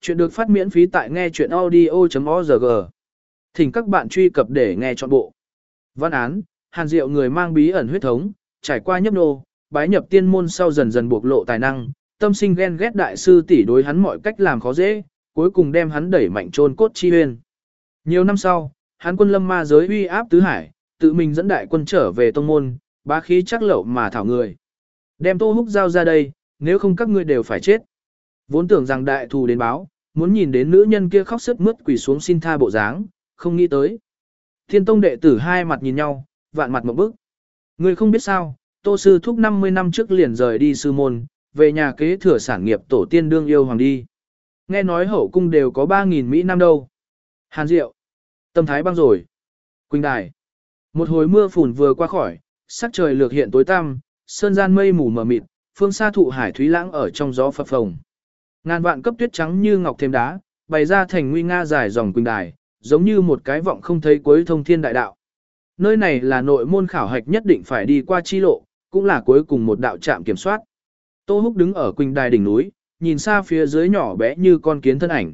Chuyện được phát miễn phí tại nghe chuyện audio.org. Thỉnh các bạn truy cập để nghe trọn bộ. Văn án, Hàn Diệu người mang bí ẩn huyết thống, trải qua nhấp nô, bái nhập tiên môn sau dần dần bộc lộ tài năng, tâm sinh ghen ghét đại sư tỷ đối hắn mọi cách làm khó dễ, cuối cùng đem hắn đẩy mạnh trôn cốt chi huyên. Nhiều năm sau, hắn quân lâm ma giới uy áp tứ hải, tự mình dẫn đại quân trở về tông môn, bá khí chắc lậu mà thảo người. Đem Tô Húc giao ra đây, nếu không các ngươi đều phải chết. Vốn tưởng rằng đại thù đến báo, muốn nhìn đến nữ nhân kia khóc sức mướt quỳ xuống xin tha bộ dáng, không nghĩ tới. Thiên tông đệ tử hai mặt nhìn nhau, vạn mặt một bức. Người không biết sao, tô sư thúc 50 năm trước liền rời đi sư môn, về nhà kế thừa sản nghiệp tổ tiên đương yêu hoàng đi. Nghe nói hậu cung đều có 3.000 Mỹ Nam đâu. Hàn Diệu. Tâm thái băng rồi. Quỳnh Đài. Một hồi mưa phùn vừa qua khỏi, sắc trời lược hiện tối tăm, sơn gian mây mù mờ mịt, phương xa thụ hải thúy lãng ở trong gió phập phồng. Ngàn vạn cấp tuyết trắng như ngọc thêm đá, bày ra thành nguy nga dài dòng quỳnh đài, giống như một cái vọng không thấy cuối thông thiên đại đạo. Nơi này là nội môn khảo hạch nhất định phải đi qua chi lộ, cũng là cuối cùng một đạo trạm kiểm soát. Tô Húc đứng ở quỳnh đài đỉnh núi, nhìn xa phía dưới nhỏ bé như con kiến thân ảnh.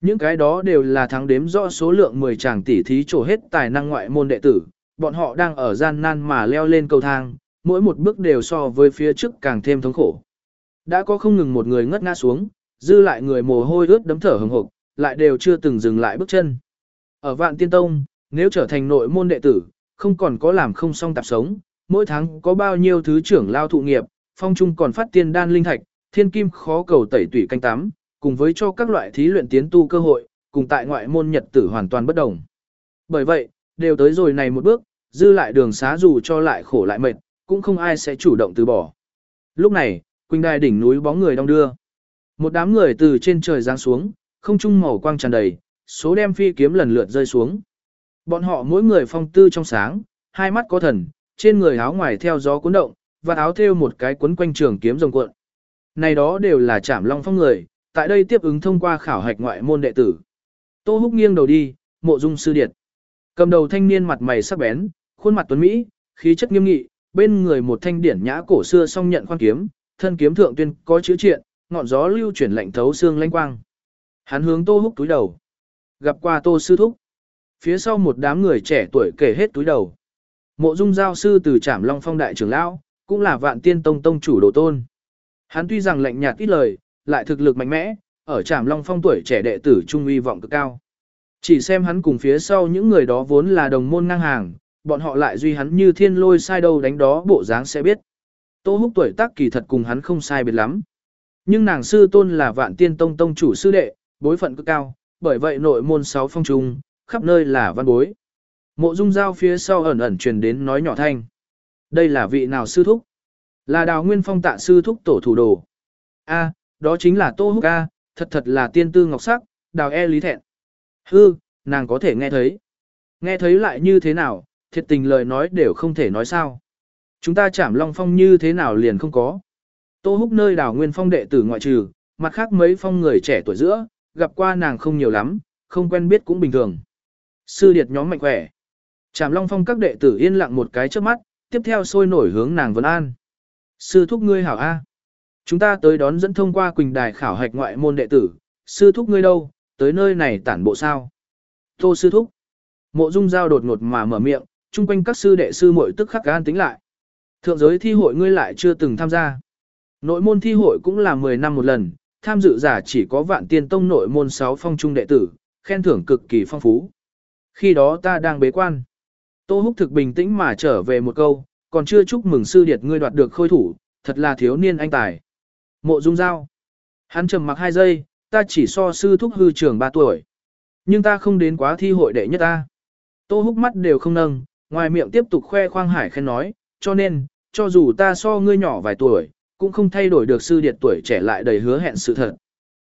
Những cái đó đều là thắng đếm rõ số lượng 10 chàng tỷ thí trổ hết tài năng ngoại môn đệ tử, bọn họ đang ở gian nan mà leo lên cầu thang, mỗi một bước đều so với phía trước càng thêm thống khổ. Đã có không ngừng một người ngất ngã xuống, dư lại người mồ hôi ướt đấm thở hừng hực, lại đều chưa từng dừng lại bước chân. Ở Vạn Tiên Tông, nếu trở thành nội môn đệ tử, không còn có làm không xong tạp sống, mỗi tháng có bao nhiêu thứ trưởng lao thụ nghiệp, phong trung còn phát tiên đan linh thạch, thiên kim khó cầu tẩy tủy canh tắm, cùng với cho các loại thí luyện tiến tu cơ hội, cùng tại ngoại môn nhật tử hoàn toàn bất đồng. Bởi vậy, đều tới rồi này một bước, dư lại đường xá dù cho lại khổ lại mệt, cũng không ai sẽ chủ động từ bỏ. Lúc này, Quỳnh Đài đỉnh núi bóng người đông đưa. Một đám người từ trên trời giáng xuống, không trung màu quang tràn đầy, số đem phi kiếm lần lượt rơi xuống. Bọn họ mỗi người phong tư trong sáng, hai mắt có thần, trên người áo ngoài theo gió cuốn động, và áo thêu một cái cuốn quanh trường kiếm rồng cuộn. Này đó đều là chạm long phong người, tại đây tiếp ứng thông qua khảo hạch ngoại môn đệ tử. Tô Húc nghiêng đầu đi, mộ dung sư điệt. Cầm đầu thanh niên mặt mày sắc bén, khuôn mặt tuấn Mỹ, khí chất nghiêm nghị, bên người một thanh điển nhã cổ xưa song nhận khoan kiếm, thân kiếm thượng tuyên có chữ triện, ngọn gió lưu chuyển lạnh thấu xương lanh quang. Hắn hướng Tô Húc túi đầu. Gặp qua Tô sư thúc. Phía sau một đám người trẻ tuổi kể hết túi đầu. Mộ Dung giao sư từ Trảm Long Phong đại trưởng lão, cũng là Vạn Tiên Tông tông chủ đồ tôn. Hắn tuy rằng lạnh nhạt ít lời, lại thực lực mạnh mẽ, ở Trảm Long Phong tuổi trẻ đệ tử trung uy vọng cực cao. Chỉ xem hắn cùng phía sau những người đó vốn là đồng môn ngang hàng, bọn họ lại duy hắn như thiên lôi sai đâu đánh đó bộ dáng sẽ biết. Tô Húc tuổi tác kỳ thật cùng hắn không sai biệt lắm. Nhưng nàng sư tôn là vạn tiên tông tông chủ sư đệ, bối phận cực cao, bởi vậy nội môn sáu phong trung, khắp nơi là văn bối. Mộ dung giao phía sau ẩn ẩn truyền đến nói nhỏ thanh. Đây là vị nào sư thúc? Là đào nguyên phong tạ sư thúc tổ thủ đồ. A, đó chính là Tô Húc A, thật thật là tiên tư ngọc sắc, đào e lý thẹn. Hư, nàng có thể nghe thấy. Nghe thấy lại như thế nào, thiệt tình lời nói đều không thể nói sao. Chúng ta chảm long phong như thế nào liền không có. Tô Húc nơi đảo nguyên phong đệ tử ngoại trừ, mặt khác mấy phong người trẻ tuổi giữa, gặp qua nàng không nhiều lắm, không quen biết cũng bình thường. Sư điệt nhóm mạnh khỏe. Trảm long phong các đệ tử yên lặng một cái trước mắt, tiếp theo sôi nổi hướng nàng vấn an. Sư thúc ngươi hảo A. Chúng ta tới đón dẫn thông qua Quỳnh Đài khảo hạch ngoại môn đệ tử, sư thúc ngươi đâu, tới nơi này tản bộ sao. Tô sư thúc. Mộ dung giao đột ngột mà mở miệng, chung quanh các sư đệ sư muội tức khắc gan tính lại. Thượng giới thi hội ngươi lại chưa từng tham gia. Nội môn thi hội cũng là 10 năm một lần, tham dự giả chỉ có vạn tiên tông nội môn 6 phong trung đệ tử, khen thưởng cực kỳ phong phú. Khi đó ta đang bế quan. Tô Húc thực bình tĩnh mà trở về một câu, còn chưa chúc mừng sư điệt ngươi đoạt được khôi thủ, thật là thiếu niên anh tài. Mộ Dung Giao. Hắn trầm mặc 2 giây, ta chỉ so sư thúc hư trưởng 3 tuổi. Nhưng ta không đến quá thi hội đệ nhất ta. Tô Húc mắt đều không nâng, ngoài miệng tiếp tục khoe khoang hải khen nói, cho nên, cho dù ta so ngươi nhỏ vài tuổi, cũng không thay đổi được sư điệt tuổi trẻ lại đầy hứa hẹn sự thật.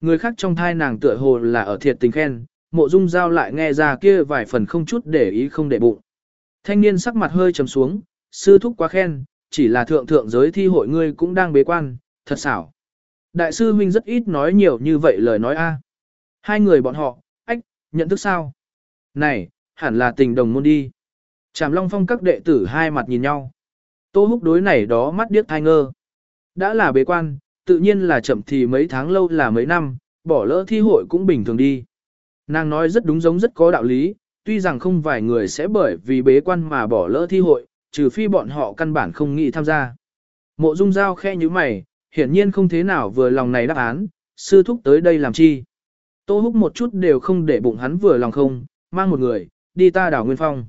Người khác trong thai nàng tựa hồ là ở thiệt tình khen, mộ dung giao lại nghe ra kia vài phần không chút để ý không để bụng. Thanh niên sắc mặt hơi trầm xuống, sư thúc quá khen, chỉ là thượng thượng giới thi hội ngươi cũng đang bế quan, thật xảo. Đại sư huynh rất ít nói nhiều như vậy lời nói a. Hai người bọn họ, ách, nhận thức sao? Này, hẳn là tình đồng môn đi. Trảm Long Phong các đệ tử hai mặt nhìn nhau. Tô húc đối này đó mắt điếc thai ngơ. Đã là bế quan, tự nhiên là chậm thì mấy tháng lâu là mấy năm, bỏ lỡ thi hội cũng bình thường đi. Nàng nói rất đúng giống rất có đạo lý, tuy rằng không vài người sẽ bởi vì bế quan mà bỏ lỡ thi hội, trừ phi bọn họ căn bản không nghĩ tham gia. Mộ dung giao khe như mày, hiển nhiên không thế nào vừa lòng này đáp án, sư thúc tới đây làm chi. Tô húc một chút đều không để bụng hắn vừa lòng không, mang một người, đi ta đảo Nguyên Phong.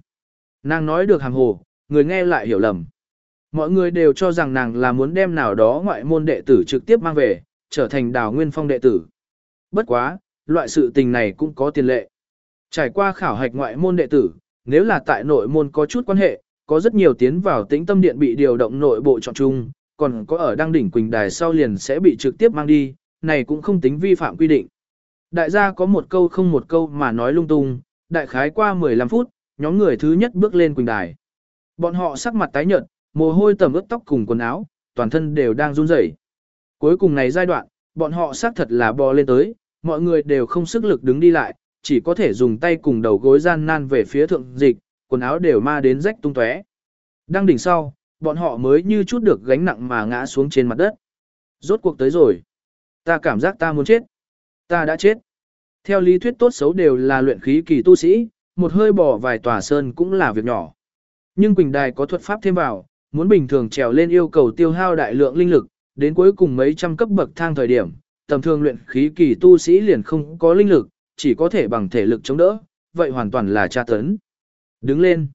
Nàng nói được hàng hồ, người nghe lại hiểu lầm. Mọi người đều cho rằng nàng là muốn đem nào đó ngoại môn đệ tử trực tiếp mang về, trở thành đào Nguyên Phong đệ tử. Bất quá, loại sự tình này cũng có tiền lệ. Trải qua khảo hạch ngoại môn đệ tử, nếu là tại nội môn có chút quan hệ, có rất nhiều tiến vào tĩnh tâm điện bị điều động nội bộ chọn chung, còn có ở đăng đỉnh Quỳnh Đài sau liền sẽ bị trực tiếp mang đi, này cũng không tính vi phạm quy định. Đại gia có một câu không một câu mà nói lung tung, đại khái qua 15 phút, nhóm người thứ nhất bước lên Quỳnh Đài. Bọn họ sắc mặt tái nhợt, mồ hôi tầm ướt tóc cùng quần áo, toàn thân đều đang run rẩy. Cuối cùng này giai đoạn, bọn họ xác thật là bò lên tới, mọi người đều không sức lực đứng đi lại, chỉ có thể dùng tay cùng đầu gối gian nan về phía thượng dịch, quần áo đều ma đến rách tung tóe. Đang đỉnh sau, bọn họ mới như chút được gánh nặng mà ngã xuống trên mặt đất. Rốt cuộc tới rồi. Ta cảm giác ta muốn chết. Ta đã chết. Theo lý thuyết tốt xấu đều là luyện khí kỳ tu sĩ, một hơi bỏ vài tòa sơn cũng là việc nhỏ. Nhưng Quỳnh Đài có thuật pháp thêm vào, muốn bình thường trèo lên yêu cầu tiêu hao đại lượng linh lực, đến cuối cùng mấy trăm cấp bậc thang thời điểm, tầm thường luyện khí kỳ tu sĩ liền không có linh lực, chỉ có thể bằng thể lực chống đỡ, vậy hoàn toàn là tra tấn. Đứng lên.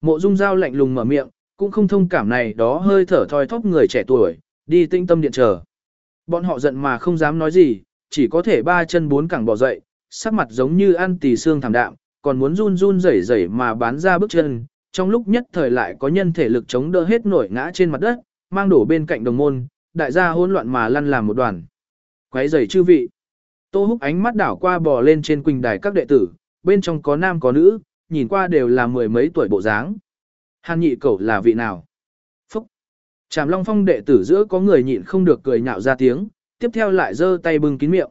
Mộ Dung Giao lạnh lùng mở miệng, cũng không thông cảm này đó hơi thở thoi thóp người trẻ tuổi, đi tinh tâm điện chờ. Bọn họ giận mà không dám nói gì, chỉ có thể ba chân bốn cẳng bỏ dậy, sắc mặt giống như ăn tỳ xương thảm đạm, còn muốn run run rẩy rẩy mà bán ra bước chân, trong lúc nhất thời lại có nhân thể lực chống đỡ hết nổi ngã trên mặt đất, mang đổ bên cạnh đồng môn, đại gia hỗn loạn mà lăn làm một đoàn. Quấy rầy chư vị. Tô Húc ánh mắt đảo qua bò lên trên quỳnh đài các đệ tử, bên trong có nam có nữ, nhìn qua đều là mười mấy tuổi bộ dáng. Hàn nhị cẩu là vị nào? Phúc! Tràm Long Phong đệ tử giữa có người nhịn không được cười nhạo ra tiếng, tiếp theo lại giơ tay bưng kín miệng.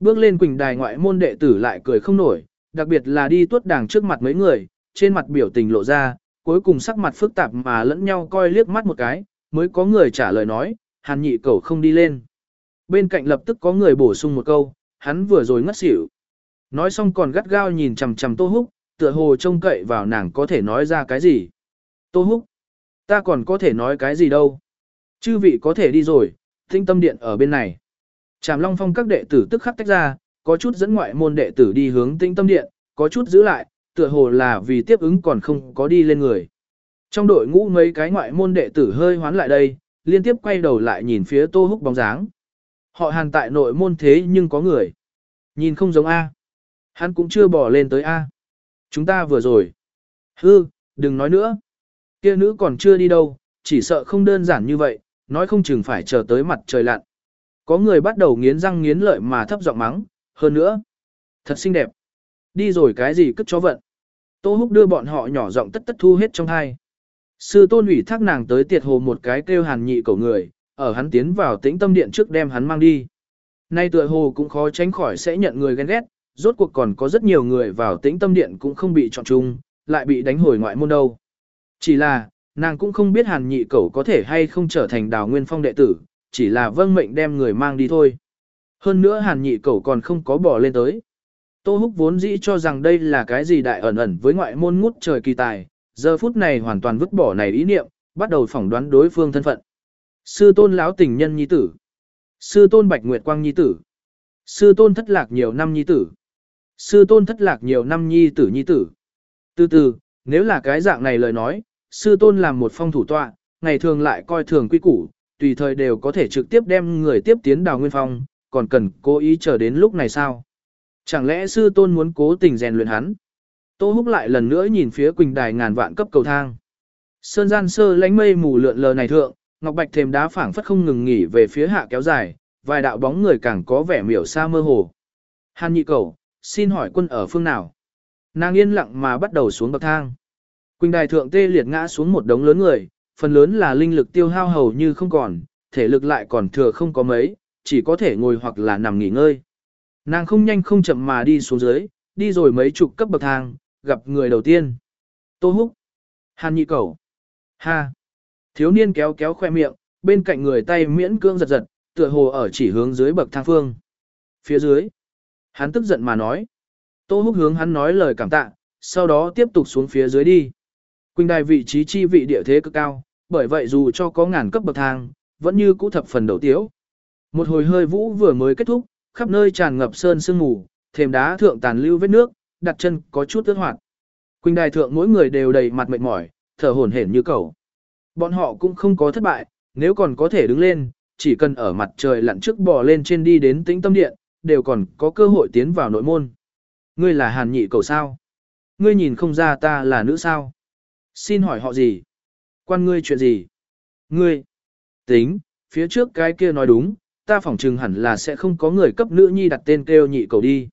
Bước lên quỳnh đài ngoại môn đệ tử lại cười không nổi, đặc biệt là đi tuốt đàng trước mặt mấy người, trên mặt biểu tình lộ ra, cuối cùng sắc mặt phức tạp mà lẫn nhau coi liếc mắt một cái, mới có người trả lời nói, hàn nhị cầu không đi lên. Bên cạnh lập tức có người bổ sung một câu, hắn vừa rồi ngất xỉu. Nói xong còn gắt gao nhìn chằm chằm Tô Húc, tựa hồ trông cậy vào nàng có thể nói ra cái gì. Tô Húc, ta còn có thể nói cái gì đâu. Chư vị có thể đi rồi, tinh tâm điện ở bên này. Tràm Long Phong các đệ tử tức khắc tách ra, có chút dẫn ngoại môn đệ tử đi hướng tinh tâm điện, có chút giữ lại, tựa hồ là vì tiếp ứng còn không có đi lên người. Trong đội ngũ mấy cái ngoại môn đệ tử hơi hoán lại đây, liên tiếp quay đầu lại nhìn phía Tô Húc bóng dáng. Họ hàn tại nội môn thế nhưng có người. Nhìn không giống A. Hắn cũng chưa bỏ lên tới A. Chúng ta vừa rồi. Hư, đừng nói nữa. Kia nữ còn chưa đi đâu, chỉ sợ không đơn giản như vậy, nói không chừng phải chờ tới mặt trời lặn. Có người bắt đầu nghiến răng nghiến lợi mà thấp giọng mắng, hơn nữa. Thật xinh đẹp. Đi rồi cái gì cất chó vận. Tô Húc đưa bọn họ nhỏ giọng tất tất thu hết trong hai. Sư tôn ủy thác nàng tới tiệt hồ một cái kêu hàn nhị cầu người, ở hắn tiến vào tĩnh tâm điện trước đem hắn mang đi. Nay tựa hồ cũng khó tránh khỏi sẽ nhận người ghen ghét, rốt cuộc còn có rất nhiều người vào tĩnh tâm điện cũng không bị chọn chung, lại bị đánh hồi ngoại môn đâu. Chỉ là, nàng cũng không biết hàn nhị cầu có thể hay không trở thành đào nguyên phong đệ tử, chỉ là vâng mệnh đem người mang đi thôi. Hơn nữa hàn nhị cầu còn không có bỏ lên tới. Tô Húc vốn dĩ cho rằng đây là cái gì đại ẩn ẩn với ngoại môn ngút trời kỳ tài, giờ phút này hoàn toàn vứt bỏ này ý niệm, bắt đầu phỏng đoán đối phương thân phận. Sư tôn lão tình nhân nhi tử. Sư tôn bạch nguyệt quang nhi tử. Sư tôn thất lạc nhiều năm nhi tử. Sư tôn thất lạc nhiều năm nhi tử nhi tử. Từ từ, nếu là cái dạng này lời nói, sư tôn làm một phong thủ tọa, ngày thường lại coi thường quy củ, tùy thời đều có thể trực tiếp đem người tiếp tiến đào nguyên phong, còn cần cố ý chờ đến lúc này sao? Chẳng lẽ sư tôn muốn cố tình rèn luyện hắn? Tô húc lại lần nữa nhìn phía quỳnh đài ngàn vạn cấp cầu thang. Sơn gian sơ lánh mây mù lượn lờ này thượng, ngọc bạch thềm đá phảng phất không ngừng nghỉ về phía hạ kéo dài, vài đạo bóng người càng có vẻ miểu xa mơ hồ. Hàn nhị cầu, xin hỏi quân ở phương nào? Nàng yên lặng mà bắt đầu xuống bậc thang. Quỳnh đài thượng tê liệt ngã xuống một đống lớn người, phần lớn là linh lực tiêu hao hầu như không còn, thể lực lại còn thừa không có mấy, chỉ có thể ngồi hoặc là nằm nghỉ ngơi. Nàng không nhanh không chậm mà đi xuống dưới, đi rồi mấy chục cấp bậc thang, gặp người đầu tiên. Tô Húc. Hàn nhị cầu. Ha. Thiếu niên kéo kéo khoe miệng, bên cạnh người tay miễn cưỡng giật giật, tựa hồ ở chỉ hướng dưới bậc thang phương. Phía dưới, hắn tức giận mà nói. Tô Húc hướng hắn nói lời cảm tạ, sau đó tiếp tục xuống phía dưới đi. Quỳnh đài vị trí chi vị địa thế cực cao, bởi vậy dù cho có ngàn cấp bậc thang, vẫn như cũ thập phần đầu tiếu. Một hồi hơi vũ vừa mới kết thúc, khắp nơi tràn ngập sơn sương mù, thềm đá thượng tàn lưu vết nước, đặt chân có chút ướt hoạt. Quỳnh đài thượng mỗi người đều đầy mặt mệt mỏi, thở hổn hển như cầu. Bọn họ cũng không có thất bại, nếu còn có thể đứng lên, chỉ cần ở mặt trời lặn trước bò lên trên đi đến tĩnh tâm điện, đều còn có cơ hội tiến vào nội môn. Ngươi là hàn nhị cầu sao? Ngươi nhìn không ra ta là nữ sao? Xin hỏi họ gì? Quan ngươi chuyện gì? Ngươi? Tính, phía trước cái kia nói đúng, ta phỏng chừng hẳn là sẽ không có người cấp nữ nhi đặt tên kêu nhị cầu đi.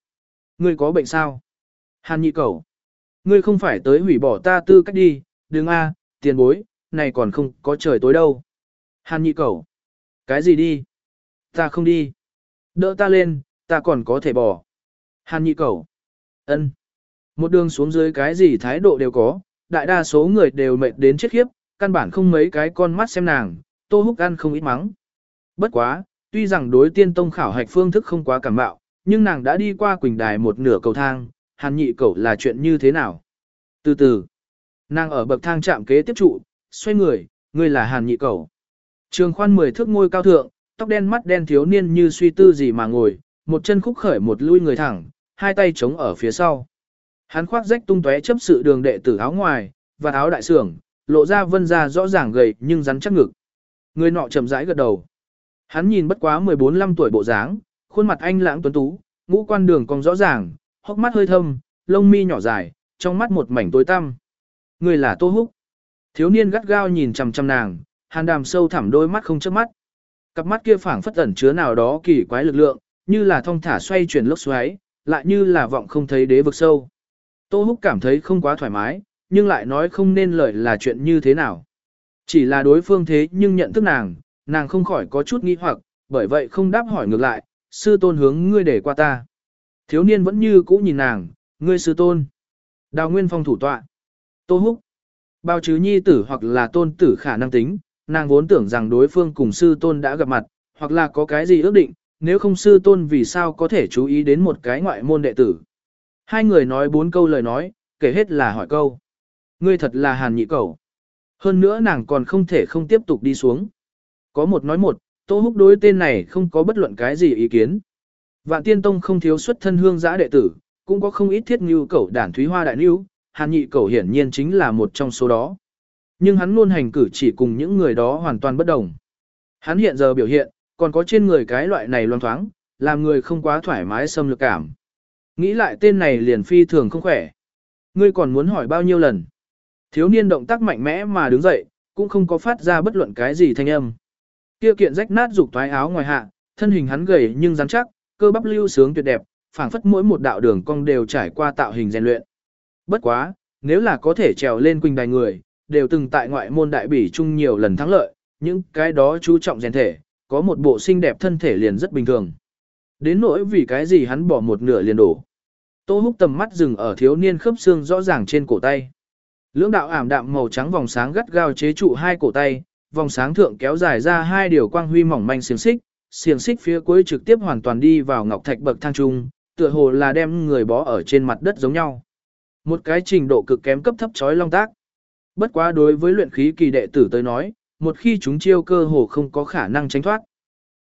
Ngươi có bệnh sao? Hàn nhị cầu. Ngươi không phải tới hủy bỏ ta tư cách đi, đừng a, tiền bối, này còn không có trời tối đâu. Hàn nhị cầu. Cái gì đi? Ta không đi. Đỡ ta lên, ta còn có thể bỏ. Hàn nhị cầu. ân. Một đường xuống dưới cái gì thái độ đều có, đại đa số người đều mệt đến chết khiếp, căn bản không mấy cái con mắt xem nàng, tô húc ăn không ít mắng. Bất quá, tuy rằng đối tiên tông khảo hạch phương thức không quá cảm bạo, nhưng nàng đã đi qua quỳnh đài một nửa cầu thang, hàn nhị cầu là chuyện như thế nào. Từ từ, nàng ở bậc thang chạm kế tiếp trụ, xoay người, người là hàn nhị cầu. Trường khoan mười thước ngôi cao thượng, tóc đen mắt đen thiếu niên như suy tư gì mà ngồi, một chân khúc khởi một lui người thẳng, hai tay chống ở phía sau. Hắn khoác rách tung tóe chấp sự đường đệ tử áo ngoài, và áo đại sưởng, lộ ra vân ra rõ ràng gầy nhưng rắn chắc ngực. Người nọ chậm rãi gật đầu. Hắn nhìn bất quá 14-15 tuổi bộ dáng, khuôn mặt anh lãng tuấn tú, ngũ quan đường cong rõ ràng, hốc mắt hơi thâm, lông mi nhỏ dài, trong mắt một mảnh tối tăm. Người là Tô Húc. Thiếu niên gắt gao nhìn chằm chằm nàng, hàn đàm sâu thẳm đôi mắt không chớp mắt. Cặp mắt kia phảng phất ẩn chứa nào đó kỳ quái lực lượng, như là thong thả xoay chuyển lốc xoáy, lại như là vọng không thấy đế vực sâu. Tô Húc cảm thấy không quá thoải mái, nhưng lại nói không nên lời là chuyện như thế nào. Chỉ là đối phương thế nhưng nhận thức nàng, nàng không khỏi có chút nghi hoặc, bởi vậy không đáp hỏi ngược lại, sư tôn hướng ngươi để qua ta. Thiếu niên vẫn như cũ nhìn nàng, ngươi sư tôn. Đào Nguyên Phong thủ tọa. Tô Húc. Bao chứ nhi tử hoặc là tôn tử khả năng tính, nàng vốn tưởng rằng đối phương cùng sư tôn đã gặp mặt, hoặc là có cái gì ước định, nếu không sư tôn vì sao có thể chú ý đến một cái ngoại môn đệ tử. Hai người nói bốn câu lời nói, kể hết là hỏi câu. Ngươi thật là hàn nhị cầu. Hơn nữa nàng còn không thể không tiếp tục đi xuống. Có một nói một, Tô Húc đối tên này không có bất luận cái gì ý kiến. Vạn Tiên Tông không thiếu xuất thân hương giã đệ tử, cũng có không ít thiết như cầu đản thúy hoa đại lưu, hàn nhị cầu hiển nhiên chính là một trong số đó. Nhưng hắn luôn hành cử chỉ cùng những người đó hoàn toàn bất đồng. Hắn hiện giờ biểu hiện, còn có trên người cái loại này loan thoáng, làm người không quá thoải mái xâm lược cảm. Nghĩ lại tên này liền phi thường không khỏe. Ngươi còn muốn hỏi bao nhiêu lần? Thiếu niên động tác mạnh mẽ mà đứng dậy, cũng không có phát ra bất luận cái gì thanh âm. Kia kiện rách nát dục toái áo ngoài hạ, thân hình hắn gầy nhưng rắn chắc, cơ bắp lưu sướng tuyệt đẹp, phảng phất mỗi một đạo đường cong đều trải qua tạo hình rèn luyện. Bất quá, nếu là có thể trèo lên quỳnh đài người, đều từng tại ngoại môn đại bỉ chung nhiều lần thắng lợi, những cái đó chú trọng rèn thể, có một bộ xinh đẹp thân thể liền rất bình thường. Đến nỗi vì cái gì hắn bỏ một nửa liền đổ. Tô húc tầm mắt dừng ở thiếu niên khớp xương rõ ràng trên cổ tay. Lưỡng đạo ảm đạm màu trắng vòng sáng gắt gao chế trụ hai cổ tay, vòng sáng thượng kéo dài ra hai điều quang huy mỏng manh xiềng xích, xiềng xích phía cuối trực tiếp hoàn toàn đi vào ngọc thạch bậc thang trung, tựa hồ là đem người bó ở trên mặt đất giống nhau. Một cái trình độ cực kém cấp thấp chói long tác. Bất quá đối với luyện khí kỳ đệ tử tới nói, một khi chúng chiêu cơ hồ không có khả năng tránh thoát.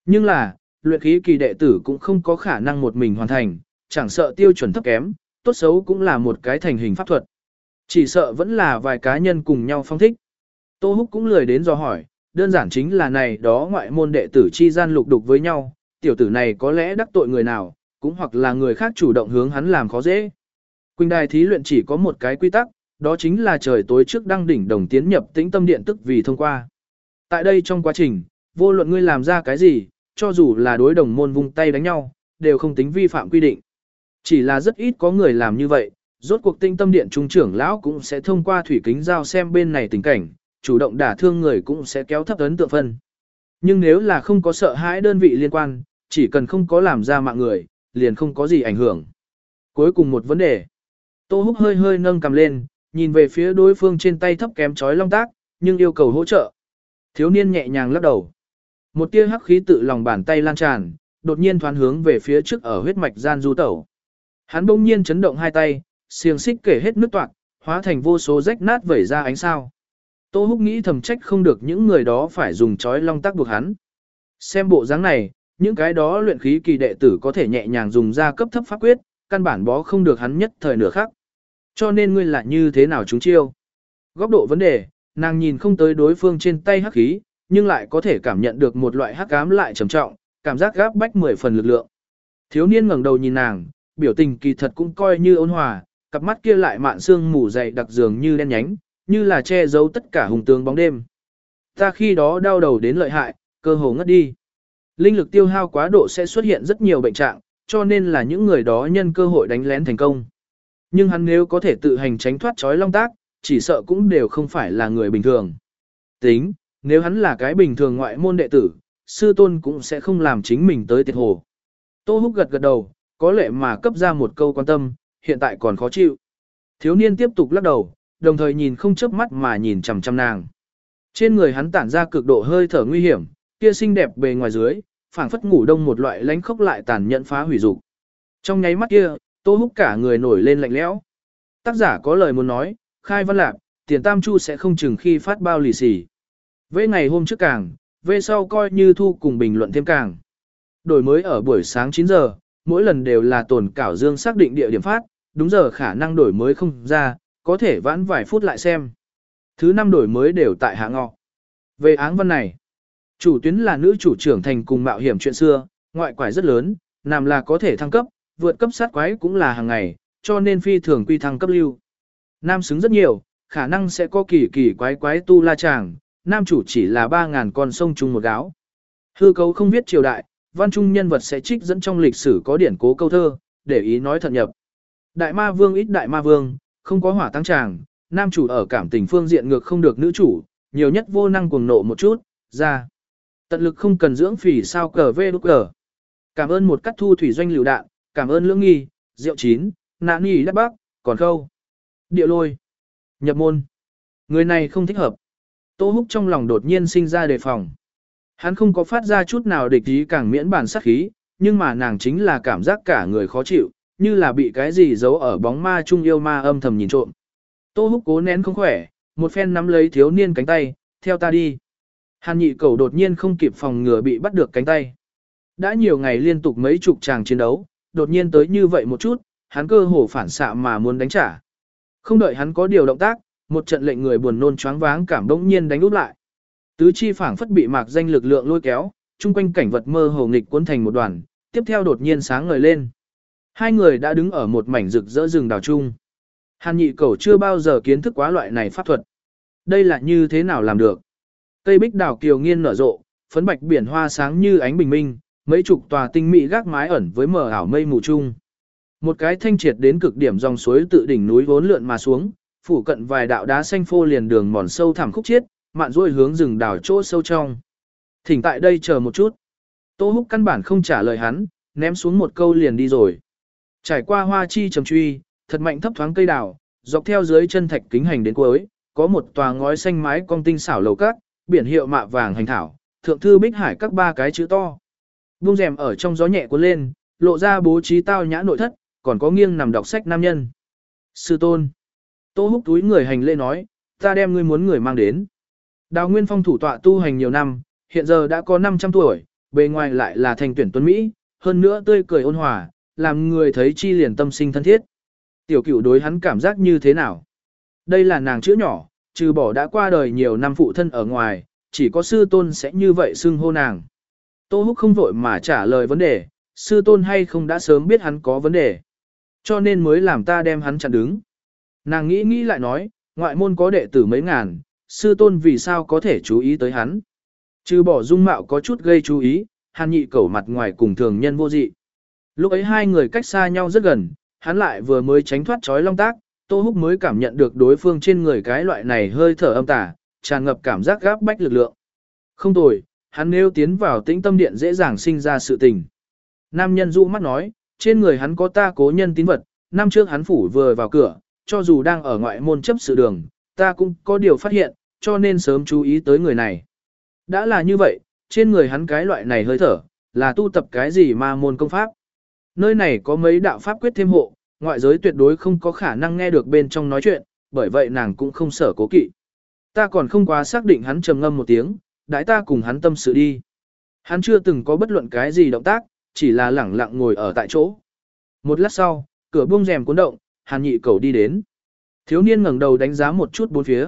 Nhưng là, luyện khí kỳ đệ tử cũng không có khả năng một mình hoàn thành, chẳng sợ tiêu chuẩn thấp kém, tốt xấu cũng là một cái thành hình pháp thuật. Chỉ sợ vẫn là vài cá nhân cùng nhau phong thích. Tô Húc cũng lười đến do hỏi, đơn giản chính là này đó ngoại môn đệ tử chi gian lục đục với nhau, tiểu tử này có lẽ đắc tội người nào, cũng hoặc là người khác chủ động hướng hắn làm khó dễ. Quỳnh đài thí luyện chỉ có một cái quy tắc, đó chính là trời tối trước đăng đỉnh đồng tiến nhập tĩnh tâm điện tức vì thông qua. Tại đây trong quá trình, vô luận ngươi làm ra cái gì, cho dù là đối đồng môn vung tay đánh nhau, đều không tính vi phạm quy định. Chỉ là rất ít có người làm như vậy, rốt cuộc tinh tâm điện trung trưởng lão cũng sẽ thông qua thủy kính giao xem bên này tình cảnh, chủ động đả thương người cũng sẽ kéo thấp ấn tượng phân. Nhưng nếu là không có sợ hãi đơn vị liên quan, chỉ cần không có làm ra mạng người, liền không có gì ảnh hưởng. Cuối cùng một vấn đề. Tô Húc hơi hơi nâng cầm lên, nhìn về phía đối phương trên tay thấp kém chói long tác, nhưng yêu cầu hỗ trợ. Thiếu niên nhẹ nhàng lắc đầu. Một tia hắc khí tự lòng bàn tay lan tràn, đột nhiên thoán hướng về phía trước ở huyết mạch gian du tẩu. Hắn bỗng nhiên chấn động hai tay, xiềng xích kể hết nước toạc, hóa thành vô số rách nát vẩy ra ánh sao. Tô Húc nghĩ thầm trách không được những người đó phải dùng chói long tác buộc hắn. Xem bộ dáng này, những cái đó luyện khí kỳ đệ tử có thể nhẹ nhàng dùng ra cấp thấp pháp quyết, căn bản bó không được hắn nhất thời nửa khác. Cho nên ngươi là như thế nào chúng chiêu? Góc độ vấn đề, nàng nhìn không tới đối phương trên tay hắc khí, nhưng lại có thể cảm nhận được một loại hắc ám lại trầm trọng, cảm giác gáp bách mười phần lực lượng. Thiếu niên ngẩng đầu nhìn nàng, biểu tình kỳ thật cũng coi như ôn hòa, cặp mắt kia lại mạn xương mù dày đặc dường như đen nhánh, như là che giấu tất cả hùng tướng bóng đêm. Ta khi đó đau đầu đến lợi hại, cơ hồ ngất đi. Linh lực tiêu hao quá độ sẽ xuất hiện rất nhiều bệnh trạng, cho nên là những người đó nhân cơ hội đánh lén thành công. Nhưng hắn nếu có thể tự hành tránh thoát trói long tác, chỉ sợ cũng đều không phải là người bình thường. Tính, nếu hắn là cái bình thường ngoại môn đệ tử, sư tôn cũng sẽ không làm chính mình tới tiệt hồ. Tô Húc gật gật đầu, có lệ mà cấp ra một câu quan tâm, hiện tại còn khó chịu. Thiếu niên tiếp tục lắc đầu, đồng thời nhìn không chớp mắt mà nhìn chằm chằm nàng. Trên người hắn tản ra cực độ hơi thở nguy hiểm, kia xinh đẹp bề ngoài dưới, phảng phất ngủ đông một loại lánh khốc lại tàn nhẫn phá hủy dục. Trong nháy mắt kia, Tô Húc cả người nổi lên lạnh lẽo. Tác giả có lời muốn nói, khai văn lạc, tiền tam chu sẽ không chừng khi phát bao lì xì. Về ngày hôm trước càng, về sau coi như thu cùng bình luận thêm càng. Đổi mới ở buổi sáng 9 giờ, mỗi lần đều là tồn cảo dương xác định địa điểm phát, đúng giờ khả năng đổi mới không ra, có thể vãn vài phút lại xem. Thứ năm đổi mới đều tại hạ ngọ. Về áng văn này, chủ tuyến là nữ chủ trưởng thành cùng mạo hiểm chuyện xưa, ngoại quải rất lớn, nằm là có thể thăng cấp, vượt cấp sát quái cũng là hàng ngày, cho nên phi thường quy thăng cấp lưu. Nam xứng rất nhiều, khả năng sẽ có kỳ kỳ quái quái tu la chàng, nam chủ chỉ là 3.000 con sông chung một gáo. Hư cấu không viết triều đại, văn trung nhân vật sẽ trích dẫn trong lịch sử có điển cố câu thơ, để ý nói thật nhập. Đại ma vương ít đại ma vương, không có hỏa tăng tràng, nam chủ ở cảm tình phương diện ngược không được nữ chủ, nhiều nhất vô năng cuồng nộ một chút, ra. Tận lực không cần dưỡng phỉ sao cờ vê đúc cờ. Cảm ơn một cắt thu thủy doanh liều đạn, cảm ơn lưỡng nghi, rượu chín, nạn nghi đắt bác, còn khâu. Địa lôi. Nhập môn. Người này không thích hợp. Tô Húc trong lòng đột nhiên sinh ra đề phòng. Hắn không có phát ra chút nào địch ý càng miễn bản sát khí, nhưng mà nàng chính là cảm giác cả người khó chịu, như là bị cái gì giấu ở bóng ma trung yêu ma âm thầm nhìn trộm. Tô húc cố nén không khỏe, một phen nắm lấy thiếu niên cánh tay, theo ta đi. Hàn nhị cầu đột nhiên không kịp phòng ngừa bị bắt được cánh tay. Đã nhiều ngày liên tục mấy chục tràng chiến đấu, đột nhiên tới như vậy một chút, hắn cơ hồ phản xạ mà muốn đánh trả. Không đợi hắn có điều động tác, một trận lệnh người buồn nôn choáng váng cảm đống nhiên đánh úp lại. Tứ chi phảng phất bị mạc danh lực lượng lôi kéo, chung quanh cảnh vật mơ hồ nghịch cuốn thành một đoàn, tiếp theo đột nhiên sáng ngời lên. Hai người đã đứng ở một mảnh rực rỡ rừng đào chung. Hàn nhị cầu chưa bao giờ kiến thức quá loại này pháp thuật. Đây là như thế nào làm được? Cây bích đào kiều nghiên nở rộ, phấn bạch biển hoa sáng như ánh bình minh, mấy chục tòa tinh mỹ gác mái ẩn với mờ ảo mây mù chung. Một cái thanh triệt đến cực điểm dòng suối tự đỉnh núi vốn lượn mà xuống, phủ cận vài đạo đá xanh phô liền đường mòn sâu thẳm khúc chiết, mạn ruôi hướng rừng đào chỗ sâu trong. Thỉnh tại đây chờ một chút. Tô Húc căn bản không trả lời hắn, ném xuống một câu liền đi rồi. Trải qua hoa chi trầm truy, thật mạnh thấp thoáng cây đào, dọc theo dưới chân thạch kính hành đến cuối, có một tòa ngói xanh mái cong tinh xảo lầu cát, biển hiệu mạ vàng hành thảo, thượng thư bích hải các ba cái chữ to. Buông rèm ở trong gió nhẹ cuốn lên, lộ ra bố trí tao nhã nội thất, còn có nghiêng nằm đọc sách nam nhân. Sư tôn. Tô húc túi người hành lễ nói, ta đem ngươi muốn người mang đến. Đào Nguyên Phong thủ tọa tu hành nhiều năm, hiện giờ đã có 500 tuổi, bề ngoài lại là thành tuyển tuấn Mỹ, hơn nữa tươi cười ôn hòa, làm người thấy chi liền tâm sinh thân thiết. Tiểu cửu đối hắn cảm giác như thế nào? Đây là nàng chữ nhỏ, trừ bỏ đã qua đời nhiều năm phụ thân ở ngoài, chỉ có sư tôn sẽ như vậy xưng hô nàng. Tô Húc không vội mà trả lời vấn đề, sư tôn hay không đã sớm biết hắn có vấn đề. Cho nên mới làm ta đem hắn chặn đứng. Nàng nghĩ nghĩ lại nói, ngoại môn có đệ tử mấy ngàn, sư tôn vì sao có thể chú ý tới hắn. Trừ bỏ dung mạo có chút gây chú ý, hàn nhị cẩu mặt ngoài cùng thường nhân vô dị. Lúc ấy hai người cách xa nhau rất gần, hắn lại vừa mới tránh thoát trói long tác, Tô Húc mới cảm nhận được đối phương trên người cái loại này hơi thở âm tà, tràn ngập cảm giác gáp bách lực lượng. Không tồi, hắn nếu tiến vào tĩnh tâm điện dễ dàng sinh ra sự tình. Nam nhân dụ mắt nói, trên người hắn có ta cố nhân tín vật, năm trước hắn phủ vừa vào cửa, cho dù đang ở ngoại môn chấp sự đường, ta cũng có điều phát hiện, cho nên sớm chú ý tới người này. Đã là như vậy, trên người hắn cái loại này hơi thở, Là tu tập cái gì mà môn công pháp? Nơi này có mấy đạo pháp quyết thêm hộ, ngoại giới tuyệt đối không có khả năng nghe được bên trong nói chuyện, bởi vậy nàng cũng không sở cố kỵ. Ta còn không quá xác định hắn trầm ngâm một tiếng, đãi ta cùng hắn tâm sự đi. Hắn chưa từng có bất luận cái gì động tác, chỉ là lẳng lặng ngồi ở tại chỗ. Một lát sau, cửa buông rèm cuốn động, hàn nhị cầu đi đến. Thiếu niên ngẩng đầu đánh giá một chút bốn phía.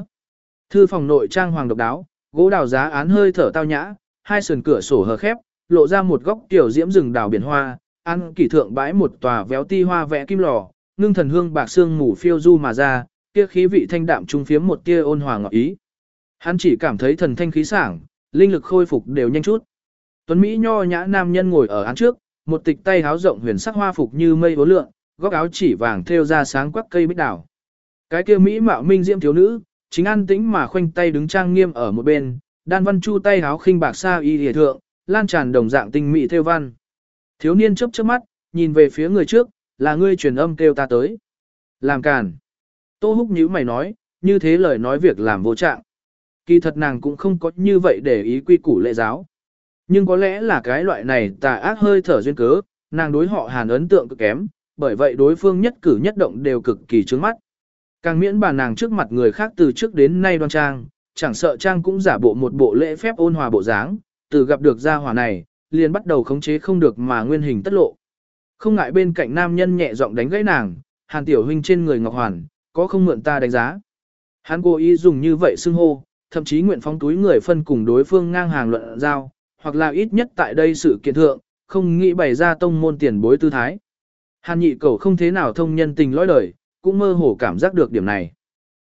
Thư phòng nội trang hoàng độc đáo, gỗ đào giá án hơi thở tao nhã, hai sườn cửa sổ hờ khép, lộ ra một góc tiểu diễm rừng đào biển hoa, ăn kỷ thượng bãi một tòa véo ti hoa vẽ kim lò, ngưng thần hương bạc xương ngủ phiêu du mà ra, kia khí vị thanh đạm trung phiếm một tia ôn hòa ngọt ý. Hắn chỉ cảm thấy thần thanh khí sảng, linh lực khôi phục đều nhanh chút. Tuấn Mỹ nho nhã nam nhân ngồi ở án trước, một tịch tay háo rộng huyền sắc hoa phục như mây vô lượng, góc áo chỉ vàng thêu ra sáng quắc cây bích đảo. Cái kia Mỹ mạo minh diễm thiếu nữ, chính an tĩnh mà khoanh tay đứng trang nghiêm ở một bên, đan văn chu tay háo khinh bạc sa y hề thượng, lan tràn đồng dạng tinh mỹ theo văn. Thiếu niên chớp chớp mắt, nhìn về phía người trước, là ngươi truyền âm kêu ta tới. Làm càn. Tô húc nhíu mày nói, như thế lời nói việc làm vô trạng. Kỳ thật nàng cũng không có như vậy để ý quy củ lệ giáo. Nhưng có lẽ là cái loại này tà ác hơi thở duyên cớ, nàng đối họ hàn ấn tượng cực kém, bởi vậy đối phương nhất cử nhất động đều cực kỳ trướng mắt. Càng miễn bà nàng trước mặt người khác từ trước đến nay đoan trang, chẳng sợ trang cũng giả bộ một bộ lễ phép ôn hòa bộ dáng, từ gặp được gia hỏa này, liền bắt đầu khống chế không được mà nguyên hình tất lộ. Không ngại bên cạnh nam nhân nhẹ giọng đánh gãy nàng, hàn tiểu huynh trên người ngọc hoàn, có không mượn ta đánh giá. Hắn cố ý dùng như vậy xưng hô, thậm chí nguyện phóng túi người phân cùng đối phương ngang hàng luận giao, hoặc là ít nhất tại đây sự kiện thượng, không nghĩ bày ra tông môn tiền bối tư thái. Hàn nhị cầu không thế nào thông nhân tình lõi đời, cũng mơ hồ cảm giác được điểm này.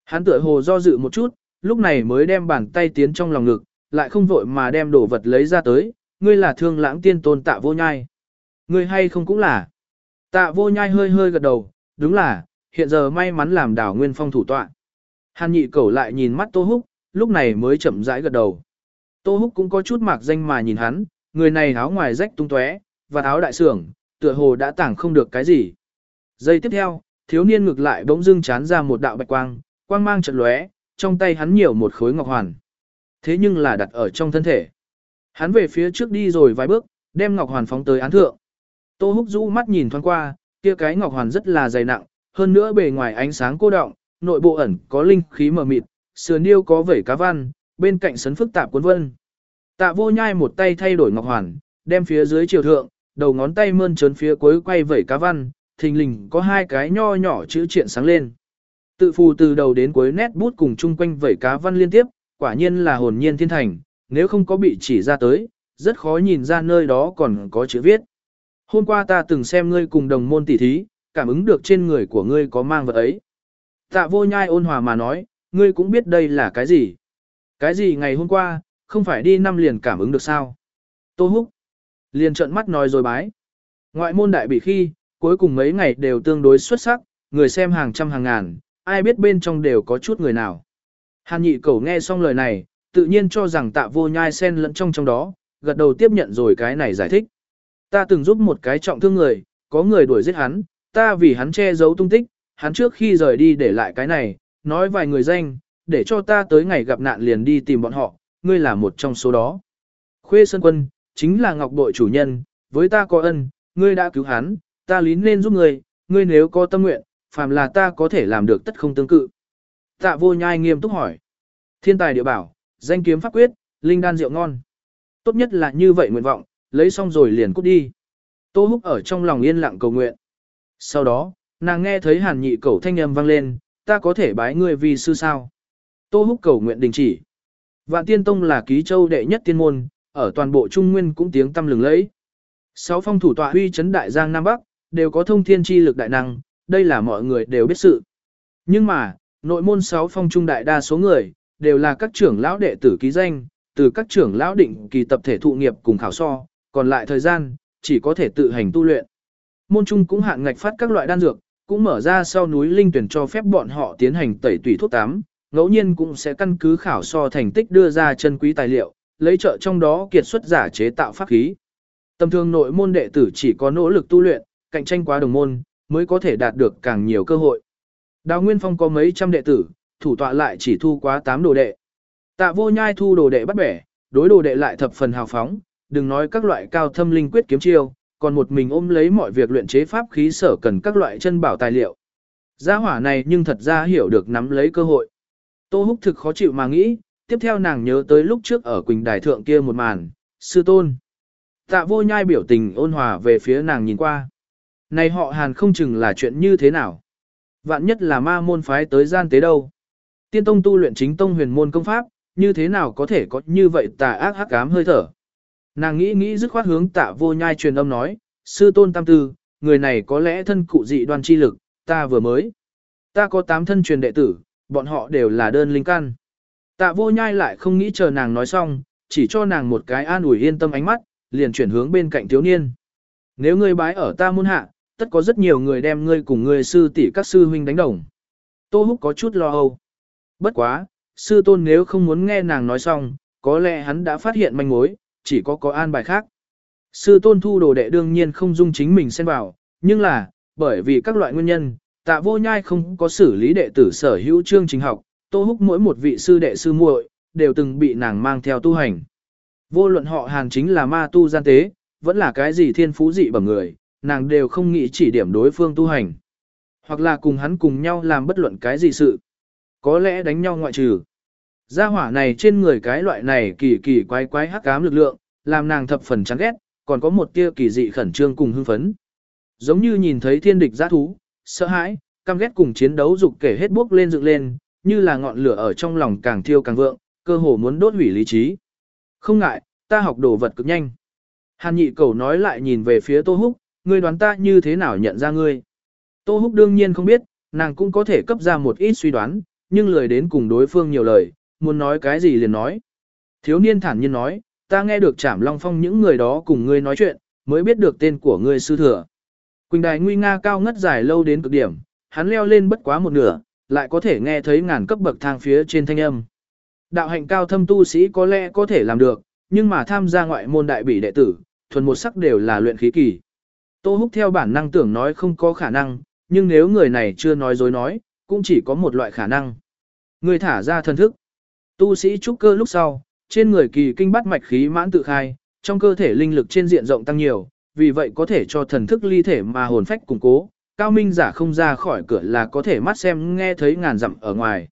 Hắn tựa hồ do dự một chút, lúc này mới đem bàn tay tiến trong lòng ngực, lại không vội mà đem đồ vật lấy ra tới, ngươi là thương lãng tiên tôn tạ vô nhai. Ngươi hay không cũng là. Tạ vô nhai hơi hơi gật đầu, đúng là, hiện giờ may mắn làm đảo nguyên phong thủ tọa. Hàn nhị cẩu lại nhìn mắt Tô Húc, lúc này mới chậm rãi gật đầu. Tô Húc cũng có chút mạc danh mà nhìn hắn, người này áo ngoài rách tung tóe, và áo đại sưởng, tựa hồ đã tảng không được cái gì. Giây tiếp theo, thiếu niên ngược lại bỗng dưng chán ra một đạo bạch quang, quang mang trận lóe, trong tay hắn nhiều một khối ngọc hoàn. Thế nhưng là đặt ở trong thân thể. Hắn về phía trước đi rồi vài bước, đem ngọc hoàn phóng tới án thượng. Tô Húc rũ mắt nhìn thoáng qua, kia cái ngọc hoàn rất là dày nặng, hơn nữa bề ngoài ánh sáng cô động, nội bộ ẩn có linh khí mờ mịt, sườn điêu có vẩy cá văn, bên cạnh sấn phức tạp cuốn vân. Tạ vô nhai một tay thay đổi ngọc hoàn, đem phía dưới chiều thượng, đầu ngón tay mơn trớn phía cuối quay vẩy cá văn, thình lình có hai cái nho nhỏ chữ triện sáng lên. Tự phù từ đầu đến cuối nét bút cùng chung quanh vẩy cá văn liên tiếp, quả nhiên là hồn nhiên thiên thành, nếu không có bị chỉ ra tới, rất khó nhìn ra nơi đó còn có chữ viết. Hôm qua ta từng xem ngươi cùng đồng môn tỷ thí, cảm ứng được trên người của ngươi có mang vật ấy. Tạ vô nhai ôn hòa mà nói, ngươi cũng biết đây là cái gì. Cái gì ngày hôm qua, không phải đi năm liền cảm ứng được sao. Tô húc. Liền trợn mắt nói rồi bái. Ngoại môn đại bị khi, cuối cùng mấy ngày đều tương đối xuất sắc, người xem hàng trăm hàng ngàn, ai biết bên trong đều có chút người nào. Hàn nhị cầu nghe xong lời này, tự nhiên cho rằng tạ vô nhai sen lẫn trong trong đó, gật đầu tiếp nhận rồi cái này giải thích. Ta từng giúp một cái trọng thương người, có người đuổi giết hắn, ta vì hắn che giấu tung tích, hắn trước khi rời đi để lại cái này, nói vài người danh, để cho ta tới ngày gặp nạn liền đi tìm bọn họ, ngươi là một trong số đó. Khuê Sơn Quân, chính là ngọc bội chủ nhân, với ta có ân, ngươi đã cứu hắn, ta lín nên giúp ngươi, ngươi nếu có tâm nguyện, phàm là ta có thể làm được tất không tương cự. Tạ vô nhai nghiêm túc hỏi. Thiên tài địa bảo, danh kiếm pháp quyết, linh đan rượu ngon. Tốt nhất là như vậy nguyện vọng, lấy xong rồi liền cút đi. Tô húc ở trong lòng yên lặng cầu nguyện. Sau đó, nàng nghe thấy hàn nhị cầu thanh âm vang lên, ta có thể bái ngươi vì sư sao. Tô húc cầu nguyện đình chỉ. Vạn tiên tông là ký châu đệ nhất tiên môn, ở toàn bộ Trung Nguyên cũng tiếng tăm lừng lẫy. Sáu phong thủ tọa huy chấn đại giang Nam Bắc, đều có thông thiên chi lực đại năng, đây là mọi người đều biết sự. Nhưng mà, nội môn sáu phong trung đại đa số người, đều là các trưởng lão đệ tử ký danh, từ các trưởng lão định kỳ tập thể thụ nghiệp cùng khảo so, còn lại thời gian, chỉ có thể tự hành tu luyện. Môn trung cũng hạn ngạch phát các loại đan dược, cũng mở ra sau núi linh tuyển cho phép bọn họ tiến hành tẩy tủy thuốc tám, ngẫu nhiên cũng sẽ căn cứ khảo so thành tích đưa ra chân quý tài liệu, lấy trợ trong đó kiệt xuất giả chế tạo pháp khí. Tầm thường nội môn đệ tử chỉ có nỗ lực tu luyện, cạnh tranh quá đồng môn, mới có thể đạt được càng nhiều cơ hội. Đào Nguyên Phong có mấy trăm đệ tử, thủ tọa lại chỉ thu quá 8 đồ đệ. Tạ vô nhai thu đồ đệ bắt bẻ, đối đồ đệ lại thập phần hào phóng, đừng nói các loại cao thâm linh quyết kiếm chiêu, còn một mình ôm lấy mọi việc luyện chế pháp khí sở cần các loại chân bảo tài liệu. Gia hỏa này nhưng thật ra hiểu được nắm lấy cơ hội. Tô Húc thực khó chịu mà nghĩ, tiếp theo nàng nhớ tới lúc trước ở Quỳnh Đài Thượng kia một màn, sư tôn. Tạ vô nhai biểu tình ôn hòa về phía nàng nhìn qua. Này họ hàn không chừng là chuyện như thế nào. Vạn nhất là ma môn phái tới gian tế đâu. Tiên tông tu luyện chính tông huyền môn công pháp, như thế nào có thể có như vậy tà ác hắc ám hơi thở. Nàng nghĩ nghĩ dứt khoát hướng tạ vô nhai truyền âm nói, sư tôn tam tư, người này có lẽ thân cụ dị đoan chi lực, ta vừa mới. Ta có tám thân truyền đệ tử, bọn họ đều là đơn linh căn. Tạ vô nhai lại không nghĩ chờ nàng nói xong, chỉ cho nàng một cái an ủi yên tâm ánh mắt, liền chuyển hướng bên cạnh thiếu niên. Nếu ngươi bái ở ta môn hạ, tất có rất nhiều người đem ngươi cùng ngươi sư tỷ các sư huynh đánh đồng. Tô Húc có chút lo âu. Bất quá, sư tôn nếu không muốn nghe nàng nói xong, có lẽ hắn đã phát hiện manh mối, chỉ có có an bài khác. Sư tôn thu đồ đệ đương nhiên không dung chính mình xen vào, nhưng là, bởi vì các loại nguyên nhân, tạ vô nhai không có xử lý đệ tử sở hữu chương trình học, tô húc mỗi một vị sư đệ sư muội đều từng bị nàng mang theo tu hành. Vô luận họ hàng chính là ma tu gian tế, vẫn là cái gì thiên phú dị bẩm người, nàng đều không nghĩ chỉ điểm đối phương tu hành. Hoặc là cùng hắn cùng nhau làm bất luận cái gì sự. Có lẽ đánh nhau ngoại trừ. Gia hỏa này trên người cái loại này kỳ kỳ quái quái hắc ám lực lượng, làm nàng thập phần chán ghét, còn có một tia kỳ dị khẩn trương cùng hưng phấn. Giống như nhìn thấy thiên địch giã thú, sợ hãi, căm ghét cùng chiến đấu dục kể hết bước lên dựng lên, như là ngọn lửa ở trong lòng càng thiêu càng vượng, cơ hồ muốn đốt hủy lý trí. Không ngại, ta học đồ vật cực nhanh. Hàn nhị cầu nói lại nhìn về phía Tô Húc, ngươi đoán ta như thế nào nhận ra ngươi. Tô Húc đương nhiên không biết, nàng cũng có thể cấp ra một ít suy đoán, nhưng lời đến cùng đối phương nhiều lời, muốn nói cái gì liền nói. Thiếu niên thản nhiên nói, ta nghe được Trảm Long Phong những người đó cùng ngươi nói chuyện, mới biết được tên của ngươi sư thừa. Quỳnh đài nguy nga cao ngất dài lâu đến cực điểm, hắn leo lên bất quá một nửa, lại có thể nghe thấy ngàn cấp bậc thang phía trên thanh âm. Đạo hạnh cao thâm tu sĩ có lẽ có thể làm được, nhưng mà tham gia ngoại môn đại bỉ đệ tử, thuần một sắc đều là luyện khí kỳ. Tô Húc theo bản năng tưởng nói không có khả năng, nhưng nếu người này chưa nói dối nói, cũng chỉ có một loại khả năng. Người thả ra thần thức. Tu sĩ trúc cơ lúc sau, trên người kỳ kinh bắt mạch khí mãn tự khai, trong cơ thể linh lực trên diện rộng tăng nhiều, vì vậy có thể cho thần thức ly thể mà hồn phách củng cố, cao minh giả không ra khỏi cửa là có thể mắt xem nghe thấy ngàn dặm ở ngoài.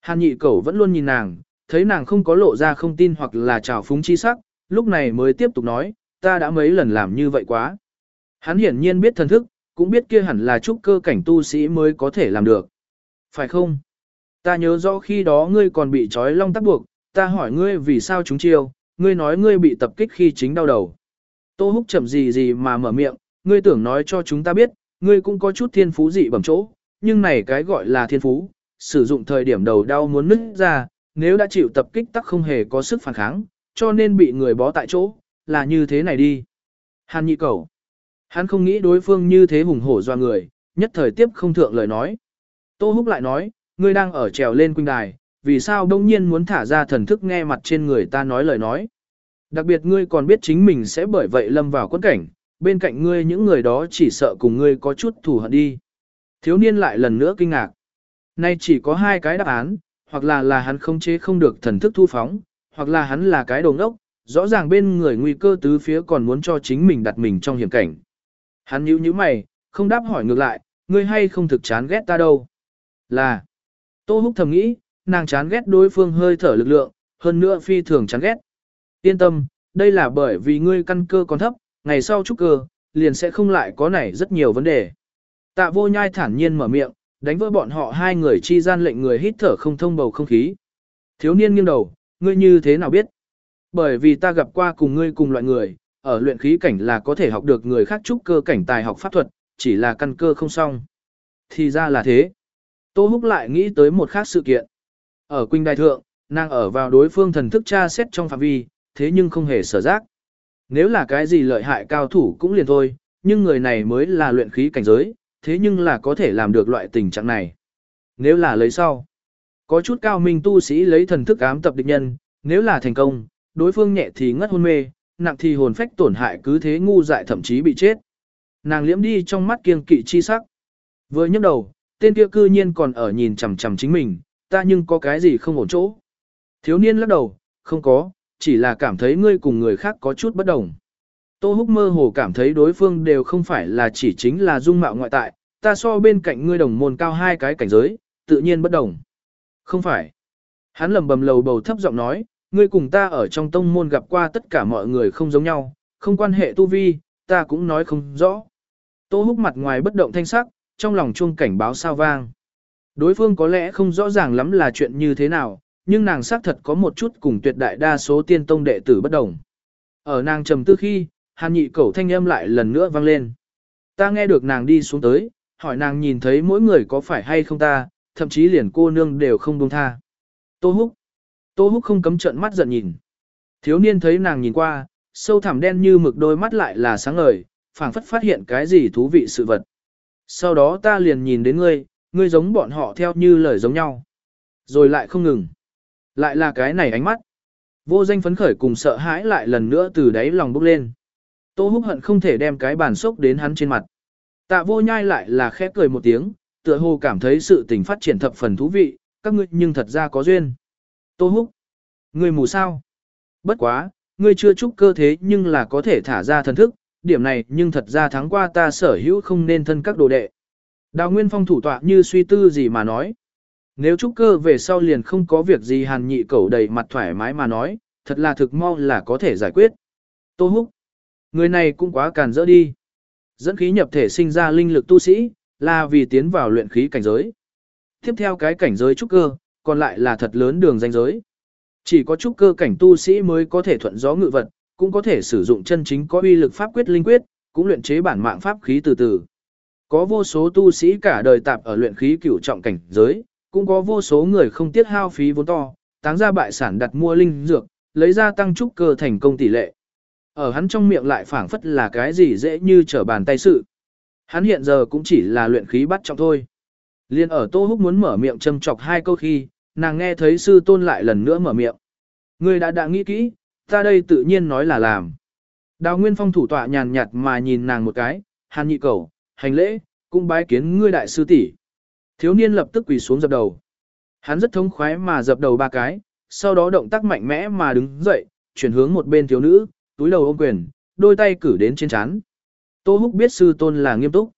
Hàn nhị cẩu vẫn luôn nhìn nàng, thấy nàng không có lộ ra không tin hoặc là trào phúng chi sắc, lúc này mới tiếp tục nói, ta đã mấy lần làm như vậy quá. Hắn hiển nhiên biết thần thức, cũng biết kia hẳn là trúc cơ cảnh tu sĩ mới có thể làm được. Phải không? Ta nhớ rõ khi đó ngươi còn bị trói long tắc buộc, ta hỏi ngươi vì sao chúng chiêu, ngươi nói ngươi bị tập kích khi chính đau đầu. Tô húc chậm gì gì mà mở miệng, ngươi tưởng nói cho chúng ta biết, ngươi cũng có chút thiên phú dị bẩm chỗ, nhưng này cái gọi là thiên phú, sử dụng thời điểm đầu đau muốn nứt ra, nếu đã chịu tập kích tắc không hề có sức phản kháng, cho nên bị người bó tại chỗ, là như thế này đi. Hàn nhị cầu. Hắn không nghĩ đối phương như thế hùng hổ doa người, nhất thời tiếp không thượng lời nói. Tô Húc lại nói, ngươi đang ở trèo lên quỳnh đài, vì sao đông nhiên muốn thả ra thần thức nghe mặt trên người ta nói lời nói. Đặc biệt ngươi còn biết chính mình sẽ bởi vậy lâm vào quân cảnh, bên cạnh ngươi những người đó chỉ sợ cùng ngươi có chút thù hận đi. Thiếu niên lại lần nữa kinh ngạc. Nay chỉ có hai cái đáp án, hoặc là là hắn không chế không được thần thức thu phóng, hoặc là hắn là cái đồ ngốc. rõ ràng bên người nguy cơ tứ phía còn muốn cho chính mình đặt mình trong hiểm cảnh. Hắn nhíu nhíu mày, không đáp hỏi ngược lại, ngươi hay không thực chán ghét ta đâu. Là, Tô Húc thầm nghĩ, nàng chán ghét đối phương hơi thở lực lượng, hơn nữa phi thường chán ghét. Yên tâm, đây là bởi vì ngươi căn cơ còn thấp, ngày sau trúc cơ, liền sẽ không lại có nảy rất nhiều vấn đề. Tạ vô nhai thản nhiên mở miệng, đánh vỡ bọn họ hai người chi gian lệnh người hít thở không thông bầu không khí. Thiếu niên nghiêng đầu, ngươi như thế nào biết? Bởi vì ta gặp qua cùng ngươi cùng loại người, ở luyện khí cảnh là có thể học được người khác trúc cơ cảnh tài học pháp thuật, chỉ là căn cơ không xong. Thì ra là thế. Tô Húc lại nghĩ tới một khác sự kiện. Ở Quỳnh Đại Thượng, nàng ở vào đối phương thần thức tra xét trong phạm vi, thế nhưng không hề sở giác. Nếu là cái gì lợi hại cao thủ cũng liền thôi, nhưng người này mới là luyện khí cảnh giới, thế nhưng là có thể làm được loại tình trạng này. Nếu là lấy sau, có chút cao minh tu sĩ lấy thần thức ám tập địch nhân, nếu là thành công, đối phương nhẹ thì ngất hôn mê, nặng thì hồn phách tổn hại cứ thế ngu dại thậm chí bị chết. Nàng liễm đi trong mắt kiêng kỵ chi sắc. Vừa nhấc đầu, tên kia cư nhiên còn ở nhìn chằm chằm chính mình, ta nhưng có cái gì không ổn chỗ. Thiếu niên lắc đầu, không có, chỉ là cảm thấy ngươi cùng người khác có chút bất đồng. Tô Húc mơ hồ cảm thấy đối phương đều không phải là chỉ chính là dung mạo ngoại tại, ta so bên cạnh ngươi đồng môn cao hai cái cảnh giới, tự nhiên bất đồng. Không phải. Hắn lầm bầm lầu bầu thấp giọng nói, ngươi cùng ta ở trong tông môn gặp qua tất cả mọi người không giống nhau, không quan hệ tu vi, ta cũng nói không rõ. Tô húc mặt ngoài bất động thanh sắc, trong lòng chuông cảnh báo sao vang. Đối phương có lẽ không rõ ràng lắm là chuyện như thế nào, nhưng nàng xác thật có một chút cùng tuyệt đại đa số tiên tông đệ tử bất đồng. Ở nàng trầm tư khi, hàn nhị cẩu thanh âm lại lần nữa vang lên. Ta nghe được nàng đi xuống tới, hỏi nàng nhìn thấy mỗi người có phải hay không ta, thậm chí liền cô nương đều không buông tha. Tô húc. Tô húc không cấm trận mắt giận nhìn. Thiếu niên thấy nàng nhìn qua, sâu thẳm đen như mực đôi mắt lại là sáng ngời, phảng phất phát hiện cái gì thú vị sự vật. Sau đó ta liền nhìn đến ngươi, ngươi giống bọn họ theo như lời giống nhau. Rồi lại không ngừng. Lại là cái này ánh mắt. Vô danh phấn khởi cùng sợ hãi lại lần nữa từ đáy lòng bốc lên. Tô húc hận không thể đem cái bàn sốc đến hắn trên mặt. Tạ vô nhai lại là khẽ cười một tiếng, tựa hồ cảm thấy sự tình phát triển thập phần thú vị, các ngươi nhưng thật ra có duyên. Tô húc. Ngươi mù sao? Bất quá, ngươi chưa chúc cơ thế nhưng là có thể thả ra thần thức, điểm này nhưng thật ra tháng qua ta sở hữu không nên thân các đồ đệ. Đào Nguyên Phong thủ tọa như suy tư gì mà nói. Nếu trúc cơ về sau liền không có việc gì hàn nhị cẩu đầy mặt thoải mái mà nói, thật là thực mau là có thể giải quyết. Tô Húc. Người này cũng quá càn rỡ đi. Dẫn khí nhập thể sinh ra linh lực tu sĩ, là vì tiến vào luyện khí cảnh giới. Tiếp theo cái cảnh giới trúc cơ, còn lại là thật lớn đường danh giới. Chỉ có trúc cơ cảnh tu sĩ mới có thể thuận gió ngự vật, cũng có thể sử dụng chân chính có uy lực pháp quyết linh quyết, cũng luyện chế bản mạng pháp khí từ từ. Có vô số tu sĩ cả đời tạp ở luyện khí cửu trọng cảnh giới, cũng có vô số người không tiết hao phí vốn to, táng ra bại sản đặt mua linh dược, lấy ra tăng trúc cơ thành công tỷ lệ. Ở hắn trong miệng lại phảng phất là cái gì dễ như trở bàn tay sự. Hắn hiện giờ cũng chỉ là luyện khí bắt trọng thôi. Liên ở Tô Húc muốn mở miệng châm chọc hai câu khi, nàng nghe thấy sư tôn lại lần nữa mở miệng. Ngươi đã đã nghĩ kỹ, ta đây tự nhiên nói là làm. Đào Nguyên Phong thủ tọa nhàn nhạt mà nhìn nàng một cái, hàn nhị cầu, hành lễ, cũng bái kiến ngươi đại sư tỷ. Thiếu niên lập tức quỳ xuống dập đầu. Hắn rất thống khoái mà dập đầu ba cái, sau đó động tác mạnh mẽ mà đứng dậy, chuyển hướng một bên thiếu nữ, túi đầu ôm quyền, đôi tay cử đến trên chán. Tô Húc biết sư tôn là nghiêm túc.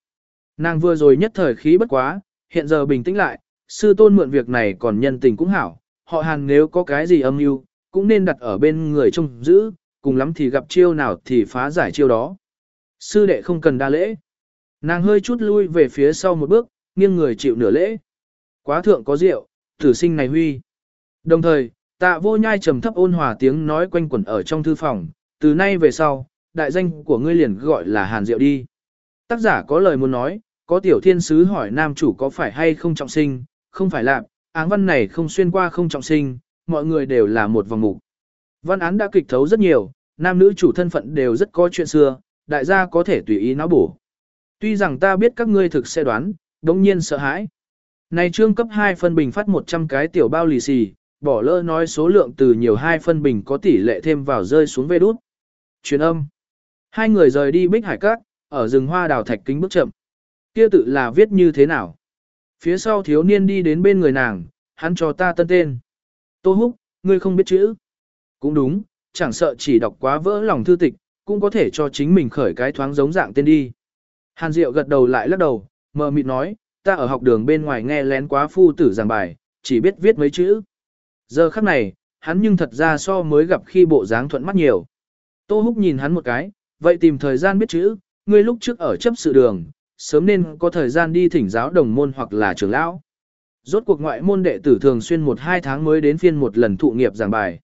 Nàng vừa rồi nhất thời khí bất quá, hiện giờ bình tĩnh lại, sư tôn mượn việc này còn nhân tình cũng hảo, họ hàng nếu có cái gì âm mưu, cũng nên đặt ở bên người trông giữ, cùng lắm thì gặp chiêu nào thì phá giải chiêu đó. Sư đệ không cần đa lễ. Nàng hơi chút lui về phía sau một bước, nghiêng người chịu nửa lễ. Quá thượng có rượu, tử sinh này huy. Đồng thời, tạ vô nhai trầm thấp ôn hòa tiếng nói quanh quẩn ở trong thư phòng, từ nay về sau, đại danh của ngươi liền gọi là Hàn Diệu đi. Tác giả có lời muốn nói, có tiểu thiên sứ hỏi nam chủ có phải hay không trọng sinh, không phải làm, áng văn này không xuyên qua không trọng sinh, mọi người đều là một vòng mục. Văn án đã kịch thấu rất nhiều, nam nữ chủ thân phận đều rất có chuyện xưa, đại gia có thể tùy ý nó bổ. Tuy rằng ta biết các ngươi thực sẽ đoán, đống nhiên sợ hãi. Này trương cấp 2 phân bình phát 100 cái tiểu bao lì xì, bỏ lỡ nói số lượng từ nhiều hai phân bình có tỷ lệ thêm vào rơi xuống vê đút. Truyền âm. Hai người rời đi bích hải cát, ở rừng hoa đào thạch kính bước chậm. Kia tự là viết như thế nào? Phía sau thiếu niên đi đến bên người nàng, hắn cho ta tân tên. Tô Húc, ngươi không biết chữ. Cũng đúng, chẳng sợ chỉ đọc quá vỡ lòng thư tịch, cũng có thể cho chính mình khởi cái thoáng giống dạng tên đi. Hàn Diệu gật đầu lại lắc đầu, mờ mịt nói, ta ở học đường bên ngoài nghe lén quá phu tử giảng bài, chỉ biết viết mấy chữ. Giờ khắc này, hắn nhưng thật ra so mới gặp khi bộ dáng thuận mắt nhiều. Tô Húc nhìn hắn một cái, vậy tìm thời gian biết chữ, ngươi lúc trước ở chấp sự đường, sớm nên có thời gian đi thỉnh giáo đồng môn hoặc là trưởng lão. Rốt cuộc ngoại môn đệ tử thường xuyên một hai tháng mới đến phiên một lần thụ nghiệp giảng bài.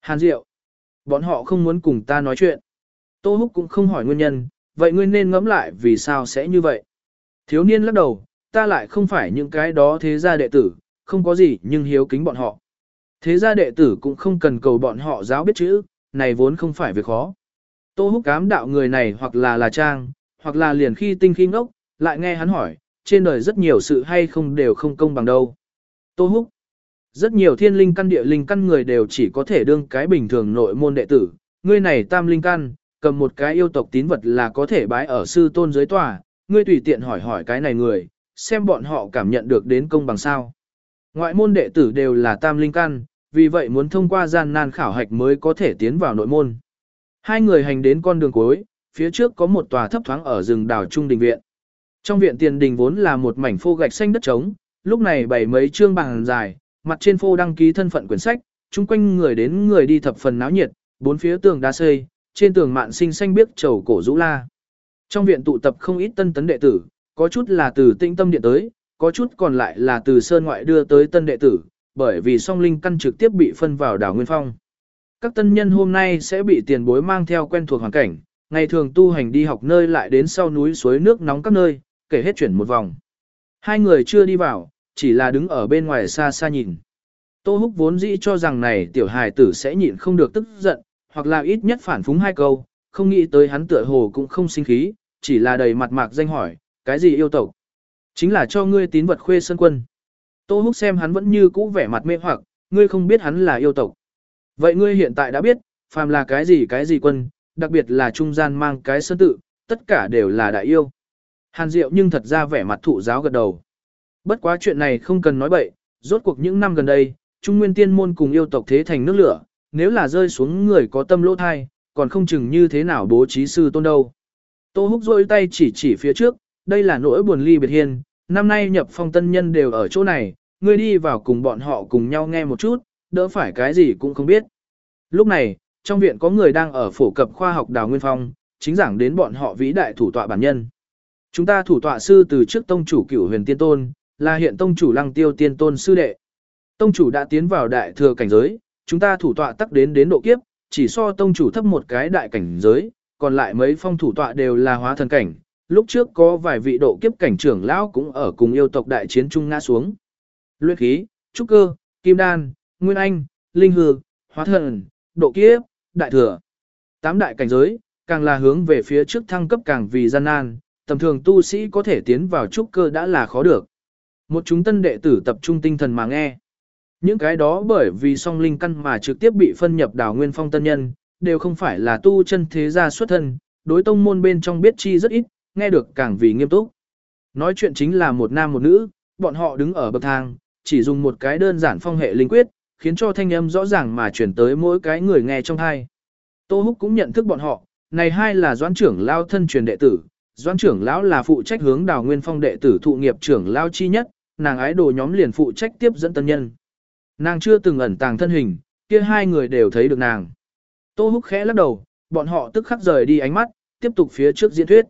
Hàn Diệu, bọn họ không muốn cùng ta nói chuyện. Tô Húc cũng không hỏi nguyên nhân, vậy ngươi nên ngẫm lại vì sao sẽ như vậy. Thiếu niên lắc đầu, ta lại không phải những cái đó thế gia đệ tử, không có gì nhưng hiếu kính bọn họ. Thế gia đệ tử cũng không cần cầu bọn họ giáo biết chữ, này vốn không phải việc khó. Tô húc cám đạo người này hoặc là là trang, hoặc là liền khi tinh khi ngốc, lại nghe hắn hỏi, trên đời rất nhiều sự hay không đều không công bằng đâu. Tô húc, rất nhiều thiên linh căn địa linh căn người đều chỉ có thể đương cái bình thường nội môn đệ tử, ngươi này tam linh căn, cầm một cái yêu tộc tín vật là có thể bái ở sư tôn dưới tòa, ngươi tùy tiện hỏi hỏi cái này người, xem bọn họ cảm nhận được đến công bằng sao. Ngoại môn đệ tử đều là tam linh căn, vì vậy muốn thông qua gian nan khảo hạch mới có thể tiến vào nội môn. Hai người hành đến con đường cuối, phía trước có một tòa thấp thoáng ở rừng đảo trung đình viện. Trong viện tiền đình vốn là một mảnh phô gạch xanh đất trống, lúc này bày mấy trương bàn dài, mặt trên phô đăng ký thân phận quyển sách, chung quanh người đến người đi thập phần náo nhiệt, bốn phía tường đá xây, trên tường mạn sinh xanh biếc trầu cổ rũ la. Trong viện tụ tập không ít tân tấn đệ tử, có chút là từ tinh tâm điện tới, có chút còn lại là từ sơn ngoại đưa tới tân đệ tử, bởi vì song linh căn trực tiếp bị phân vào đảo Nguyên Phong. Các tân nhân hôm nay sẽ bị tiền bối mang theo quen thuộc hoàn cảnh, ngày thường tu hành đi học nơi lại đến sau núi suối nước nóng các nơi, kể hết chuyển một vòng. Hai người chưa đi vào, chỉ là đứng ở bên ngoài xa xa nhìn. Tô Húc vốn dĩ cho rằng này tiểu hài tử sẽ nhịn không được tức giận, hoặc là ít nhất phản phúng hai câu, không nghĩ tới hắn tựa hồ cũng không sinh khí, chỉ là đầy mặt mạc danh hỏi, cái gì yêu tộc? Chính là cho ngươi tín vật khuê sân quân. Tô Húc xem hắn vẫn như cũ vẻ mặt mê hoặc, ngươi không biết hắn là yêu tộc. Vậy ngươi hiện tại đã biết, phàm là cái gì cái gì quân, đặc biệt là trung gian mang cái sơn tự, tất cả đều là đại yêu. Hàn Diệu nhưng thật ra vẻ mặt thụ giáo gật đầu. Bất quá chuyện này không cần nói bậy, rốt cuộc những năm gần đây, Trung Nguyên Tiên Môn cùng yêu tộc thế thành nước lửa, nếu là rơi xuống người có tâm lỗ thai, còn không chừng như thế nào bố trí sư tôn đâu. Tô Húc rôi tay chỉ chỉ phía trước, đây là nỗi buồn ly biệt hiên, năm nay nhập phong tân nhân đều ở chỗ này, ngươi đi vào cùng bọn họ cùng nhau nghe một chút, đỡ phải cái gì cũng không biết. Lúc này, trong viện có người đang ở phổ cập khoa học đào nguyên phong, chính giảng đến bọn họ vĩ đại thủ tọa bản nhân. Chúng ta thủ tọa sư từ trước tông chủ cửu huyền tiên tôn, là hiện tông chủ lăng tiêu tiên tôn sư đệ. Tông chủ đã tiến vào đại thừa cảnh giới, chúng ta thủ tọa tắc đến đến độ kiếp, chỉ so tông chủ thấp một cái đại cảnh giới, còn lại mấy phong thủ tọa đều là hóa thần cảnh. Lúc trước có vài vị độ kiếp cảnh trưởng lão cũng ở cùng yêu tộc đại chiến trung ngã xuống. Luyện khí, trúc cơ, kim đan, nguyên anh, linh hư, hóa thần, độ kiếp, đại thừa. Tám đại cảnh giới, càng là hướng về phía trước thăng cấp càng vì gian nan, tầm thường tu sĩ có thể tiến vào trúc cơ đã là khó được. Một chúng tân đệ tử tập trung tinh thần mà nghe. Những cái đó bởi vì song linh căn mà trực tiếp bị phân nhập đảo nguyên phong tân nhân, đều không phải là tu chân thế gia xuất thân, đối tông môn bên trong biết chi rất ít, nghe được càng vì nghiêm túc. Nói chuyện chính là một nam một nữ, bọn họ đứng ở bậc thang, chỉ dùng một cái đơn giản phong hệ linh quyết, khiến cho thanh âm rõ ràng mà chuyển tới mỗi cái người nghe trong hai. Tô Húc cũng nhận thức bọn họ, này hai là doãn trưởng lao thân truyền đệ tử, doãn trưởng lão là phụ trách hướng đào nguyên phong đệ tử thụ nghiệp trưởng lao chi nhất, nàng ái đồ nhóm liền phụ trách tiếp dẫn tân nhân. Nàng chưa từng ẩn tàng thân hình, kia hai người đều thấy được nàng. Tô Húc khẽ lắc đầu, bọn họ tức khắc rời đi ánh mắt, tiếp tục phía trước diễn thuyết.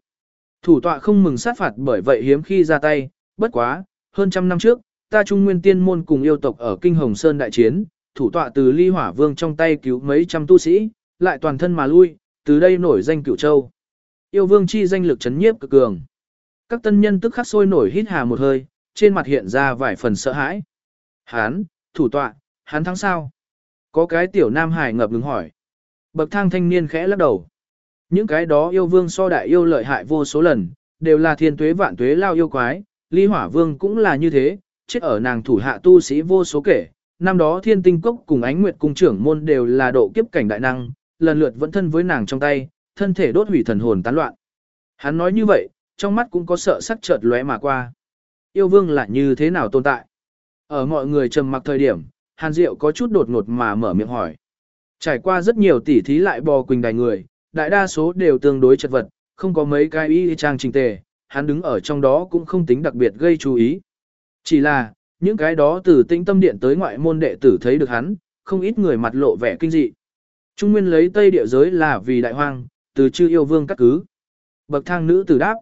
Thủ tọa không mừng sát phạt bởi vậy hiếm khi ra tay, bất quá, hơn trăm năm trước, ta trung nguyên tiên môn cùng yêu tộc ở Kinh Hồng Sơn đại chiến, thủ tọa từ ly hỏa vương trong tay cứu mấy trăm tu sĩ, lại toàn thân mà lui, từ đây nổi danh cửu châu. Yêu vương chi danh lực chấn nhiếp cực cường. Các tân nhân tức khắc sôi nổi hít hà một hơi, trên mặt hiện ra vài phần sợ hãi. Hán, thủ tọa, hắn thắng sao? Có cái tiểu nam hải ngập ngừng hỏi. Bậc thang thanh niên khẽ lắc đầu. Những cái đó yêu vương so đại yêu lợi hại vô số lần, đều là thiên tuế vạn tuế lao yêu quái, ly hỏa vương cũng là như thế, chết ở nàng thủ hạ tu sĩ vô số kể. Năm đó thiên tinh cốc cùng ánh nguyệt cung trưởng môn đều là độ kiếp cảnh đại năng, lần lượt vẫn thân với nàng trong tay, thân thể đốt hủy thần hồn tán loạn. Hắn nói như vậy, trong mắt cũng có sợ sắc chợt lóe mà qua. Yêu vương là như thế nào tồn tại? Ở mọi người trầm mặc thời điểm, Hàn Diệu có chút đột ngột mà mở miệng hỏi. Trải qua rất nhiều tỉ thí lại bò quỳnh đài người, đại đa số đều tương đối chật vật, không có mấy cái y trang trình tề, hắn đứng ở trong đó cũng không tính đặc biệt gây chú ý. Chỉ là, những cái đó từ tĩnh tâm điện tới ngoại môn đệ tử thấy được hắn, không ít người mặt lộ vẻ kinh dị. Trung Nguyên lấy Tây địa giới là vì đại hoang, từ chư yêu vương các cứ. Bậc thang nữ tử đáp.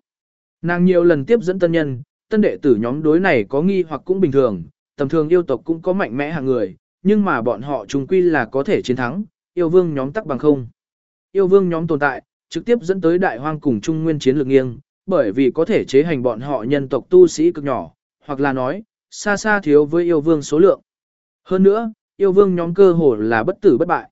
Nàng nhiều lần tiếp dẫn tân nhân, tân đệ tử nhóm đối này có nghi hoặc cũng bình thường, tầm thường yêu tộc cũng có mạnh mẽ hàng người, nhưng mà bọn họ chung quy là có thể chiến thắng, yêu vương nhóm tắc bằng không. Yêu vương nhóm tồn tại, trực tiếp dẫn tới đại hoang cùng trung nguyên chiến lược nghiêng, bởi vì có thể chế hành bọn họ nhân tộc tu sĩ cực nhỏ, hoặc là nói, xa xa thiếu với yêu vương số lượng. Hơn nữa, yêu vương nhóm cơ hồ là bất tử bất bại.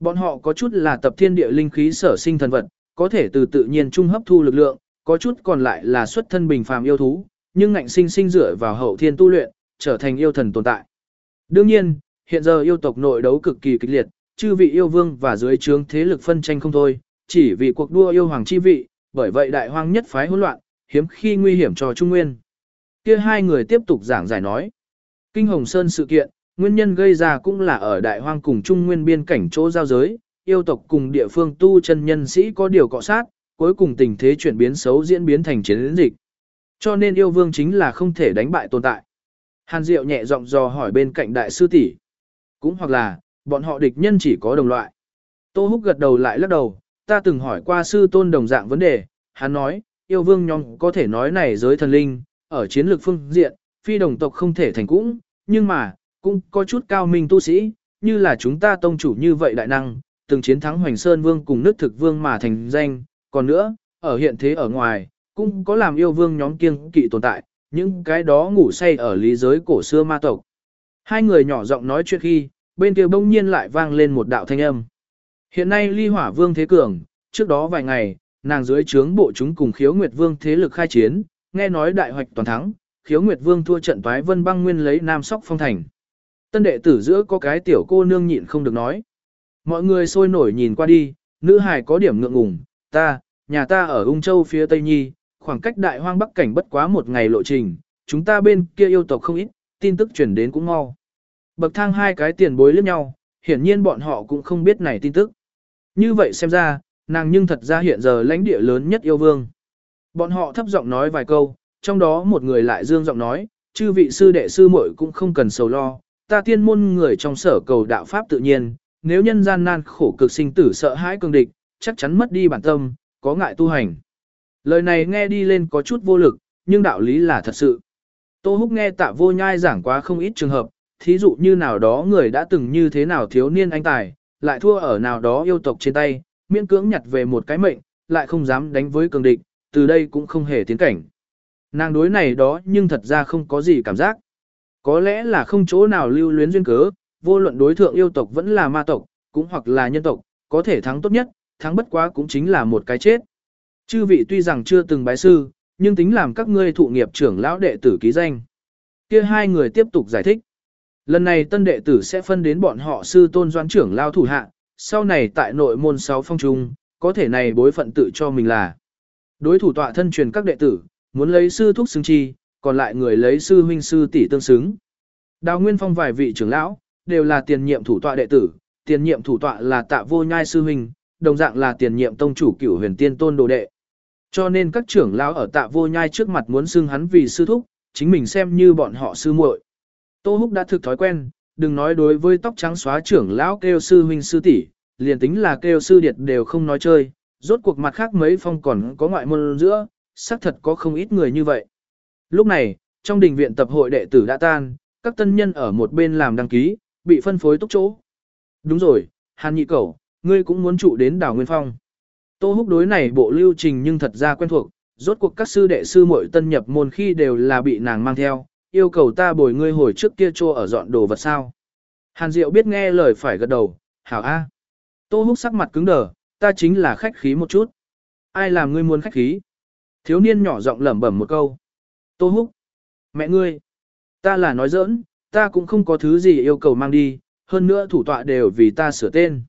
Bọn họ có chút là tập thiên địa linh khí sở sinh thần vật, có thể từ tự nhiên trung hấp thu lực lượng, có chút còn lại là xuất thân bình phàm yêu thú, nhưng ngạnh sinh sinh dựa vào hậu thiên tu luyện, trở thành yêu thần tồn tại. Đương nhiên, hiện giờ yêu tộc nội đấu cực kỳ kịch liệt, chư vị yêu vương và dưới trướng thế lực phân tranh không thôi, chỉ vì cuộc đua yêu hoàng chi vị, bởi vậy đại hoang nhất phái hỗn loạn, hiếm khi nguy hiểm cho Trung Nguyên. Kia hai người tiếp tục giảng giải nói. Kinh Hồng Sơn sự kiện, Nguyên nhân gây ra cũng là ở đại hoang cùng trung nguyên biên cảnh chỗ giao giới, yêu tộc cùng địa phương tu chân nhân sĩ có điều cọ sát, cuối cùng tình thế chuyển biến xấu diễn biến thành chiến dịch. Cho nên yêu vương chính là không thể đánh bại tồn tại. Hàn Diệu nhẹ giọng dò hỏi bên cạnh đại sư tỷ, cũng hoặc là, bọn họ địch nhân chỉ có đồng loại. Tô Húc gật đầu lại lắc đầu, ta từng hỏi qua sư tôn đồng dạng vấn đề, hắn nói, yêu vương nhóm có thể nói này giới thần linh, ở chiến lược phương diện, phi đồng tộc không thể thành cũng, nhưng mà, cũng có chút cao minh tu sĩ, như là chúng ta tông chủ như vậy đại năng, từng chiến thắng Hoành Sơn Vương cùng nước thực vương mà thành danh, còn nữa, ở hiện thế ở ngoài, cũng có làm yêu vương nhóm kiêng kỵ tồn tại, những cái đó ngủ say ở lý giới cổ xưa ma tộc. Hai người nhỏ giọng nói chuyện khi, bên kia bỗng nhiên lại vang lên một đạo thanh âm. Hiện nay ly hỏa vương thế cường, trước đó vài ngày, nàng dưới trướng bộ chúng cùng khiếu nguyệt vương thế lực khai chiến, nghe nói đại hoạch toàn thắng, khiếu nguyệt vương thua trận toái vân băng nguyên lấy nam sóc phong thành. Tân đệ tử giữa có cái tiểu cô nương nhịn không được nói. Mọi người sôi nổi nhìn qua đi, nữ hài có điểm ngượng ngùng, ta, nhà ta ở Ung Châu phía Tây Nhi, khoảng cách đại hoang bắc cảnh bất quá một ngày lộ trình, chúng ta bên kia yêu tộc không ít, tin tức truyền đến cũng mau. Bậc thang hai cái tiền bối liếc nhau, hiển nhiên bọn họ cũng không biết này tin tức. Như vậy xem ra, nàng nhưng thật ra hiện giờ lãnh địa lớn nhất yêu vương. Bọn họ thấp giọng nói vài câu, trong đó một người lại dương giọng nói, chư vị sư đệ sư muội cũng không cần sầu lo, ta tiên môn người trong sở cầu đạo pháp tự nhiên, nếu nhân gian nan khổ cực sinh tử sợ hãi cường địch, chắc chắn mất đi bản tâm, có ngại tu hành. Lời này nghe đi lên có chút vô lực, nhưng đạo lý là thật sự. Tô Húc nghe tạ vô nhai giảng quá không ít trường hợp, thí dụ như nào đó người đã từng như thế nào thiếu niên anh tài, lại thua ở nào đó yêu tộc trên tay, miễn cưỡng nhặt về một cái mệnh, lại không dám đánh với cường địch, từ đây cũng không hề tiến cảnh. Nàng đối này đó nhưng thật ra không có gì cảm giác. Có lẽ là không chỗ nào lưu luyến duyên cớ, vô luận đối thượng yêu tộc vẫn là ma tộc, cũng hoặc là nhân tộc, có thể thắng tốt nhất, thắng bất quá cũng chính là một cái chết. Chư vị tuy rằng chưa từng bái sư, nhưng tính làm các ngươi thụ nghiệp trưởng lão đệ tử ký danh. Kia hai người tiếp tục giải thích. Lần này tân đệ tử sẽ phân đến bọn họ sư tôn doãn trưởng lao thủ hạ, sau này tại nội môn 6 phong trung, có thể này bối phận tự cho mình là. Đối thủ tọa thân truyền các đệ tử, muốn lấy sư thúc xứng chi, còn lại người lấy sư huynh sư tỷ tương xứng. Đào Nguyên Phong vài vị trưởng lão, đều là tiền nhiệm thủ tọa đệ tử, tiền nhiệm thủ tọa là tạ vô nhai sư huynh, đồng dạng là tiền nhiệm tông chủ cửu huyền tiên tôn đồ đệ. Cho nên các trưởng lão ở tạ vô nhai trước mặt muốn xưng hắn vì sư thúc, chính mình xem như bọn họ sư muội. Tô Húc đã thực thói quen, đừng nói đối với tóc trắng xóa trưởng lão kêu sư huynh sư tỷ, liền tính là kêu sư điệt đều không nói chơi, rốt cuộc mặt khác mấy phong còn có ngoại môn giữa, xác thật có không ít người như vậy. Lúc này, trong đình viện tập hội đệ tử đã tan, các tân nhân ở một bên làm đăng ký, bị phân phối túc chỗ. Đúng rồi, Hàn Nhị Cẩu, ngươi cũng muốn trụ đến đảo Nguyên Phong. Tô Húc đối này bộ lưu trình nhưng thật ra quen thuộc, rốt cuộc các sư đệ sư muội tân nhập môn khi đều là bị nàng mang theo, yêu cầu ta bồi ngươi hồi trước kia trô ở dọn đồ vật sao. Hàn Diệu biết nghe lời phải gật đầu, hảo a. Tô Húc sắc mặt cứng đờ, ta chính là khách khí một chút. Ai làm ngươi muốn khách khí? Thiếu niên nhỏ giọng lẩm bẩm một câu. Tô Húc. Mẹ ngươi. Ta là nói giỡn, ta cũng không có thứ gì yêu cầu mang đi, hơn nữa thủ tọa đều vì ta sửa tên.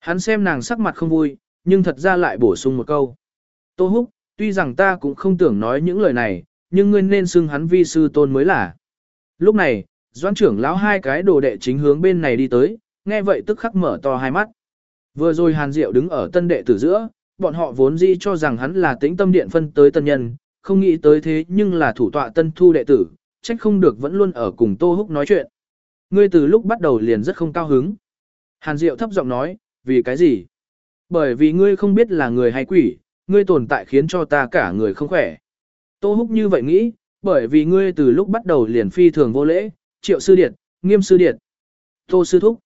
Hắn xem nàng sắc mặt không vui, nhưng thật ra lại bổ sung một câu. Tô Húc, tuy rằng ta cũng không tưởng nói những lời này, nhưng ngươi nên xưng hắn vi sư tôn mới là. Lúc này, doãn trưởng lão hai cái đồ đệ chính hướng bên này đi tới, nghe vậy tức khắc mở to hai mắt. Vừa rồi Hàn Diệu đứng ở tân đệ tử giữa, bọn họ vốn dĩ cho rằng hắn là tĩnh tâm điện phân tới tân nhân, không nghĩ tới thế nhưng là thủ tọa tân thu đệ tử, trách không được vẫn luôn ở cùng Tô Húc nói chuyện. Ngươi từ lúc bắt đầu liền rất không cao hứng. Hàn Diệu thấp giọng nói, vì cái gì? Bởi vì ngươi không biết là người hay quỷ, ngươi tồn tại khiến cho ta cả người không khỏe. Tô Húc như vậy nghĩ, bởi vì ngươi từ lúc bắt đầu liền phi thường vô lễ, triệu sư điệt, nghiêm sư điệt. Tô sư thúc.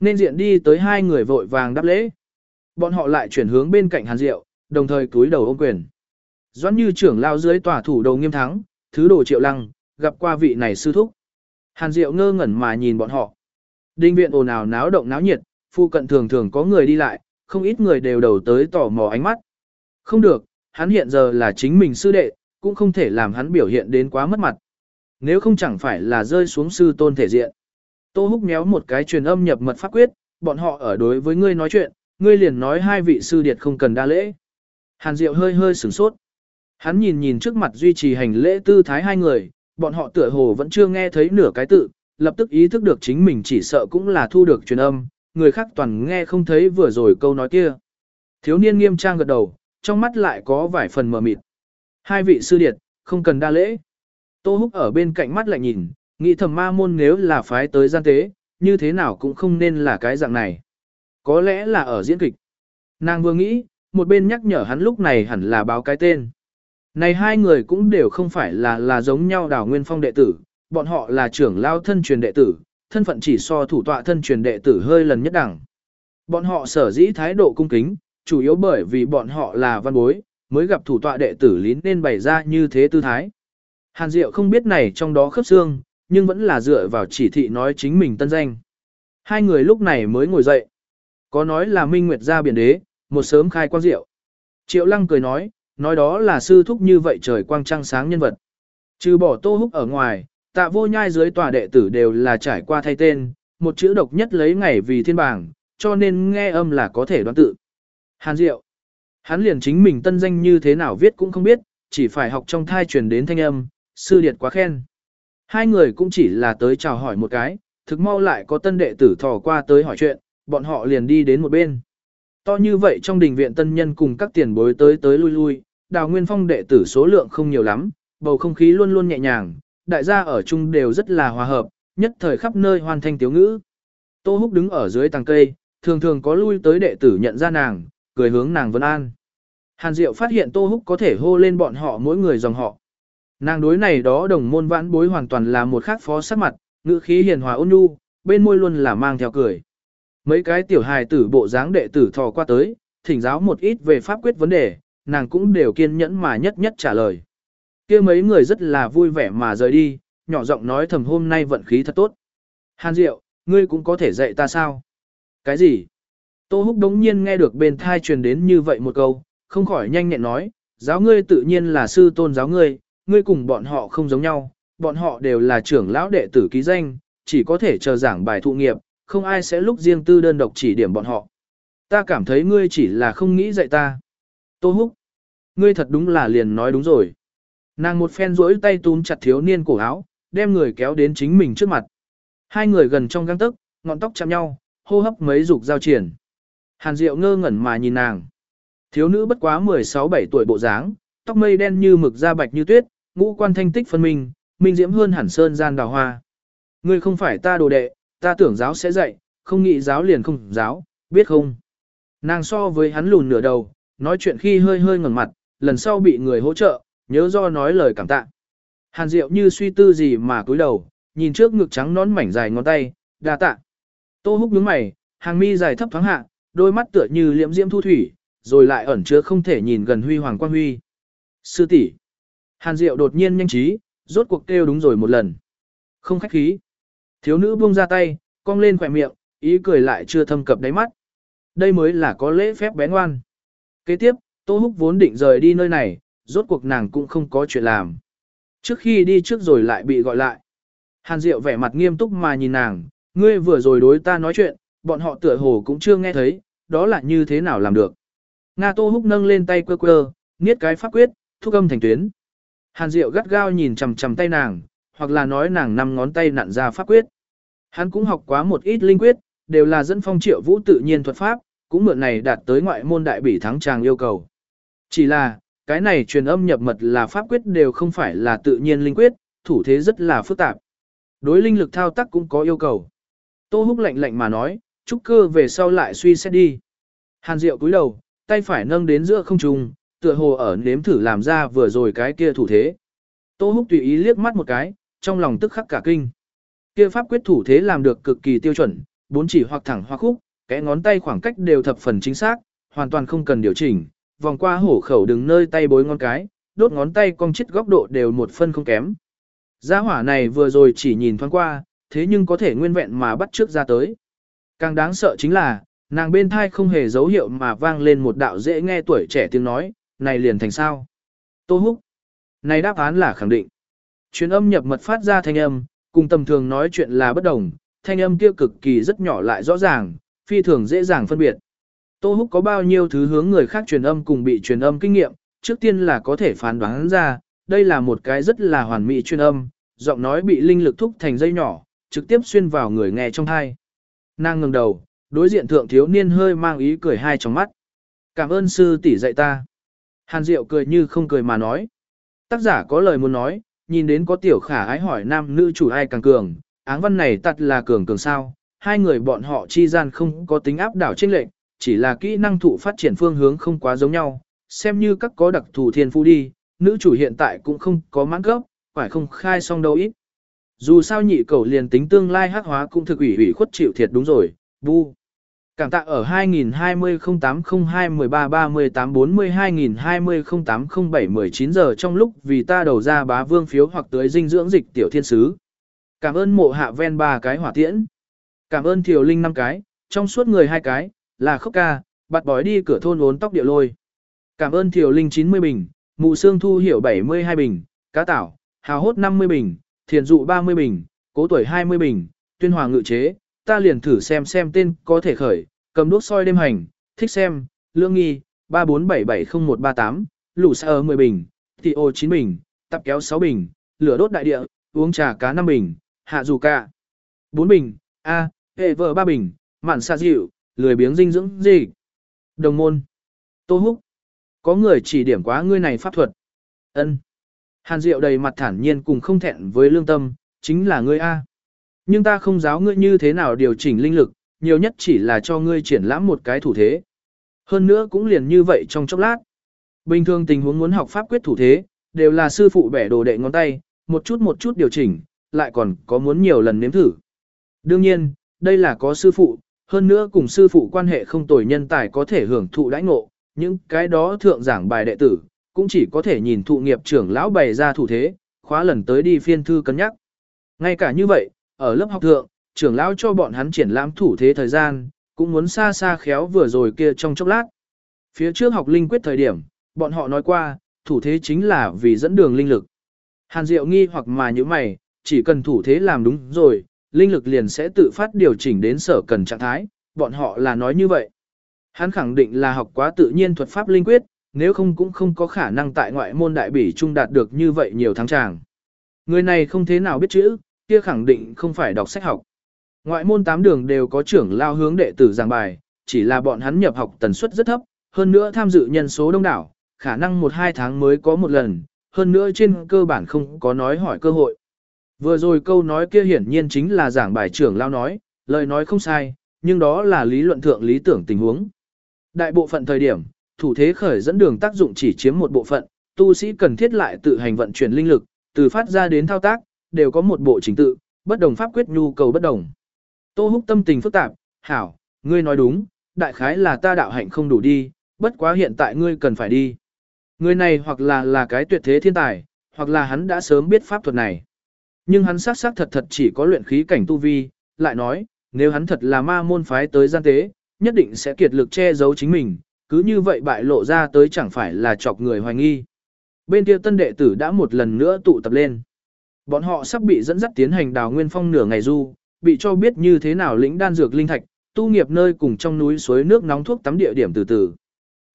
Nên diện đi tới hai người vội vàng đáp lễ. Bọn họ lại chuyển hướng bên cạnh Hàn Diệu, đồng thời cúi đầu ôm quyền. Doãn như trưởng lao dưới tòa thủ đầu nghiêm thắng, thứ đồ triệu lăng, gặp qua vị này sư thúc. Hàn Diệu ngơ ngẩn mà nhìn bọn họ. Đinh viện ồn ào náo động náo nhiệt, phu cận thường thường có người đi lại, không ít người đều đầu tới tò mò ánh mắt. Không được, hắn hiện giờ là chính mình sư đệ, cũng không thể làm hắn biểu hiện đến quá mất mặt. Nếu không chẳng phải là rơi xuống sư tôn thể diện. Tô Húc méo một cái truyền âm nhập mật pháp quyết, bọn họ ở đối với ngươi nói chuyện, ngươi liền nói hai vị sư điệt không cần đa lễ. Hàn Diệu hơi hơi sửng sốt. Hắn nhìn nhìn trước mặt duy trì hành lễ tư thái hai người, bọn họ tựa hồ vẫn chưa nghe thấy nửa cái tự, lập tức ý thức được chính mình chỉ sợ cũng là thu được truyền âm, người khác toàn nghe không thấy vừa rồi câu nói kia. Thiếu niên nghiêm trang gật đầu, trong mắt lại có vài phần mờ mịt. Hai vị sư điệt, không cần đa lễ. Tô Húc ở bên cạnh mắt lại nhìn, nghĩ thầm ma môn nếu là phái tới gian tế, như thế nào cũng không nên là cái dạng này. Có lẽ là ở diễn kịch. Nàng vừa nghĩ, một bên nhắc nhở hắn lúc này hẳn là báo cái tên. Này hai người cũng đều không phải là là giống nhau đảo nguyên phong đệ tử, bọn họ là trưởng lao thân truyền đệ tử, thân phận chỉ so thủ tọa thân truyền đệ tử hơi lần nhất đẳng. Bọn họ sở dĩ thái độ cung kính, chủ yếu bởi vì bọn họ là văn bối, mới gặp thủ tọa đệ tử lín nên bày ra như thế tư thái. Hàn Diệu không biết này trong đó khớp xương, nhưng vẫn là dựa vào chỉ thị nói chính mình tân danh. Hai người lúc này mới ngồi dậy. Có nói là Minh Nguyệt gia biển đế, một sớm khai quan diệu. Triệu Lăng cười nói, nói đó là sư thúc như vậy trời quang trăng sáng nhân vật. Trừ bỏ tô húc ở ngoài, tạ vô nhai dưới tòa đệ tử đều là trải qua thay tên, một chữ độc nhất lấy ngày vì thiên bảng, cho nên nghe âm là có thể đoán tự. Hàn Diệu. Hắn liền chính mình tân danh như thế nào viết cũng không biết, chỉ phải học trong thai truyền đến thanh âm, sư điệt quá khen. Hai người cũng chỉ là tới chào hỏi một cái, thực mau lại có tân đệ tử thò qua tới hỏi chuyện, bọn họ liền đi đến một bên. To như vậy trong đình viện tân nhân cùng các tiền bối tới tới lui lui, đào nguyên phong đệ tử số lượng không nhiều lắm, bầu không khí luôn luôn nhẹ nhàng, đại gia ở chung đều rất là hòa hợp, nhất thời khắp nơi hoàn thành tiếu ngữ. Tô Húc đứng ở dưới tàng cây, thường thường có lui tới đệ tử nhận ra nàng, cười hướng nàng vân an. Hàn Diệu phát hiện Tô Húc có thể hô lên bọn họ mỗi người dòng họ. Nàng đối này đó đồng môn vãn bối hoàn toàn là một khác phó sắc mặt, ngữ khí hiền hòa ôn nhu, bên môi luôn là mang theo cười. Mấy cái tiểu hài tử bộ dáng đệ tử thò qua tới, thỉnh giáo một ít về pháp quyết vấn đề, nàng cũng đều kiên nhẫn mà nhất nhất trả lời. kia mấy người rất là vui vẻ mà rời đi, nhỏ giọng nói thầm hôm nay vận khí thật tốt. Hàn Diệu, ngươi cũng có thể dạy ta sao? Cái gì? Tô Húc đống nhiên nghe được bên thai truyền đến như vậy một câu, không khỏi nhanh nhẹn nói, giáo ngươi tự nhiên là sư tôn giáo ngươi, ngươi cùng bọn họ không giống nhau, bọn họ đều là trưởng lão đệ tử ký danh, chỉ có thể chờ giảng bài thụ nghiệp, không ai sẽ lúc riêng tư đơn độc chỉ điểm bọn họ. Ta cảm thấy ngươi chỉ là không nghĩ dạy ta. Tô Húc, ngươi thật đúng là liền nói đúng rồi. Nàng một phen rỗi tay túm chặt thiếu niên cổ áo, đem người kéo đến chính mình trước mặt. Hai người gần trong găng tức, ngọn tóc chạm nhau, hô hấp mấy dục giao triển. Hàn Diệu ngơ ngẩn mà nhìn nàng. Thiếu nữ bất quá 16-17 tuổi bộ dáng, tóc mây đen như mực da bạch như tuyết, ngũ quan thanh tích phân minh, minh diễm hơn hẳn sơn gian đào hoa. Ngươi không phải ta đồ đệ, ta tưởng giáo sẽ dạy, không nghĩ giáo liền không giáo, biết không? Nàng so với hắn lùn nửa đầu, nói chuyện khi hơi hơi ngẩng mặt, lần sau bị người hỗ trợ, nhớ do nói lời cảm tạ. Hàn Diệu như suy tư gì mà cúi đầu, nhìn trước ngực trắng nón mảnh dài ngón tay, đa tạ. Tô húc nhướng mày, hàng mi dài thấp thoáng hạ, đôi mắt tựa như liễm diễm thu thủy, rồi lại ẩn chứa không thể nhìn gần huy hoàng quan huy. Sư tỷ. Hàn Diệu đột nhiên nhanh trí, rốt cuộc kêu đúng rồi một lần. Không khách khí. Thiếu nữ buông ra tay, cong lên khỏe miệng, ý cười lại chưa thâm cập đáy mắt. Đây mới là có lễ phép bé ngoan. Kế tiếp, Tô Húc vốn định rời đi nơi này, rốt cuộc nàng cũng không có chuyện làm. Trước khi đi trước rồi lại bị gọi lại. Hàn Diệu vẻ mặt nghiêm túc mà nhìn nàng, ngươi vừa rồi đối ta nói chuyện, bọn họ tựa hồ cũng chưa nghe thấy, đó là như thế nào làm được. Nga Tô Húc nâng lên tay quơ quơ, niết cái pháp quyết, thúc âm thành tuyến. Hàn Diệu gắt gao nhìn chằm chằm tay nàng, hoặc là nói nàng năm ngón tay nặn ra pháp quyết. Hắn cũng học quá một ít linh quyết, đều là dẫn phong triệu vũ tự nhiên thuật pháp, cũng mượn này đạt tới ngoại môn đại bỉ thắng tràng yêu cầu. Chỉ là, cái này truyền âm nhập mật là pháp quyết đều không phải là tự nhiên linh quyết, thủ thế rất là phức tạp. Đối linh lực thao tác cũng có yêu cầu. Tô húc lạnh lạnh mà nói, trúc cơ về sau lại suy xét đi. Hàn Diệu cúi đầu, tay phải nâng đến giữa không trung, tựa hồ ở nếm thử làm ra vừa rồi cái kia thủ thế. Tô Húc tùy ý liếc mắt một cái, trong lòng tức khắc cả kinh. Kia pháp quyết thủ thế làm được cực kỳ tiêu chuẩn, bốn chỉ hoặc thẳng hoặc khúc, cái ngón tay khoảng cách đều thập phần chính xác, hoàn toàn không cần điều chỉnh, vòng qua hổ khẩu đứng nơi tay bối ngón cái, đốt ngón tay cong chít góc độ đều một phân không kém. Gia hỏa này vừa rồi chỉ nhìn thoáng qua, thế nhưng có thể nguyên vẹn mà bắt trước ra tới. Càng đáng sợ chính là, nàng bên thai không hề dấu hiệu mà vang lên một đạo dễ nghe tuổi trẻ tiếng nói, này liền thành sao. Tô Húc. Này đáp án là khẳng định. Chuyến âm nhập mật phát ra thanh âm, cùng tầm thường nói chuyện là bất đồng, thanh âm kia cực kỳ rất nhỏ lại rõ ràng, phi thường dễ dàng phân biệt. Tô Húc có bao nhiêu thứ hướng người khác truyền âm cùng bị truyền âm kinh nghiệm, trước tiên là có thể phán đoán ra, đây là một cái rất là hoàn mỹ truyền âm, giọng nói bị linh lực thúc thành dây nhỏ, trực tiếp xuyên vào người nghe trong thai. Nàng ngẩng đầu, đối diện thượng thiếu niên hơi mang ý cười hai trong mắt. Cảm ơn sư tỷ dạy ta. Hàn Diệu cười như không cười mà nói. Tác giả có lời muốn nói, nhìn đến có tiểu khả ái hỏi nam nữ chủ ai càng cường, áng văn này tắt là cường cường sao, hai người bọn họ chi gian không có tính áp đảo chênh lệnh, chỉ là kỹ năng thụ phát triển phương hướng không quá giống nhau, xem như các có đặc thù thiên phú đi, nữ chủ hiện tại cũng không có mãn gốc, phải không khai xong đâu ít. Dù sao nhị cầu liền tính tương lai hắc hóa cũng thực ủy ủy khuất chịu thiệt đúng rồi, bu. Cảm tạ ở 2020-08-02-13-38-40-2020-08-07-19 giờ trong lúc vì ta đầu ra bá vương phiếu hoặc tới dinh dưỡng dịch tiểu thiên sứ. Cảm ơn mộ hạ ven ba cái hỏa tiễn. Cảm ơn thiều linh năm cái, trong suốt người hai cái, là khóc ca, bạt bói đi cửa thôn uốn tóc địa lôi. Cảm ơn thiều linh 90 bình, mụ Sương thu hiểu 72 bình, cá tảo, hào hốt 50 bình, thiền dụ 30 bình, cố tuổi 20 bình, tuyên hòa ngự chế, ta liền thử xem xem tên có thể khởi, cầm đuốc soi đêm hành, thích xem, lương nghi, 34770138, lũ xa 10 bình, thị ô 9 bình, tập kéo 6 bình, lửa đốt đại địa, uống trà cá 5 bình, hạ dù cả. 4 bình, A, hệ vợ 3 bình, mạn xa dịu, lười biếng dinh dưỡng gì. Đồng môn. Tô húc. Có người chỉ điểm quá ngươi này pháp thuật. ân Hàn Diệu đầy mặt thản nhiên cùng không thẹn với lương tâm, chính là ngươi A. Nhưng ta không giáo ngươi như thế nào điều chỉnh linh lực, nhiều nhất chỉ là cho ngươi triển lãm một cái thủ thế. Hơn nữa cũng liền như vậy trong chốc lát. Bình thường tình huống muốn học pháp quyết thủ thế, đều là sư phụ bẻ đồ đệ ngón tay, một chút một chút điều chỉnh, lại còn có muốn nhiều lần nếm thử. Đương nhiên, đây là có sư phụ, hơn nữa cùng sư phụ quan hệ không tồi nhân tài có thể hưởng thụ đãi ngộ, những cái đó thượng giảng bài đệ tử, cũng chỉ có thể nhìn thụ nghiệp trưởng lão bày ra thủ thế, khóa lần tới đi phiên thư cân nhắc. Ngay cả như vậy, ở lớp học thượng, trưởng lão cho bọn hắn triển lãm thủ thế thời gian, cũng muốn xa xa khéo vừa rồi kia trong chốc lát. Phía trước học linh quyết thời điểm, bọn họ nói qua, thủ thế chính là vì dẫn đường linh lực. Hàn Diệu nghi hoặc mà như mày, chỉ cần thủ thế làm đúng rồi, linh lực liền sẽ tự phát điều chỉnh đến sở cần trạng thái, bọn họ là nói như vậy. Hắn khẳng định là học quá tự nhiên thuật pháp linh quyết, nếu không cũng không có khả năng tại ngoại môn đại bỉ trung đạt được như vậy nhiều tháng tràng. Người này không thế nào biết chữ, kia khẳng định không phải đọc sách học. Ngoại môn tám đường đều có trưởng lao hướng đệ tử giảng bài, chỉ là bọn hắn nhập học tần suất rất thấp, hơn nữa tham dự nhân số đông đảo, khả năng một hai tháng mới có một lần, hơn nữa trên cơ bản không có nói hỏi cơ hội. Vừa rồi câu nói kia hiển nhiên chính là giảng bài trưởng lao nói, lời nói không sai, nhưng đó là lý luận thượng lý tưởng tình huống. Đại bộ phận thời điểm, thủ thế khởi dẫn đường tác dụng chỉ chiếm một bộ phận, tu sĩ cần thiết lại tự hành vận chuyển linh lực, từ phát ra đến thao tác, đều có một bộ trình tự, bất đồng pháp quyết nhu cầu bất đồng. Tô Húc tâm tình phức tạp, hảo, ngươi nói đúng, đại khái là ta đạo hạnh không đủ đi, bất quá hiện tại ngươi cần phải đi. Người này hoặc là là cái tuyệt thế thiên tài, hoặc là hắn đã sớm biết pháp thuật này. Nhưng hắn xác xác thật thật chỉ có luyện khí cảnh tu vi, lại nói, nếu hắn thật là ma môn phái tới gian tế, nhất định sẽ kiệt lực che giấu chính mình, cứ như vậy bại lộ ra tới chẳng phải là chọc người hoài nghi. Bên kia tân đệ tử đã một lần nữa tụ tập lên. Bọn họ sắp bị dẫn dắt tiến hành đào nguyên phong nửa ngày du, bị cho biết như thế nào lĩnh đan dược linh thạch, tu nghiệp nơi cùng trong núi suối nước nóng thuốc tắm địa điểm từ từ.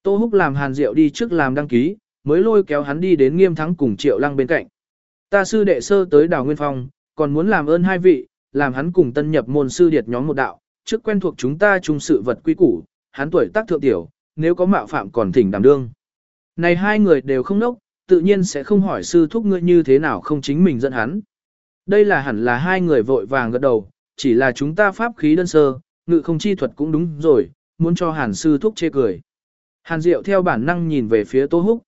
Tô Húc làm Hàn Diệu đi trước làm đăng ký, mới lôi kéo hắn đi đến Nghiêm Thắng cùng Triệu Lăng bên cạnh. Ta sư đệ sơ tới đào nguyên phong, còn muốn làm ơn hai vị, làm hắn cùng tân nhập môn sư điệt nhóm một đạo, trước quen thuộc chúng ta chung sự vật quy củ, hắn tuổi tác thượng tiểu, nếu có mạo phạm còn thỉnh đảm đương. Này hai người đều không nốc, tự nhiên sẽ không hỏi sư thúc ngươi như thế nào không chính mình dẫn hắn. Đây là hẳn là hai người vội vàng gật đầu, chỉ là chúng ta pháp khí đơn sơ, ngự không chi thuật cũng đúng rồi, muốn cho hàn sư thúc chê cười. Hàn Diệu theo bản năng nhìn về phía Tô Húc.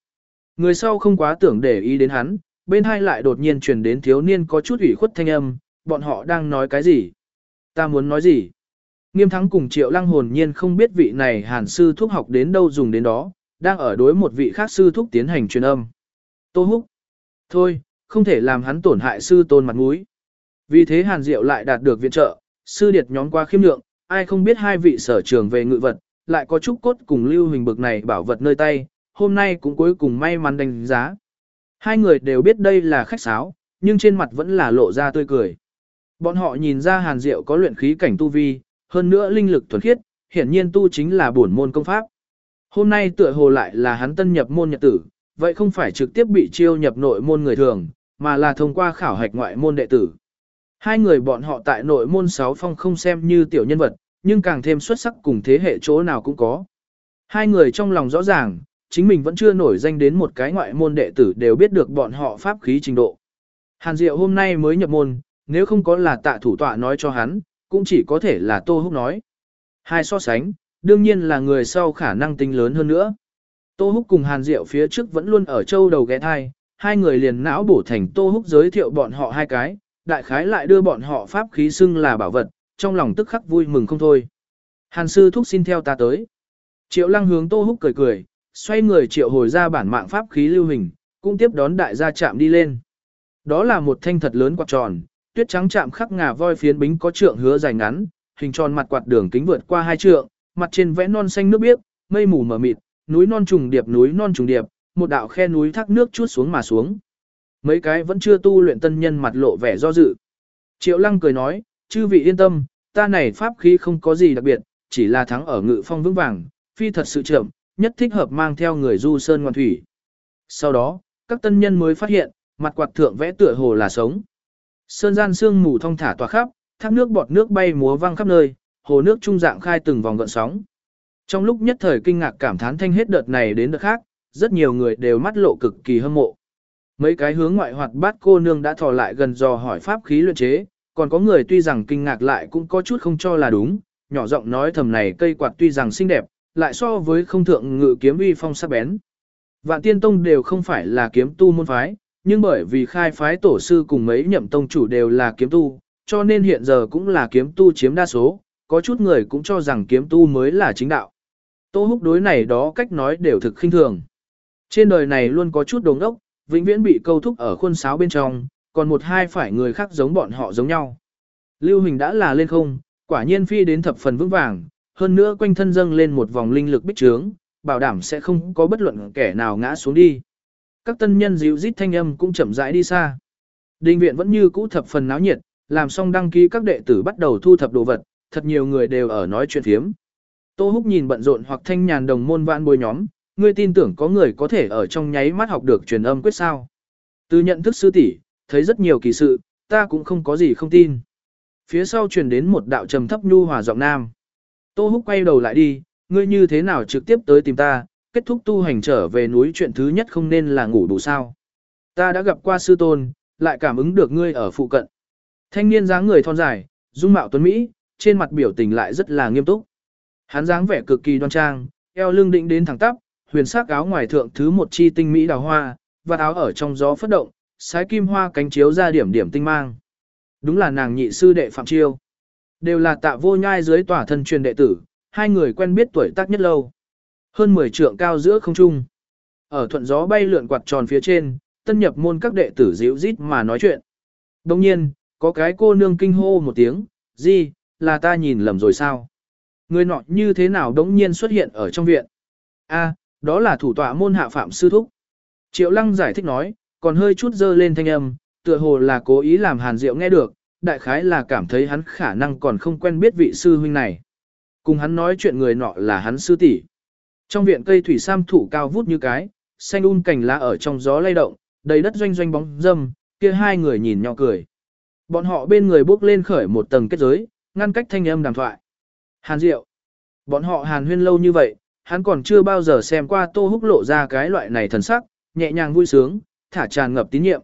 Người sau không quá tưởng để ý đến hắn, bên hai lại đột nhiên truyền đến thiếu niên có chút ủy khuất thanh âm, bọn họ đang nói cái gì? Ta muốn nói gì? Nghiêm thắng cùng triệu lăng hồn nhiên không biết vị này hàn sư thuốc học đến đâu dùng đến đó, đang ở đối một vị khác sư thuốc tiến hành truyền âm. Tô húc. Thôi, không thể làm hắn tổn hại sư tôn mặt mũi. Vì thế hàn diệu lại đạt được viện trợ, sư điệt nhóm qua khiêm lượng, ai không biết hai vị sở trường về ngự vật, lại có chút cốt cùng lưu hình bực này bảo vật nơi tay, hôm nay cũng cuối cùng may mắn đánh giá. Hai người đều biết đây là khách sáo, nhưng trên mặt vẫn là lộ ra tươi cười. Bọn họ nhìn ra hàn diệu có luyện khí cảnh tu vi, hơn nữa linh lực thuần khiết, hiển nhiên tu chính là bổn môn công pháp. Hôm nay tựa hồ lại là hắn tân nhập môn nhật tử, vậy không phải trực tiếp bị chiêu nhập nội môn người thường, mà là thông qua khảo hạch ngoại môn đệ tử. Hai người bọn họ tại nội môn sáu phong không xem như tiểu nhân vật, nhưng càng thêm xuất sắc cùng thế hệ chỗ nào cũng có. Hai người trong lòng rõ ràng, chính mình vẫn chưa nổi danh đến một cái ngoại môn đệ tử đều biết được bọn họ pháp khí trình độ. Hàn Diệu hôm nay mới nhập môn, nếu không có là tạ thủ tọa nói cho hắn, cũng chỉ có thể là Tô Húc nói. Hai so sánh, đương nhiên là người sau khả năng tính lớn hơn nữa. Tô Húc cùng Hàn Diệu phía trước vẫn luôn ở châu đầu ghé thai, hai người liền não bổ thành Tô Húc giới thiệu bọn họ hai cái, đại khái lại đưa bọn họ pháp khí xưng là bảo vật, trong lòng tức khắc vui mừng không thôi. Hàn sư thúc xin theo ta tới. Triệu lăng hướng Tô Húc cười cười, xoay người triệu hồi ra bản mạng pháp khí lưu hình, cũng tiếp đón đại gia chạm đi lên. Đó là một thanh thật lớn quạt tròn, tuyết trắng chạm khắc ngà voi phiến bính có trượng hứa dài ngắn, hình tròn mặt quạt đường kính vượt qua hai trượng, mặt trên vẽ non xanh nước biếc, mây mù mờ mịt, núi non trùng điệp núi non trùng điệp, một đạo khe núi thác nước chút xuống mà xuống. Mấy cái vẫn chưa tu luyện tân nhân mặt lộ vẻ do dự. Triệu Lăng cười nói, chư vị yên tâm, ta này pháp khí không có gì đặc biệt, chỉ là thắng ở ngự phong vững vàng, phi thật sự chậm, nhất thích hợp mang theo người du sơn ngoan thủy. Sau đó, các tân nhân mới phát hiện, mặt quạt thượng vẽ tựa hồ là sống. Sơn gian sương mù thông thả tỏa khắp, thác nước bọt nước bay múa văng khắp nơi, hồ nước trung dạng khai từng vòng gợn sóng. Trong lúc nhất thời kinh ngạc cảm thán thanh hết đợt này đến đợt khác, rất nhiều người đều mắt lộ cực kỳ hâm mộ. Mấy cái hướng ngoại hoạt bát cô nương đã thò lại gần dò hỏi pháp khí luyện chế, còn có người tuy rằng kinh ngạc lại cũng có chút không cho là đúng, nhỏ giọng nói thầm này cây quạt tuy rằng xinh đẹp, lại so với không thượng ngự kiếm uy phong sắc bén. Vạn tiên tông đều không phải là kiếm tu môn phái, nhưng bởi vì khai phái tổ sư cùng mấy nhậm tông chủ đều là kiếm tu, cho nên hiện giờ cũng là kiếm tu chiếm đa số, có chút người cũng cho rằng kiếm tu mới là chính đạo. Tô húc đối này đó cách nói đều thực khinh thường. Trên đời này luôn có chút đồng ốc, vĩnh viễn bị câu thúc ở khuôn sáo bên trong, còn một hai phải người khác giống bọn họ giống nhau. Lưu Hình đã là lên không, quả nhiên phi đến thập phần vững vàng, hơn nữa quanh thân dâng lên một vòng linh lực bích trướng, bảo đảm sẽ không có bất luận kẻ nào ngã xuống đi. Các tân nhân dịu rít thanh âm cũng chậm rãi đi xa. Đình viện vẫn như cũ thập phần náo nhiệt, làm xong đăng ký các đệ tử bắt đầu thu thập đồ vật, thật nhiều người đều ở nói chuyện phiếm. Tô Húc nhìn bận rộn hoặc thanh nhàn đồng môn vãn bồi nhóm, ngươi tin tưởng có người có thể ở trong nháy mắt học được truyền âm quyết sao. Từ nhận thức sư tỷ, thấy rất nhiều kỳ sự, ta cũng không có gì không tin. Phía sau truyền đến một đạo trầm thấp nhu hòa giọng nam. Tô Húc quay đầu lại đi, ngươi như thế nào trực tiếp tới tìm ta, kết thúc tu hành trở về núi chuyện thứ nhất không nên là ngủ đủ sao. Ta đã gặp qua sư tôn, lại cảm ứng được ngươi ở phụ cận. Thanh niên dáng người thon dài, dung mạo tuấn Mỹ, trên mặt biểu tình lại rất là nghiêm túc. Hắn dáng vẻ cực kỳ đoan trang, eo lưng định đến thẳng tắp, huyền sắc áo ngoài thượng thứ một chi tinh mỹ đào hoa, và áo ở trong gió phất động, sái kim hoa cánh chiếu ra điểm điểm tinh mang. Đúng là nàng nhị sư đệ Phạm Chiêu. Đều là tạ vô nhai dưới tỏa thân truyền đệ tử, hai người quen biết tuổi tác nhất lâu. Hơn 10 trượng cao giữa không trung. Ở thuận gió bay lượn quạt tròn phía trên, tân nhập môn các đệ tử dịu rít mà nói chuyện. Đồng nhiên, có cái cô nương kinh hô một tiếng, gì, là ta nhìn lầm rồi sao? Người nọ như thế nào đống nhiên xuất hiện ở trong viện? A, đó là thủ tọa môn hạ phạm sư thúc. Triệu lăng giải thích nói, còn hơi chút dơ lên thanh âm, tựa hồ là cố ý làm hàn diệu nghe được, đại khái là cảm thấy hắn khả năng còn không quen biết vị sư huynh này. Cùng hắn nói chuyện người nọ là hắn sư tỷ. Trong viện cây thủy sam thủ cao vút như cái, xanh un cành lá ở trong gió lay động, đầy đất doanh doanh bóng dâm, kia hai người nhìn nhau cười. Bọn họ bên người bước lên khởi một tầng kết giới, ngăn cách thanh âm đàm thoại. Hàn Diệu. Bọn họ hàn huyên lâu như vậy, hắn còn chưa bao giờ xem qua Tô Húc lộ ra cái loại này thần sắc, nhẹ nhàng vui sướng, thả tràn ngập tín nhiệm.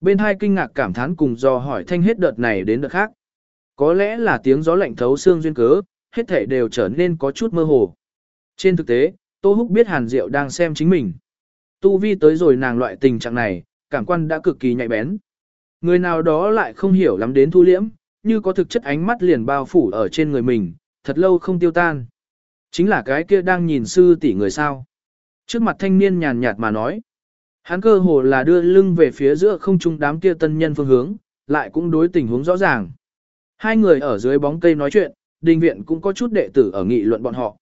Bên hai kinh ngạc cảm thán cùng do hỏi thanh hết đợt này đến đợt khác. Có lẽ là tiếng gió lạnh thấu xương duyên cớ, hết thể đều trở nên có chút mơ hồ. Trên thực tế, Tô Húc biết Hàn Diệu đang xem chính mình. Tu vi tới rồi nàng loại tình trạng này, cảm quan đã cực kỳ nhạy bén. Người nào đó lại không hiểu lắm đến thu liễm, như có thực chất ánh mắt liền bao phủ ở trên người mình, thật lâu không tiêu tan. Chính là cái kia đang nhìn sư tỷ người sao. Trước mặt thanh niên nhàn nhạt mà nói. Hắn cơ hồ là đưa lưng về phía giữa không trung đám kia tân nhân phương hướng, lại cũng đối tình huống rõ ràng. Hai người ở dưới bóng cây nói chuyện, đình viện cũng có chút đệ tử ở nghị luận bọn họ.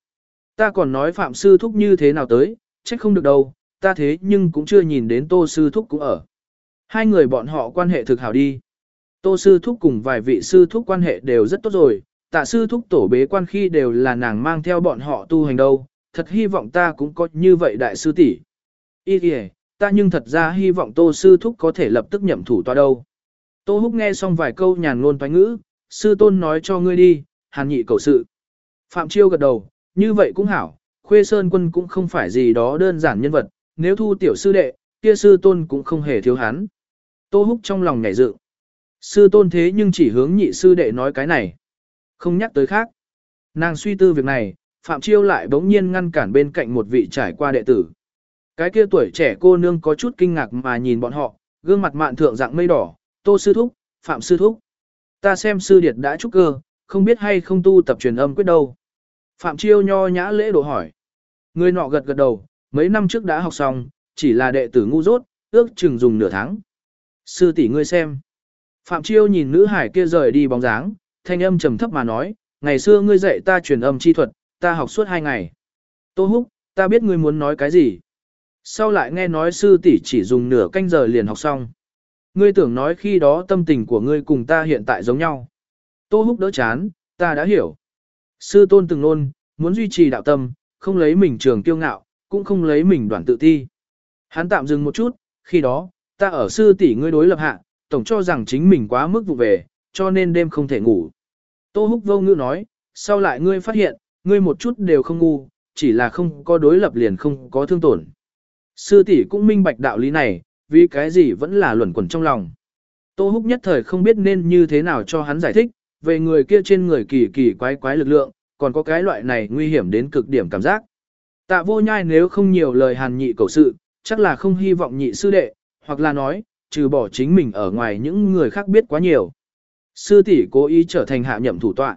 Ta còn nói phạm sư thúc như thế nào tới, trách không được đâu, ta thế nhưng cũng chưa nhìn đến tô sư thúc cũng ở. Hai người bọn họ quan hệ thực hảo đi. Tô sư thúc cùng vài vị sư thúc quan hệ đều rất tốt rồi, tạ sư thúc tổ bế quan khi đều là nàng mang theo bọn họ tu hành đâu, thật hy vọng ta cũng có như vậy đại sư tỷ. Ý kìa, ta nhưng thật ra hy vọng tô sư thúc có thể lập tức nhậm thủ tòa đâu. Tô Húc nghe xong vài câu nhàn ngôn toán ngữ, sư tôn nói cho ngươi đi, hàn nhị cầu sự. Phạm Chiêu gật đầu, như vậy cũng hảo, Khuê Sơn quân cũng không phải gì đó đơn giản nhân vật, nếu thu tiểu sư đệ, kia sư tôn cũng không hề thiếu hắn. Tô Húc trong lòng nhảy dựng. Sư tôn thế nhưng chỉ hướng nhị sư đệ nói cái này. Không nhắc tới khác. Nàng suy tư việc này, Phạm Chiêu lại bỗng nhiên ngăn cản bên cạnh một vị trải qua đệ tử. Cái kia tuổi trẻ cô nương có chút kinh ngạc mà nhìn bọn họ, gương mặt mạn thượng dạng mây đỏ, tô sư thúc, phạm sư thúc. Ta xem sư điệt đã trúc cơ, không biết hay không tu tập truyền âm quyết đâu. Phạm Chiêu nho nhã lễ độ hỏi. Người nọ gật gật đầu, mấy năm trước đã học xong, chỉ là đệ tử ngu dốt, ước chừng dùng nửa tháng. Sư tỷ ngươi xem. Phạm Chiêu nhìn nữ hải kia rời đi bóng dáng, thanh âm trầm thấp mà nói, ngày xưa ngươi dạy ta truyền âm chi thuật, ta học suốt hai ngày. Tô Húc, ta biết ngươi muốn nói cái gì. Sau lại nghe nói sư tỷ chỉ dùng nửa canh giờ liền học xong. Ngươi tưởng nói khi đó tâm tình của ngươi cùng ta hiện tại giống nhau. Tô Húc đỡ chán, ta đã hiểu. Sư tôn từng luôn muốn duy trì đạo tâm, không lấy mình trường kiêu ngạo, cũng không lấy mình đoàn tự ti. Hắn tạm dừng một chút, khi đó, ta ở sư tỷ ngươi đối lập hạ, tổng cho rằng chính mình quá mức vụ về, cho nên đêm không thể ngủ. Tô Húc vô ngữ nói, sau lại ngươi phát hiện, ngươi một chút đều không ngu, chỉ là không có đối lập liền không có thương tổn. Sư tỷ cũng minh bạch đạo lý này, vì cái gì vẫn là luẩn quẩn trong lòng. Tô Húc nhất thời không biết nên như thế nào cho hắn giải thích, về người kia trên người kỳ kỳ quái quái lực lượng, còn có cái loại này nguy hiểm đến cực điểm cảm giác. Tạ vô nhai nếu không nhiều lời hàn nhị cầu sự, chắc là không hy vọng nhị sư đệ, hoặc là nói, trừ bỏ chính mình ở ngoài những người khác biết quá nhiều. Sư tỷ cố ý trở thành hạ nhậm thủ tọa.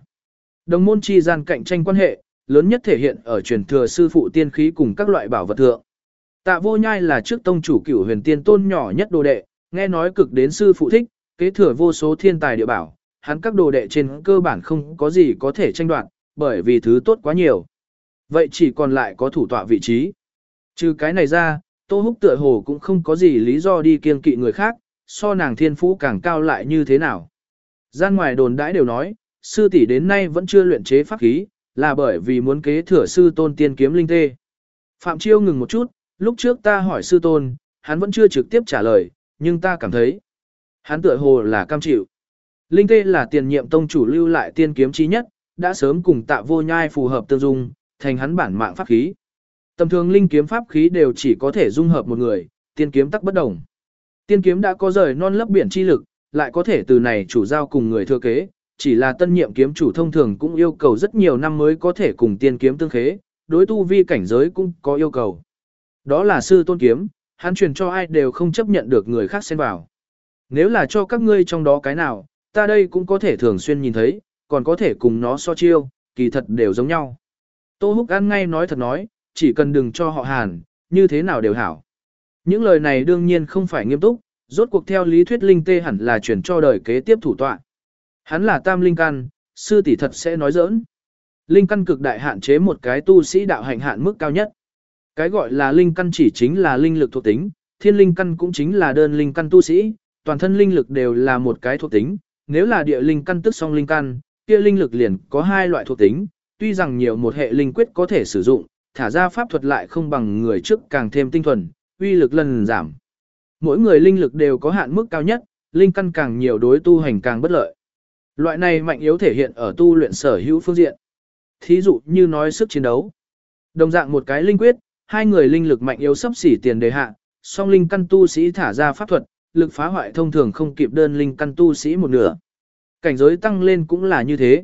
Đồng môn chi gian cạnh tranh quan hệ, lớn nhất thể hiện ở truyền thừa sư phụ tiên khí cùng các loại bảo vật thượng. Tạ vô nhai là trước tông chủ cửu huyền tiên tôn nhỏ nhất đồ đệ, nghe nói cực đến sư phụ thích, kế thừa vô số thiên tài địa bảo, hắn các đồ đệ trên cơ bản không có gì có thể tranh đoạt, bởi vì thứ tốt quá nhiều. Vậy chỉ còn lại có thủ tọa vị trí. Trừ cái này ra, Tô Húc tựa hồ cũng không có gì lý do đi kiêng kỵ người khác, so nàng thiên phú càng cao lại như thế nào. Gian ngoài đồn đãi đều nói, sư tỷ đến nay vẫn chưa luyện chế pháp khí, là bởi vì muốn kế thừa sư tôn tiên kiếm linh tê. Phạm Chiêu ngừng một chút, lúc trước ta hỏi sư tôn, hắn vẫn chưa trực tiếp trả lời, nhưng ta cảm thấy, hắn tựa hồ là cam chịu. Linh tê là tiền nhiệm tông chủ lưu lại tiên kiếm chí nhất, đã sớm cùng tạ vô nhai phù hợp tương dung, thành hắn bản mạng pháp khí. Tầm thường linh kiếm pháp khí đều chỉ có thể dung hợp một người, tiên kiếm tắc bất đồng. Tiên kiếm đã có rời non lấp biển chi lực, lại có thể từ này chủ giao cùng người thừa kế, chỉ là tân nhiệm kiếm chủ thông thường cũng yêu cầu rất nhiều năm mới có thể cùng tiên kiếm tương khế, đối tu vi cảnh giới cũng có yêu cầu. Đó là sư tôn kiếm, hắn truyền cho ai đều không chấp nhận được người khác xen vào. Nếu là cho các ngươi trong đó cái nào, ta đây cũng có thể thường xuyên nhìn thấy, còn có thể cùng nó so chiêu, kỳ thật đều giống nhau. Tô Húc ăn ngay nói thật nói, chỉ cần đừng cho họ hàn, như thế nào đều hảo. Những lời này đương nhiên không phải nghiêm túc, rốt cuộc theo lý thuyết linh tê hẳn là chuyển cho đời kế tiếp thủ tọa. Hắn là tam linh căn, sư tỷ thật sẽ nói giỡn. Linh căn cực đại hạn chế một cái tu sĩ đạo hạnh hạn mức cao nhất. Cái gọi là linh căn chỉ chính là linh lực thuộc tính, thiên linh căn cũng chính là đơn linh căn tu sĩ, toàn thân linh lực đều là một cái thuộc tính, nếu là địa linh căn tức song linh căn, kia linh lực liền có hai loại thuộc tính, tuy rằng nhiều một hệ linh quyết có thể sử dụng, thả ra pháp thuật lại không bằng người trước càng thêm tinh thuần, uy lực lần giảm. Mỗi người linh lực đều có hạn mức cao nhất, linh căn càng nhiều đối tu hành càng bất lợi. Loại này mạnh yếu thể hiện ở tu luyện sở hữu phương diện. Thí dụ như nói sức chiến đấu. Đồng dạng một cái linh quyết, hai người linh lực mạnh yếu sấp xỉ tiền đề hạ, song linh căn tu sĩ thả ra pháp thuật, lực phá hoại thông thường không kịp đơn linh căn tu sĩ một nửa. Cảnh giới tăng lên cũng là như thế.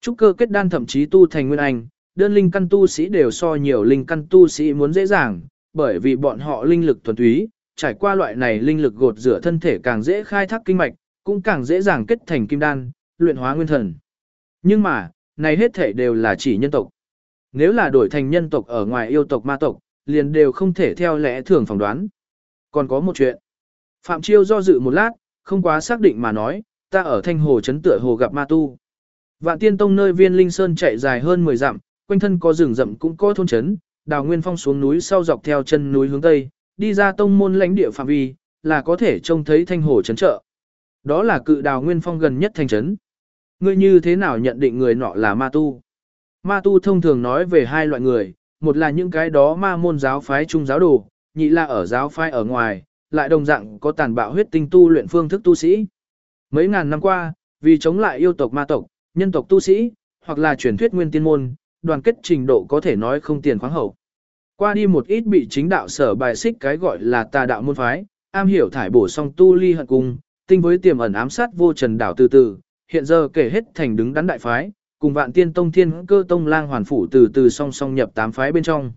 Trúc cơ kết đan thậm chí tu thành nguyên anh, đơn linh căn tu sĩ đều so nhiều linh căn tu sĩ muốn dễ dàng, bởi vì bọn họ linh lực thuần túy, trải qua loại này linh lực gột rửa thân thể càng dễ khai thác kinh mạch, cũng càng dễ dàng kết thành kim đan, luyện hóa nguyên thần. Nhưng mà, này hết thể đều là chỉ nhân tộc. Nếu là đổi thành nhân tộc ở ngoài yêu tộc ma tộc, liền đều không thể theo lẽ thường phỏng đoán. Còn có một chuyện. Phạm Chiêu do dự một lát, không quá xác định mà nói, ta ở thanh hồ chấn tựa hồ gặp ma tu. Vạn tiên tông nơi viên linh sơn chạy dài hơn 10 dặm, quanh thân có rừng rậm cũng có thôn chấn, đào nguyên phong xuống núi sau dọc theo chân núi hướng tây, đi ra tông môn lãnh địa phạm vi, là có thể trông thấy thanh hồ chấn trợ. Đó là cự đào nguyên phong gần nhất thành chấn. Ngươi như thế nào nhận định người nọ là ma tu? Ma tu thông thường nói về hai loại người, một là những cái đó ma môn giáo phái trung giáo đồ, nhị là ở giáo phái ở ngoài, lại đồng dạng có tàn bạo huyết tinh tu luyện phương thức tu sĩ. Mấy ngàn năm qua, vì chống lại yêu tộc ma tộc, nhân tộc tu sĩ, hoặc là truyền thuyết nguyên tiên môn, đoàn kết trình độ có thể nói không tiền khoáng hậu. Qua đi một ít bị chính đạo sở bài xích cái gọi là tà đạo môn phái, am hiểu thải bổ song tu ly hận cung, tinh với tiềm ẩn ám sát vô trần đảo từ từ, hiện giờ kể hết thành đứng đắn đại phái, cùng vạn tiên tông thiên cơ tông lang hoàn phủ từ từ song song nhập tám phái bên trong.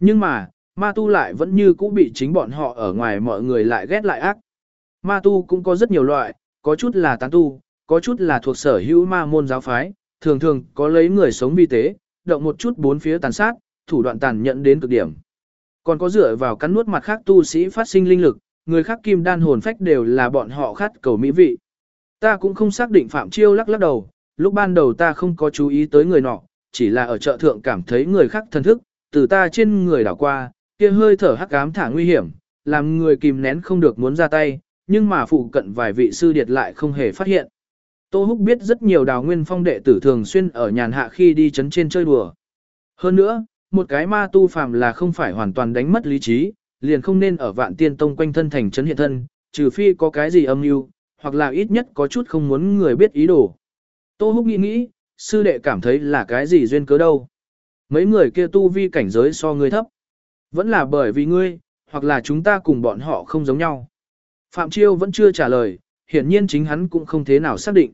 Nhưng mà, ma tu lại vẫn như cũ bị chính bọn họ ở ngoài mọi người lại ghét lại ác. Ma tu cũng có rất nhiều loại, có chút là tán tu, có chút là thuộc sở hữu ma môn giáo phái, thường thường có lấy người sống vi tế, động một chút bốn phía tàn sát, thủ đoạn tàn nhẫn đến cực điểm. Còn có dựa vào cắn nuốt mặt khác tu sĩ phát sinh linh lực, người khác kim đan hồn phách đều là bọn họ khát cầu mỹ vị. Ta cũng không xác định Phạm Chiêu lắc lắc đầu, lúc ban đầu ta không có chú ý tới người nọ, chỉ là ở chợ thượng cảm thấy người khác thân thức, từ ta trên người đảo qua, kia hơi thở hắc ám thả nguy hiểm, làm người kìm nén không được muốn ra tay, nhưng mà phụ cận vài vị sư điệt lại không hề phát hiện. Tô Húc biết rất nhiều đào nguyên phong đệ tử thường xuyên ở nhàn hạ khi đi chấn trên chơi đùa. Hơn nữa, một cái ma tu phàm là không phải hoàn toàn đánh mất lý trí, liền không nên ở vạn tiên tông quanh thân thành chấn hiện thân, trừ phi có cái gì âm mưu, hoặc là ít nhất có chút không muốn người biết ý đồ. Tô Húc nghĩ nghĩ, sư đệ cảm thấy là cái gì duyên cớ đâu. Mấy người kia tu vi cảnh giới so ngươi thấp. Vẫn là bởi vì ngươi, hoặc là chúng ta cùng bọn họ không giống nhau. Phạm Chiêu vẫn chưa trả lời, hiển nhiên chính hắn cũng không thế nào xác định.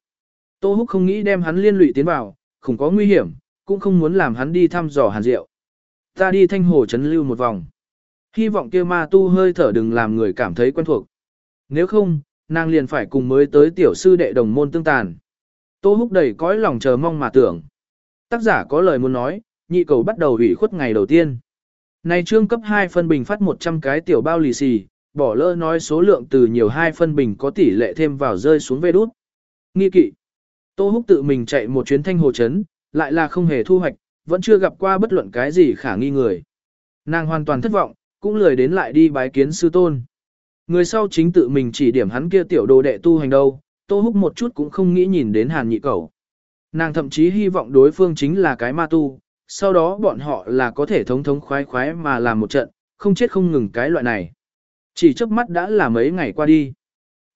Tô Húc không nghĩ đem hắn liên lụy tiến vào, không có nguy hiểm, cũng không muốn làm hắn đi thăm dò hàn diệu. Ta đi thanh hồ chấn lưu một vòng. Hy vọng kia ma tu hơi thở đừng làm người cảm thấy quen thuộc. Nếu không, nàng liền phải cùng mới tới tiểu sư đệ đồng môn tương tàn. Tô Húc đầy cõi lòng chờ mong mà tưởng. Tác giả có lời muốn nói, nhị cầu bắt đầu ủy khuất ngày đầu tiên. Này trương cấp 2 phân bình phát 100 cái tiểu bao lì xì, bỏ lỡ nói số lượng từ nhiều hai phân bình có tỷ lệ thêm vào rơi xuống về đút. Nghi kỵ. Tô Húc tự mình chạy một chuyến thanh hồ chấn, lại là không hề thu hoạch, vẫn chưa gặp qua bất luận cái gì khả nghi người. Nàng hoàn toàn thất vọng, cũng lười đến lại đi bái kiến sư tôn. Người sau chính tự mình chỉ điểm hắn kia tiểu đồ đệ tu hành đâu, Tô Húc một chút cũng không nghĩ nhìn đến hàn nhị Cẩu, Nàng thậm chí hy vọng đối phương chính là cái ma tu, sau đó bọn họ là có thể thống thống khoái khoái mà làm một trận, không chết không ngừng cái loại này. Chỉ trước mắt đã là mấy ngày qua đi.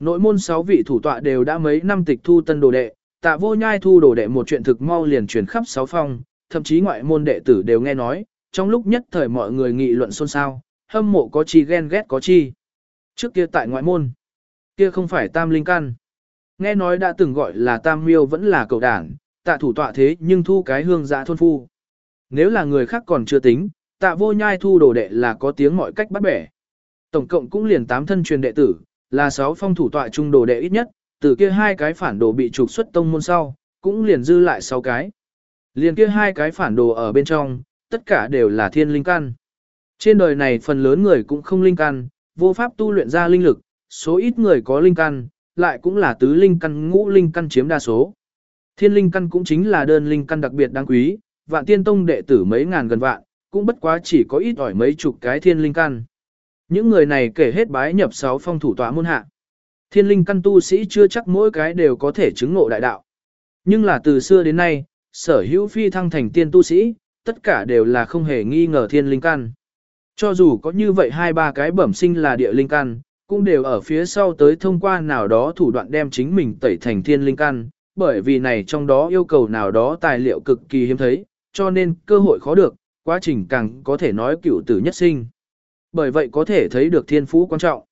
Nội môn sáu vị thủ tọa đều đã mấy năm tịch thu tân đồ đệ, tạ vô nhai thu đồ đệ một chuyện thực mau liền truyền khắp sáu phong, thậm chí ngoại môn đệ tử đều nghe nói, trong lúc nhất thời mọi người nghị luận xôn xao, hâm mộ có chi ghen ghét có chi. Trước kia tại ngoại môn, kia không phải tam linh căn. Nghe nói đã từng gọi là tam miêu vẫn là cầu đảng, tạ thủ tọa thế nhưng thu cái hương giã thôn phu. Nếu là người khác còn chưa tính, tạ vô nhai thu đồ đệ là có tiếng mọi cách bắt bẻ. Tổng cộng cũng liền 8 thân truyền đệ tử, là 6 phong thủ tọa trung đồ đệ ít nhất, từ kia hai cái phản đồ bị trục xuất tông môn sau, cũng liền dư lại 6 cái. Liền kia hai cái phản đồ ở bên trong, tất cả đều là thiên linh căn. Trên đời này phần lớn người cũng không linh căn, vô pháp tu luyện ra linh lực, số ít người có linh căn, lại cũng là tứ linh căn ngũ linh căn chiếm đa số. Thiên linh căn cũng chính là đơn linh căn đặc biệt đáng quý, vạn tiên tông đệ tử mấy ngàn gần vạn, cũng bất quá chỉ có ít ỏi mấy chục cái thiên linh căn. Những người này kể hết bái nhập sáu phong thủ tọa môn hạ. Thiên linh căn tu sĩ chưa chắc mỗi cái đều có thể chứng ngộ đại đạo. Nhưng là từ xưa đến nay, sở hữu phi thăng thành tiên tu sĩ, tất cả đều là không hề nghi ngờ thiên linh căn. Cho dù có như vậy hai ba cái bẩm sinh là địa linh căn, cũng đều ở phía sau tới thông qua nào đó thủ đoạn đem chính mình tẩy thành thiên linh căn, bởi vì này trong đó yêu cầu nào đó tài liệu cực kỳ hiếm thấy, cho nên cơ hội khó được, quá trình càng có thể nói cựu tử nhất sinh. Bởi vậy có thể thấy được thiên phú quan trọng.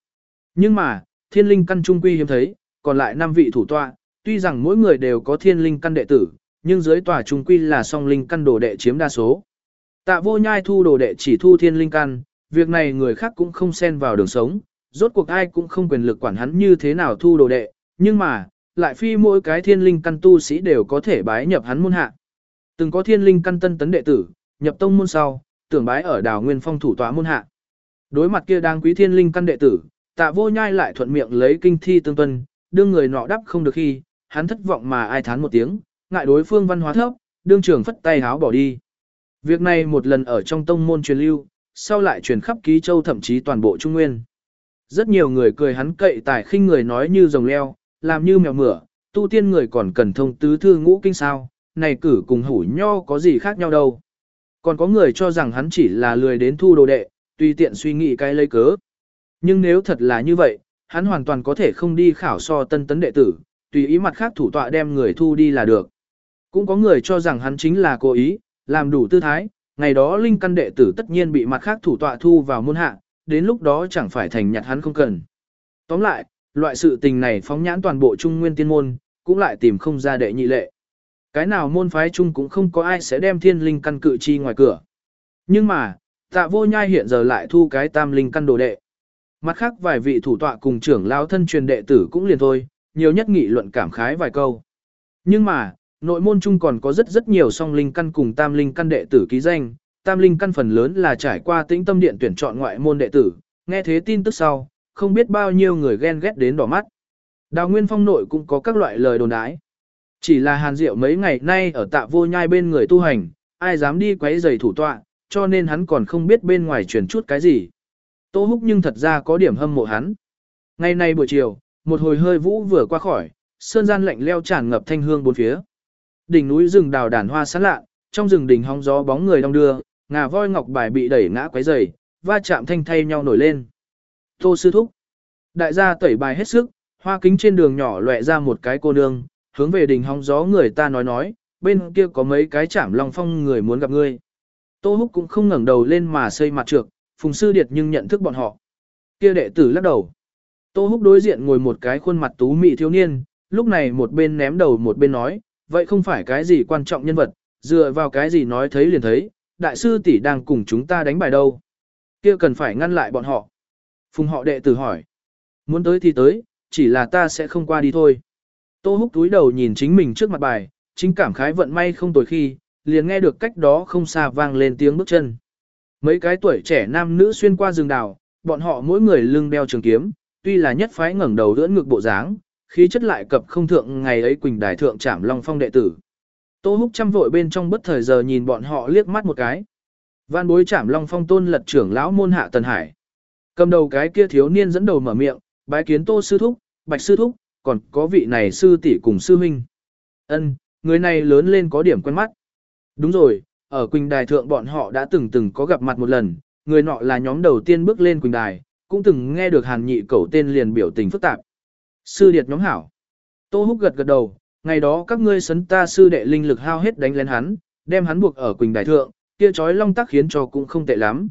Nhưng mà, thiên linh căn trung quy hiếm thấy, còn lại năm vị thủ tọa, tuy rằng mỗi người đều có thiên linh căn đệ tử, nhưng dưới tòa trung quy là song linh căn đồ đệ chiếm đa số. Tạ vô nhai thu đồ đệ chỉ thu thiên linh căn, việc này người khác cũng không xen vào đường sống, rốt cuộc ai cũng không quyền lực quản hắn như thế nào thu đồ đệ, nhưng mà, lại phi mỗi cái thiên linh căn tu sĩ đều có thể bái nhập hắn môn hạ. Từng có thiên linh căn tân tấn đệ tử, nhập tông môn sau, tưởng bái ở đào nguyên phong thủ tòa môn hạ. Đối mặt kia đang quý thiên linh căn đệ tử, tạ vô nhai lại thuận miệng lấy kinh thi tương tuân, đương người nọ đắp không được khi, hắn thất vọng mà ai thán một tiếng, ngại đối phương văn hóa thấp, đương trưởng phất tay háo bỏ đi. Việc này một lần ở trong tông môn truyền lưu, sau lại truyền khắp ký châu thậm chí toàn bộ Trung Nguyên. Rất nhiều người cười hắn cậy tài khinh người nói như rồng leo, làm như mèo mửa, tu tiên người còn cần thông tứ thư ngũ kinh sao, này cử cùng hủ nho có gì khác nhau đâu. Còn có người cho rằng hắn chỉ là lười đến thu đồ đệ, tùy tiện suy nghĩ cái lấy cớ. Nhưng nếu thật là như vậy, hắn hoàn toàn có thể không đi khảo so tân tấn đệ tử, tùy ý mặt khác thủ tọa đem người thu đi là được. Cũng có người cho rằng hắn chính là cố ý, làm đủ tư thái, ngày đó linh căn đệ tử tất nhiên bị mặt khác thủ tọa thu vào môn hạ, đến lúc đó chẳng phải thành nhặt hắn không cần. Tóm lại, loại sự tình này phóng nhãn toàn bộ trung nguyên tiên môn, cũng lại tìm không ra đệ nhị lệ. Cái nào môn phái chung cũng không có ai sẽ đem thiên linh căn cự chi ngoài cửa. Nhưng mà, tạ vô nhai hiện giờ lại thu cái tam linh căn đồ đệ. Mặt khác vài vị thủ tọa cùng trưởng lao thân truyền đệ tử cũng liền thôi, nhiều nhất nghị luận cảm khái vài câu. Nhưng mà, nội môn chung còn có rất rất nhiều song linh căn cùng tam linh căn đệ tử ký danh, tam linh căn phần lớn là trải qua tĩnh tâm điện tuyển chọn ngoại môn đệ tử, nghe thế tin tức sau, không biết bao nhiêu người ghen ghét đến đỏ mắt. Đào Nguyên Phong nội cũng có các loại lời đồn đái. Chỉ là Hàn Diệu mấy ngày nay ở tạ vô nhai bên người tu hành, ai dám đi quấy giày thủ tọa, cho nên hắn còn không biết bên ngoài truyền chút cái gì. Tô Húc nhưng thật ra có điểm hâm mộ hắn. Ngày nay buổi chiều, một hồi hơi vũ vừa qua khỏi, sơn gian lạnh leo tràn ngập thanh hương bốn phía. Đỉnh núi rừng đào đàn hoa sáng lạ, trong rừng đỉnh hóng gió bóng người đông đưa, ngà voi ngọc bài bị đẩy ngã quấy dày va chạm thanh thay nhau nổi lên. Tô sư thúc. Đại gia tẩy bài hết sức, hoa kính trên đường nhỏ lệ ra một cái cô nương, hướng về đỉnh hóng gió người ta nói nói, bên kia có mấy cái chạm long phong người muốn gặp ngươi. Tô Húc cũng không ngẩng đầu lên mà xây mặt trược, Phùng Sư Điệt nhưng nhận thức bọn họ. Kia đệ tử lắc đầu. Tô Húc đối diện ngồi một cái khuôn mặt tú mị thiếu niên, lúc này một bên ném đầu một bên nói, vậy không phải cái gì quan trọng nhân vật, dựa vào cái gì nói thấy liền thấy, đại sư tỷ đang cùng chúng ta đánh bài đâu. Kia cần phải ngăn lại bọn họ. Phùng họ đệ tử hỏi. Muốn tới thì tới, chỉ là ta sẽ không qua đi thôi. Tô húc túi đầu nhìn chính mình trước mặt bài, chính cảm khái vận may không tồi khi, liền nghe được cách đó không xa vang lên tiếng bước chân. Mấy cái tuổi trẻ nam nữ xuyên qua rừng đào, bọn họ mỗi người lưng đeo trường kiếm, tuy là nhất phái ngẩng đầu đỡ ngực bộ dáng, khí chất lại cập không thượng ngày ấy Quỳnh Đài thượng trảm Long Phong đệ tử. Tô Húc chăm vội bên trong bất thời giờ nhìn bọn họ liếc mắt một cái. Văn bối chảm Long Phong tôn lật trưởng lão môn hạ Tần Hải. Cầm đầu cái kia thiếu niên dẫn đầu mở miệng, bái kiến Tô sư thúc, Bạch sư thúc, còn có vị này sư tỷ cùng sư huynh. Ân, người này lớn lên có điểm quen mắt. Đúng rồi, ở Quỳnh Đài thượng bọn họ đã từng từng có gặp mặt một lần, người nọ là nhóm đầu tiên bước lên Quỳnh Đài, cũng từng nghe được Hàn Nhị cẩu tên liền biểu tình phức tạp. Sư điệt nhóm hảo. Tô Húc gật gật đầu, ngày đó các ngươi sấn ta sư đệ linh lực hao hết đánh lên hắn, đem hắn buộc ở Quỳnh Đài thượng, kia chói long tắc khiến cho cũng không tệ lắm.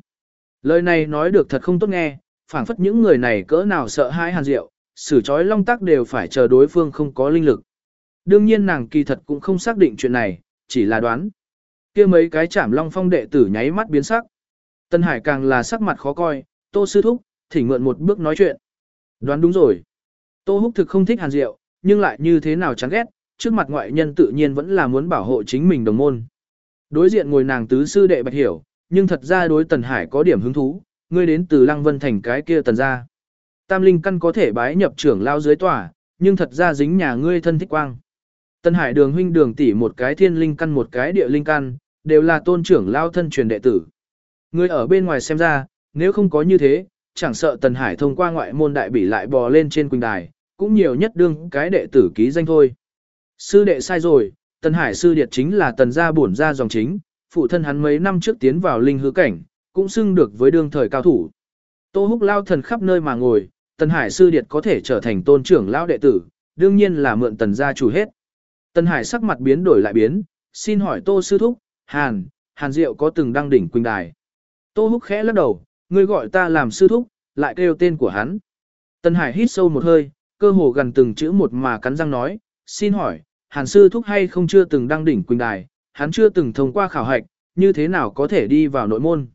Lời này nói được thật không tốt nghe, phảng phất những người này cỡ nào sợ hãi Hàn Diệu, xử chói long tắc đều phải chờ đối phương không có linh lực. Đương nhiên nàng kỳ thật cũng không xác định chuyện này, chỉ là đoán. kia mấy cái chảm long phong đệ tử nháy mắt biến sắc. Tân Hải càng là sắc mặt khó coi, tô sư thúc, thỉnh mượn một bước nói chuyện. Đoán đúng rồi. Tô Húc thực không thích Hàn Diệu, nhưng lại như thế nào chán ghét, trước mặt ngoại nhân tự nhiên vẫn là muốn bảo hộ chính mình đồng môn. Đối diện ngồi nàng tứ sư đệ Bạch Hiểu, nhưng thật ra đối Tần Hải có điểm hứng thú, ngươi đến từ Lăng Vân thành cái kia tần gia. Tam linh căn có thể bái nhập trưởng lao dưới tòa, nhưng thật ra dính nhà ngươi thân thích quang. Tần Hải đường huynh đường tỷ một cái thiên linh căn một cái địa linh căn, đều là tôn trưởng lao thân truyền đệ tử. Ngươi ở bên ngoài xem ra, nếu không có như thế, chẳng sợ Tần Hải thông qua ngoại môn đại bỉ lại bò lên trên quỳnh đài, cũng nhiều nhất đương cái đệ tử ký danh thôi. Sư đệ sai rồi, Tần Hải sư điệt chính là tần gia bổn gia dòng chính, phụ thân hắn mấy năm trước tiến vào linh hư cảnh, cũng xưng được với đương thời cao thủ. Tô Húc lao thần khắp nơi mà ngồi, Tần Hải sư điệt có thể trở thành tôn trưởng lão đệ tử, đương nhiên là mượn tần gia chủ hết. Tần Hải sắc mặt biến đổi lại biến, xin hỏi Tô sư thúc, Hàn, Hàn Diệu có từng đăng đỉnh quỳnh đài. Tô Húc khẽ lắc đầu, ngươi gọi ta làm sư thúc, lại kêu tên của hắn. Tần Hải hít sâu một hơi, cơ hồ gần từng chữ một mà cắn răng nói, xin hỏi, hàn sư thúc hay không chưa từng đăng đỉnh quỳnh đài, hắn chưa từng thông qua khảo hạch, như thế nào có thể đi vào nội môn.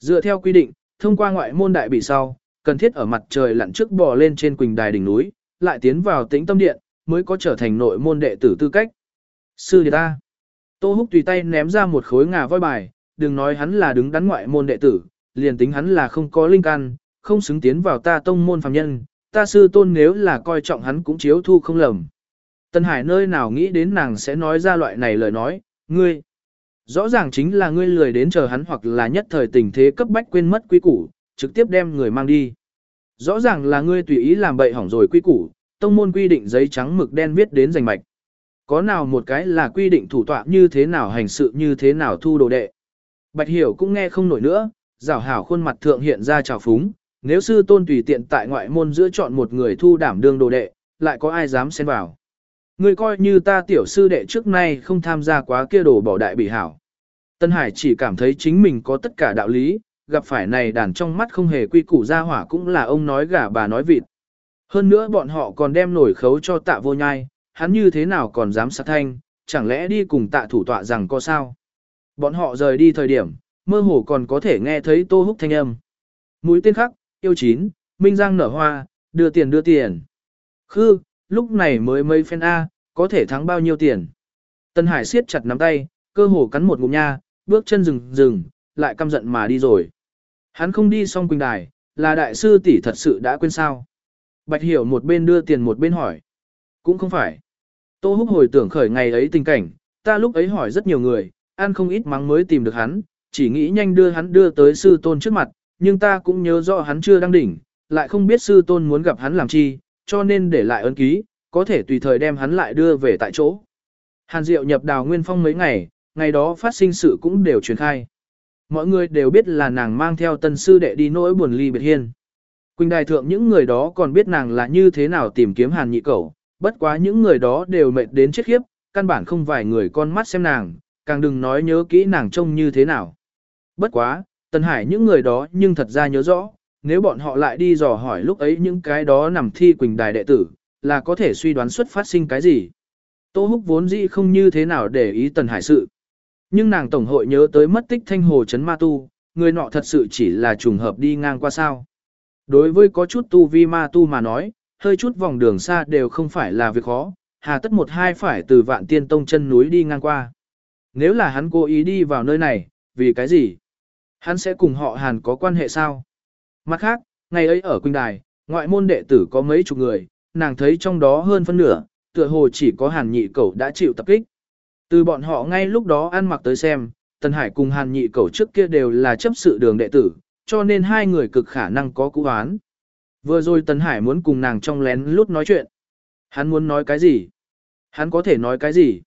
Dựa theo quy định, thông qua ngoại môn đại bị sau, cần thiết ở mặt trời lặn trước bò lên trên quỳnh đài đỉnh núi, lại tiến vào tĩnh tâm điện, mới có trở thành nội môn đệ tử tư cách. Sư đệ ta. Tô Húc tùy tay ném ra một khối ngà voi bài, đừng nói hắn là đứng đắn ngoại môn đệ tử, liền tính hắn là không có linh căn, không xứng tiến vào ta tông môn phàm nhân, ta sư tôn nếu là coi trọng hắn cũng chiếu thu không lầm. Tân Hải nơi nào nghĩ đến nàng sẽ nói ra loại này lời nói, ngươi. Rõ ràng chính là ngươi lười đến chờ hắn hoặc là nhất thời tình thế cấp bách quên mất quy củ, trực tiếp đem người mang đi. Rõ ràng là ngươi tùy ý làm bậy hỏng rồi quy củ, tông môn quy định giấy trắng mực đen viết đến rành mạch. Có nào một cái là quy định thủ tọa như thế nào hành sự như thế nào thu đồ đệ. Bạch Hiểu cũng nghe không nổi nữa, rảo hảo khuôn mặt thượng hiện ra trào phúng, nếu sư tôn tùy tiện tại ngoại môn giữa chọn một người thu đảm đương đồ đệ, lại có ai dám xen vào. Ngươi coi như ta tiểu sư đệ trước nay không tham gia quá kia đồ bỏ đại bị hảo. Tân Hải chỉ cảm thấy chính mình có tất cả đạo lý, gặp phải này đàn trong mắt không hề quy củ ra hỏa cũng là ông nói gà bà nói vịt. Hơn nữa bọn họ còn đem nổi khấu cho tạ vô nhai, hắn như thế nào còn dám sát thanh, chẳng lẽ đi cùng tạ thủ tọa rằng có sao. Bọn họ rời đi thời điểm, mơ hồ còn có thể nghe thấy tô húc thanh âm. Mũi tên khắc, yêu chín, minh giang nở hoa, đưa tiền đưa tiền. Khư, lúc này mới mấy phen A, có thể thắng bao nhiêu tiền. Tân Hải siết chặt nắm tay, cơ hồ cắn một ngụm nha, bước chân rừng rừng, lại căm giận mà đi rồi. Hắn không đi xong quỳnh đài, là đại sư tỷ thật sự đã quên sao. Bạch hiểu một bên đưa tiền một bên hỏi. Cũng không phải. Tô húc hồi tưởng khởi ngày ấy tình cảnh, ta lúc ấy hỏi rất nhiều người, ăn không ít mắng mới tìm được hắn, chỉ nghĩ nhanh đưa hắn đưa tới sư tôn trước mặt, nhưng ta cũng nhớ rõ hắn chưa đăng đỉnh, lại không biết sư tôn muốn gặp hắn làm chi, cho nên để lại ấn ký, có thể tùy thời đem hắn lại đưa về tại chỗ. Hàn Diệu nhập đào nguyên phong mấy ngày, ngày đó phát sinh sự cũng đều truyền khai. Mọi người đều biết là nàng mang theo tân sư đệ đi nỗi buồn ly biệt hiên. Quỳnh đài thượng những người đó còn biết nàng là như thế nào tìm kiếm hàn nhị cẩu, bất quá những người đó đều mệt đến chết khiếp, căn bản không vài người con mắt xem nàng, càng đừng nói nhớ kỹ nàng trông như thế nào. Bất quá, Tân Hải những người đó nhưng thật ra nhớ rõ, nếu bọn họ lại đi dò hỏi lúc ấy những cái đó nằm thi Quỳnh đài đệ tử, là có thể suy đoán xuất phát sinh cái gì. Tô Húc vốn dĩ không như thế nào để ý Tần Hải sự. Nhưng nàng tổng hội nhớ tới mất tích thanh hồ chấn ma tu, người nọ thật sự chỉ là trùng hợp đi ngang qua sao. Đối với có chút tu vi ma tu mà nói, hơi chút vòng đường xa đều không phải là việc khó, hà tất một hai phải từ vạn tiên tông chân núi đi ngang qua. Nếu là hắn cố ý đi vào nơi này, vì cái gì? Hắn sẽ cùng họ hàn có quan hệ sao? Mặt khác, ngày ấy ở Quỳnh Đài, ngoại môn đệ tử có mấy chục người, nàng thấy trong đó hơn phân nửa, tựa hồ chỉ có hàn nhị cẩu đã chịu tập kích. Từ bọn họ ngay lúc đó ăn mặc tới xem, Tần Hải cùng hàn nhị cẩu trước kia đều là chấp sự đường đệ tử, cho nên hai người cực khả năng có cũ án. Vừa rồi Tần Hải muốn cùng nàng trong lén lút nói chuyện. Hắn muốn nói cái gì? Hắn có thể nói cái gì?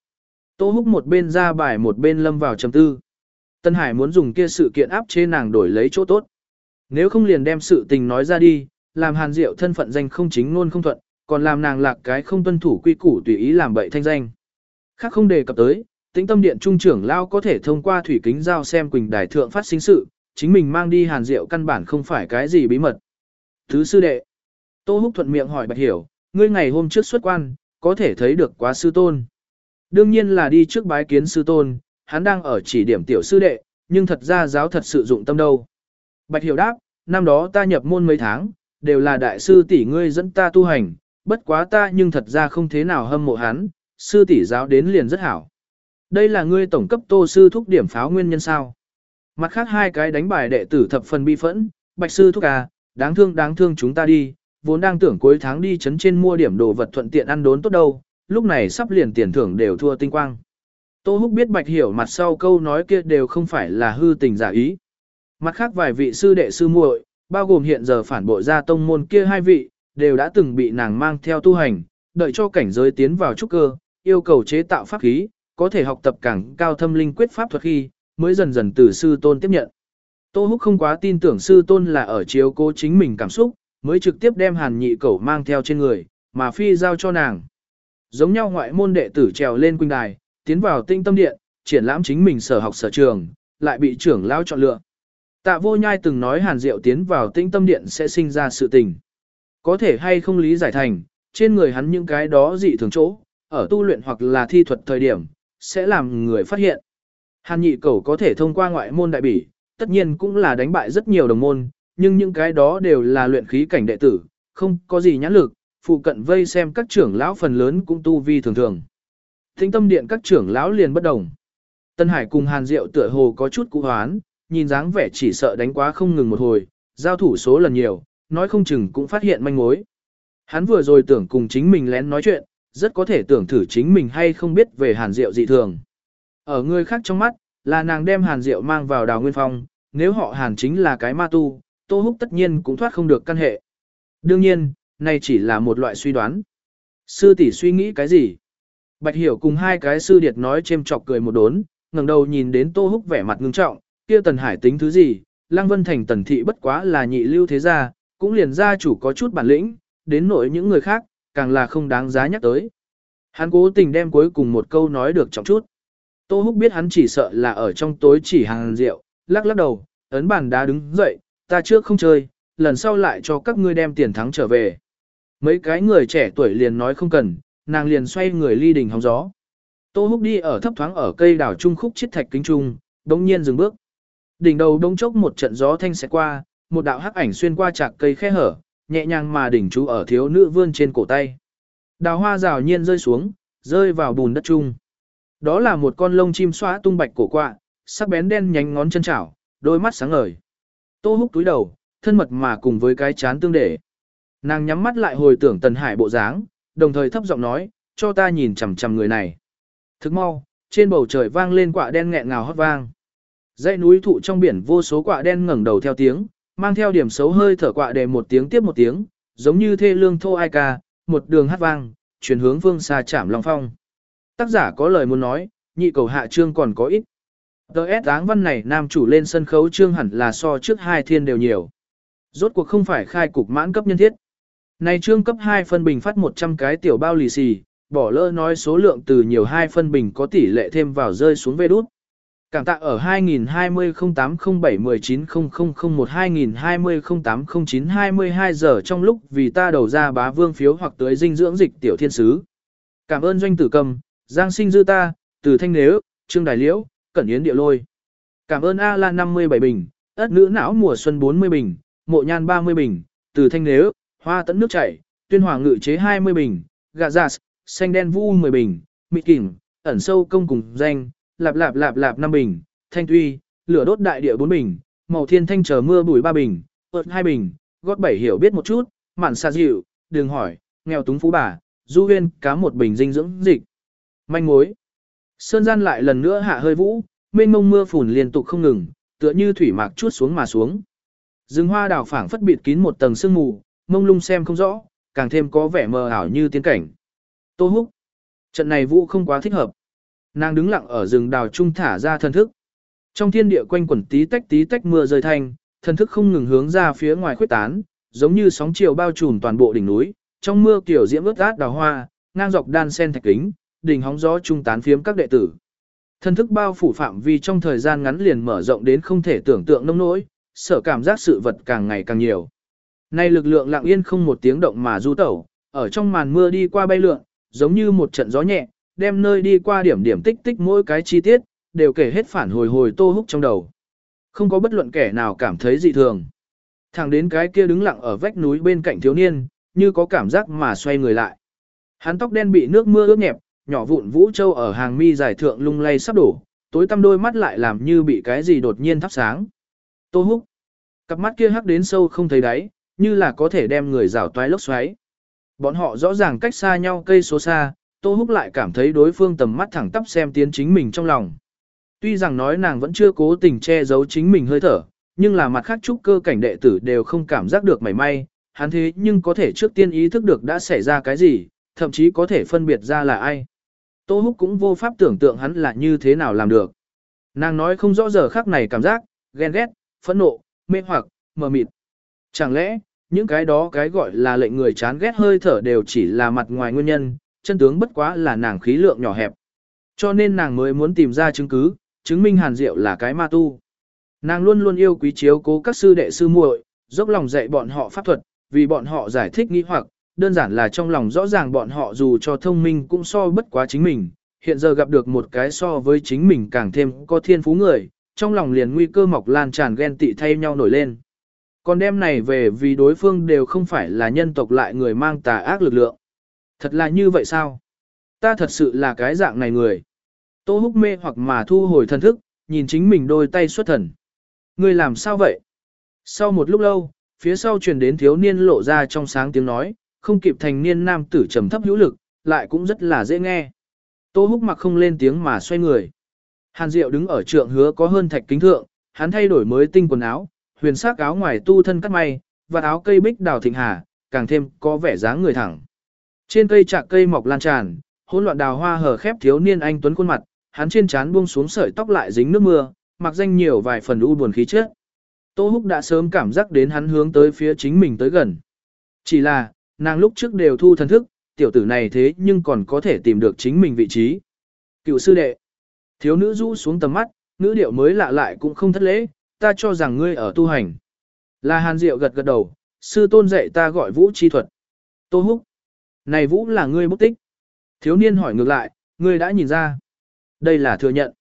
Tô Húc một bên ra bài một bên lâm vào trầm tư. tân Hải muốn dùng kia sự kiện áp chế nàng đổi lấy chỗ tốt. Nếu không liền đem sự tình nói ra đi, làm Hàn Diệu thân phận danh không chính luôn không thuận, còn làm nàng lạc cái không tuân thủ quy củ tùy ý làm bậy thanh danh. Khác không đề cập tới, tĩnh tâm điện trung trưởng lao có thể thông qua thủy kính giao xem quỳnh đài thượng phát sinh sự, chính mình mang đi hàn diệu căn bản không phải cái gì bí mật. Thứ sư đệ, Tô Húc thuận miệng hỏi Bạch Hiểu, ngươi ngày hôm trước xuất quan, có thể thấy được quá sư tôn. Đương nhiên là đi trước bái kiến sư tôn, hắn đang ở chỉ điểm tiểu sư đệ, nhưng thật ra giáo thật sự dụng tâm đâu. Bạch Hiểu đáp, năm đó ta nhập môn mấy tháng, đều là đại sư tỷ ngươi dẫn ta tu hành, bất quá ta nhưng thật ra không thế nào hâm mộ hắn, sư tỷ giáo đến liền rất hảo. Đây là ngươi tổng cấp tô sư thúc điểm pháo nguyên nhân sao. Mặt khác hai cái đánh bài đệ tử thập phần bi phẫn, bạch sư thúc à, đáng thương đáng thương chúng ta đi, vốn đang tưởng cuối tháng đi chấn trên mua điểm đồ vật thuận tiện ăn đốn tốt đâu, lúc này sắp liền tiền thưởng đều thua tinh quang. Tô Húc biết bạch hiểu mặt sau câu nói kia đều không phải là hư tình giả ý. Mặt khác vài vị sư đệ sư muội, bao gồm hiện giờ phản bội ra tông môn kia hai vị, đều đã từng bị nàng mang theo tu hành, đợi cho cảnh giới tiến vào trúc cơ, yêu cầu chế tạo pháp khí, có thể học tập càng cao thâm linh quyết pháp thuật khi, mới dần dần từ sư tôn tiếp nhận. Tô Húc không quá tin tưởng sư tôn là ở chiếu cố chính mình cảm xúc, mới trực tiếp đem hàn nhị cẩu mang theo trên người, mà phi giao cho nàng. Giống nhau ngoại môn đệ tử trèo lên quỳnh đài, tiến vào tinh tâm điện, triển lãm chính mình sở học sở trường, lại bị trưởng lão chọn lựa. Tạ vô nhai từng nói hàn diệu tiến vào tĩnh tâm điện sẽ sinh ra sự tình. Có thể hay không lý giải thành, trên người hắn những cái đó dị thường chỗ, ở tu luyện hoặc là thi thuật thời điểm, sẽ làm người phát hiện. Hàn nhị cầu có thể thông qua ngoại môn đại bỉ, tất nhiên cũng là đánh bại rất nhiều đồng môn, nhưng những cái đó đều là luyện khí cảnh đệ tử, không có gì nhãn lực, phụ cận vây xem các trưởng lão phần lớn cũng tu vi thường thường. Thính tâm điện các trưởng lão liền bất đồng. Tân Hải cùng Hàn Diệu tựa hồ có chút cụ hoán, nhìn dáng vẻ chỉ sợ đánh quá không ngừng một hồi, giao thủ số lần nhiều, nói không chừng cũng phát hiện manh mối. Hắn vừa rồi tưởng cùng chính mình lén nói chuyện, rất có thể tưởng thử chính mình hay không biết về hàn diệu dị thường. Ở người khác trong mắt, là nàng đem hàn diệu mang vào đào nguyên phong, nếu họ hàn chính là cái ma tu, tô húc tất nhiên cũng thoát không được căn hệ. Đương nhiên, này chỉ là một loại suy đoán. Sư tỷ suy nghĩ cái gì? Bạch hiểu cùng hai cái sư điệt nói chêm chọc cười một đốn, ngẩng đầu nhìn đến tô húc vẻ mặt ngưng trọng, kia tần hải tính thứ gì, Lăng Vân Thành tần thị bất quá là nhị lưu thế gia, cũng liền gia chủ có chút bản lĩnh, đến nỗi những người khác, càng là không đáng giá nhắc tới. Hắn cố tình đem cuối cùng một câu nói được trọng chút. Tô Húc biết hắn chỉ sợ là ở trong tối chỉ hàng rượu, lắc lắc đầu, ấn bàn đá đứng dậy, ta trước không chơi, lần sau lại cho các ngươi đem tiền thắng trở về. Mấy cái người trẻ tuổi liền nói không cần, nàng liền xoay người ly đình hóng gió. Tô Húc đi ở thấp thoáng ở cây đảo trung khúc chiết thạch kính trung, đống nhiên dừng bước. Đỉnh đầu đông chốc một trận gió thanh sẽ qua, một đạo hắc ảnh xuyên qua chạc cây khe hở, nhẹ nhàng mà đỉnh chú ở thiếu nữ vươn trên cổ tay. Đào hoa rào nhiên rơi xuống, rơi vào bùn đất chung. Đó là một con lông chim xóa tung bạch cổ quạ, sắc bén đen nhánh ngón chân chảo, đôi mắt sáng ngời. Tô húc túi đầu, thân mật mà cùng với cái chán tương để. Nàng nhắm mắt lại hồi tưởng Tần Hải bộ dáng, đồng thời thấp giọng nói, cho ta nhìn chằm chằm người này. Thức mau, trên bầu trời vang lên quạ đen nghẹn ngào hót vang. Dãy núi thụ trong biển vô số quạ đen ngẩng đầu theo tiếng, mang theo điểm xấu hơi thở quạ đề một tiếng tiếp một tiếng, giống như thê lương thô ai ca, một đường hát vang, chuyển hướng phương xa chạm long phong. Tác giả có lời muốn nói, nhị cầu hạ trương còn có ít. Đợt áng văn này nam chủ lên sân khấu trương hẳn là so trước hai thiên đều nhiều. Rốt cuộc không phải khai cục mãn cấp nhân thiết. Này trương cấp 2 phân bình phát 100 cái tiểu bao lì xì, bỏ lỡ nói số lượng từ nhiều hai phân bình có tỷ lệ thêm vào rơi xuống về đút. Cảm tạ ở 2020-08-07-19-0001-2020-08-09-22 giờ trong lúc vì ta đầu ra bá vương phiếu hoặc tới dinh dưỡng dịch tiểu thiên sứ. Cảm ơn doanh tử cầm, giang sinh dư ta, từ thanh nếu, trương đài liễu, cẩn yến địa lôi. Cảm ơn A la 57 bình, ất nữ não mùa xuân 40 bình, mộ nhan 30 bình, từ thanh nếu, hoa tẫn nước chảy, tuyên hoàng ngự chế 20 bình, gà giả, xanh đen vu 10 bình, mịt kỉnh, ẩn sâu công cùng danh, lạp lạp lạp lạp năm bình, thanh tuy, lửa đốt đại địa bốn bình, màu thiên thanh chờ mưa bùi ba bình, ợt hai bình, gót bảy hiểu biết một chút, mạn xa dịu, đừng hỏi, nghèo túng phú bà, du huyên cá một bình dinh dưỡng dịch. Manh mối. Sơn gian lại lần nữa hạ hơi vũ, mênh mông mưa phùn liên tục không ngừng, tựa như thủy mạc chuốt xuống mà xuống. Rừng hoa đào phảng phất bịt kín một tầng sương mù, mông lung xem không rõ, càng thêm có vẻ mờ ảo như tiên cảnh. Tô húc. Trận này vũ không quá thích hợp. Nàng đứng lặng ở rừng đào trung thả ra thân thức. Trong thiên địa quanh quẩn tí tách tí tách mưa rơi thanh, thân thức không ngừng hướng ra phía ngoài khuếch tán, giống như sóng chiều bao trùm toàn bộ đỉnh núi, trong mưa kiểu diễm ướt át đào hoa, ngang dọc đan sen thạch kính, đỉnh hóng gió trung tán phiếm các đệ tử. Thân thức bao phủ phạm vi trong thời gian ngắn liền mở rộng đến không thể tưởng tượng nông nỗi, sở cảm giác sự vật càng ngày càng nhiều. Nay lực lượng lặng yên không một tiếng động mà du tẩu, ở trong màn mưa đi qua bay lượn, giống như một trận gió nhẹ, đem nơi đi qua điểm điểm tích tích mỗi cái chi tiết, đều kể hết phản hồi hồi tô húc trong đầu. Không có bất luận kẻ nào cảm thấy dị thường. Thẳng đến cái kia đứng lặng ở vách núi bên cạnh thiếu niên, như có cảm giác mà xoay người lại. Hắn tóc đen bị nước mưa ướt nhẹp, nhỏ vụn vũ châu ở hàng mi dài thượng lung lay sắp đổ, tối tăm đôi mắt lại làm như bị cái gì đột nhiên thắp sáng. Tô húc. Cặp mắt kia hắc đến sâu không thấy đáy, như là có thể đem người rào toái lốc xoáy. Bọn họ rõ ràng cách xa nhau cây số xa, Tô Húc lại cảm thấy đối phương tầm mắt thẳng tắp xem tiến chính mình trong lòng. Tuy rằng nói nàng vẫn chưa cố tình che giấu chính mình hơi thở, nhưng là mặt khác trúc cơ cảnh đệ tử đều không cảm giác được mảy may, hắn thế nhưng có thể trước tiên ý thức được đã xảy ra cái gì, thậm chí có thể phân biệt ra là ai. Tô Húc cũng vô pháp tưởng tượng hắn là như thế nào làm được. Nàng nói không rõ giờ khắc này cảm giác, ghen ghét, phẫn nộ, mê hoặc, mờ mịt. Chẳng lẽ, những cái đó cái gọi là lệnh người chán ghét hơi thở đều chỉ là mặt ngoài nguyên nhân, chân tướng bất quá là nàng khí lượng nhỏ hẹp. Cho nên nàng mới muốn tìm ra chứng cứ, chứng minh Hàn Diệu là cái ma tu. Nàng luôn luôn yêu quý chiếu cố các sư đệ sư muội, dốc lòng dạy bọn họ pháp thuật, vì bọn họ giải thích nghi hoặc, đơn giản là trong lòng rõ ràng bọn họ dù cho thông minh cũng so bất quá chính mình, hiện giờ gặp được một cái so với chính mình càng thêm có thiên phú người, trong lòng liền nguy cơ mọc lan tràn ghen tị thay nhau nổi lên. Còn đêm này về vì đối phương đều không phải là nhân tộc lại người mang tà ác lực lượng. Thật là như vậy sao? Ta thật sự là cái dạng này người. Tô húc mê hoặc mà thu hồi thân thức, nhìn chính mình đôi tay xuất thần. Người làm sao vậy? Sau một lúc lâu, phía sau truyền đến thiếu niên lộ ra trong sáng tiếng nói, không kịp thành niên nam tử trầm thấp hữu lực, lại cũng rất là dễ nghe. Tô húc mặc không lên tiếng mà xoay người. Hàn Diệu đứng ở trượng hứa có hơn thạch kính thượng, hắn thay đổi mới tinh quần áo, huyền sắc áo ngoài tu thân cắt may, và áo cây bích đào thịnh hà, càng thêm có vẻ dáng người thẳng. Trên cây chạc cây mọc lan tràn, hỗn loạn đào hoa hở khép thiếu niên anh tuấn khuôn mặt, hắn trên trán buông xuống sợi tóc lại dính nước mưa, mặc danh nhiều vài phần u buồn khí chất. Tô Húc đã sớm cảm giác đến hắn hướng tới phía chính mình tới gần. Chỉ là, nàng lúc trước đều thu thần thức, tiểu tử này thế nhưng còn có thể tìm được chính mình vị trí. Cựu sư đệ, thiếu nữ rũ xuống tầm mắt, nữ điệu mới lạ lại cũng không thất lễ, ta cho rằng ngươi ở tu hành. Là hàn diệu gật gật đầu, sư tôn dạy ta gọi vũ chi thuật. Tô húc, này vũ là ngươi bút tích. Thiếu niên hỏi ngược lại, ngươi đã nhìn ra. Đây là thừa nhận.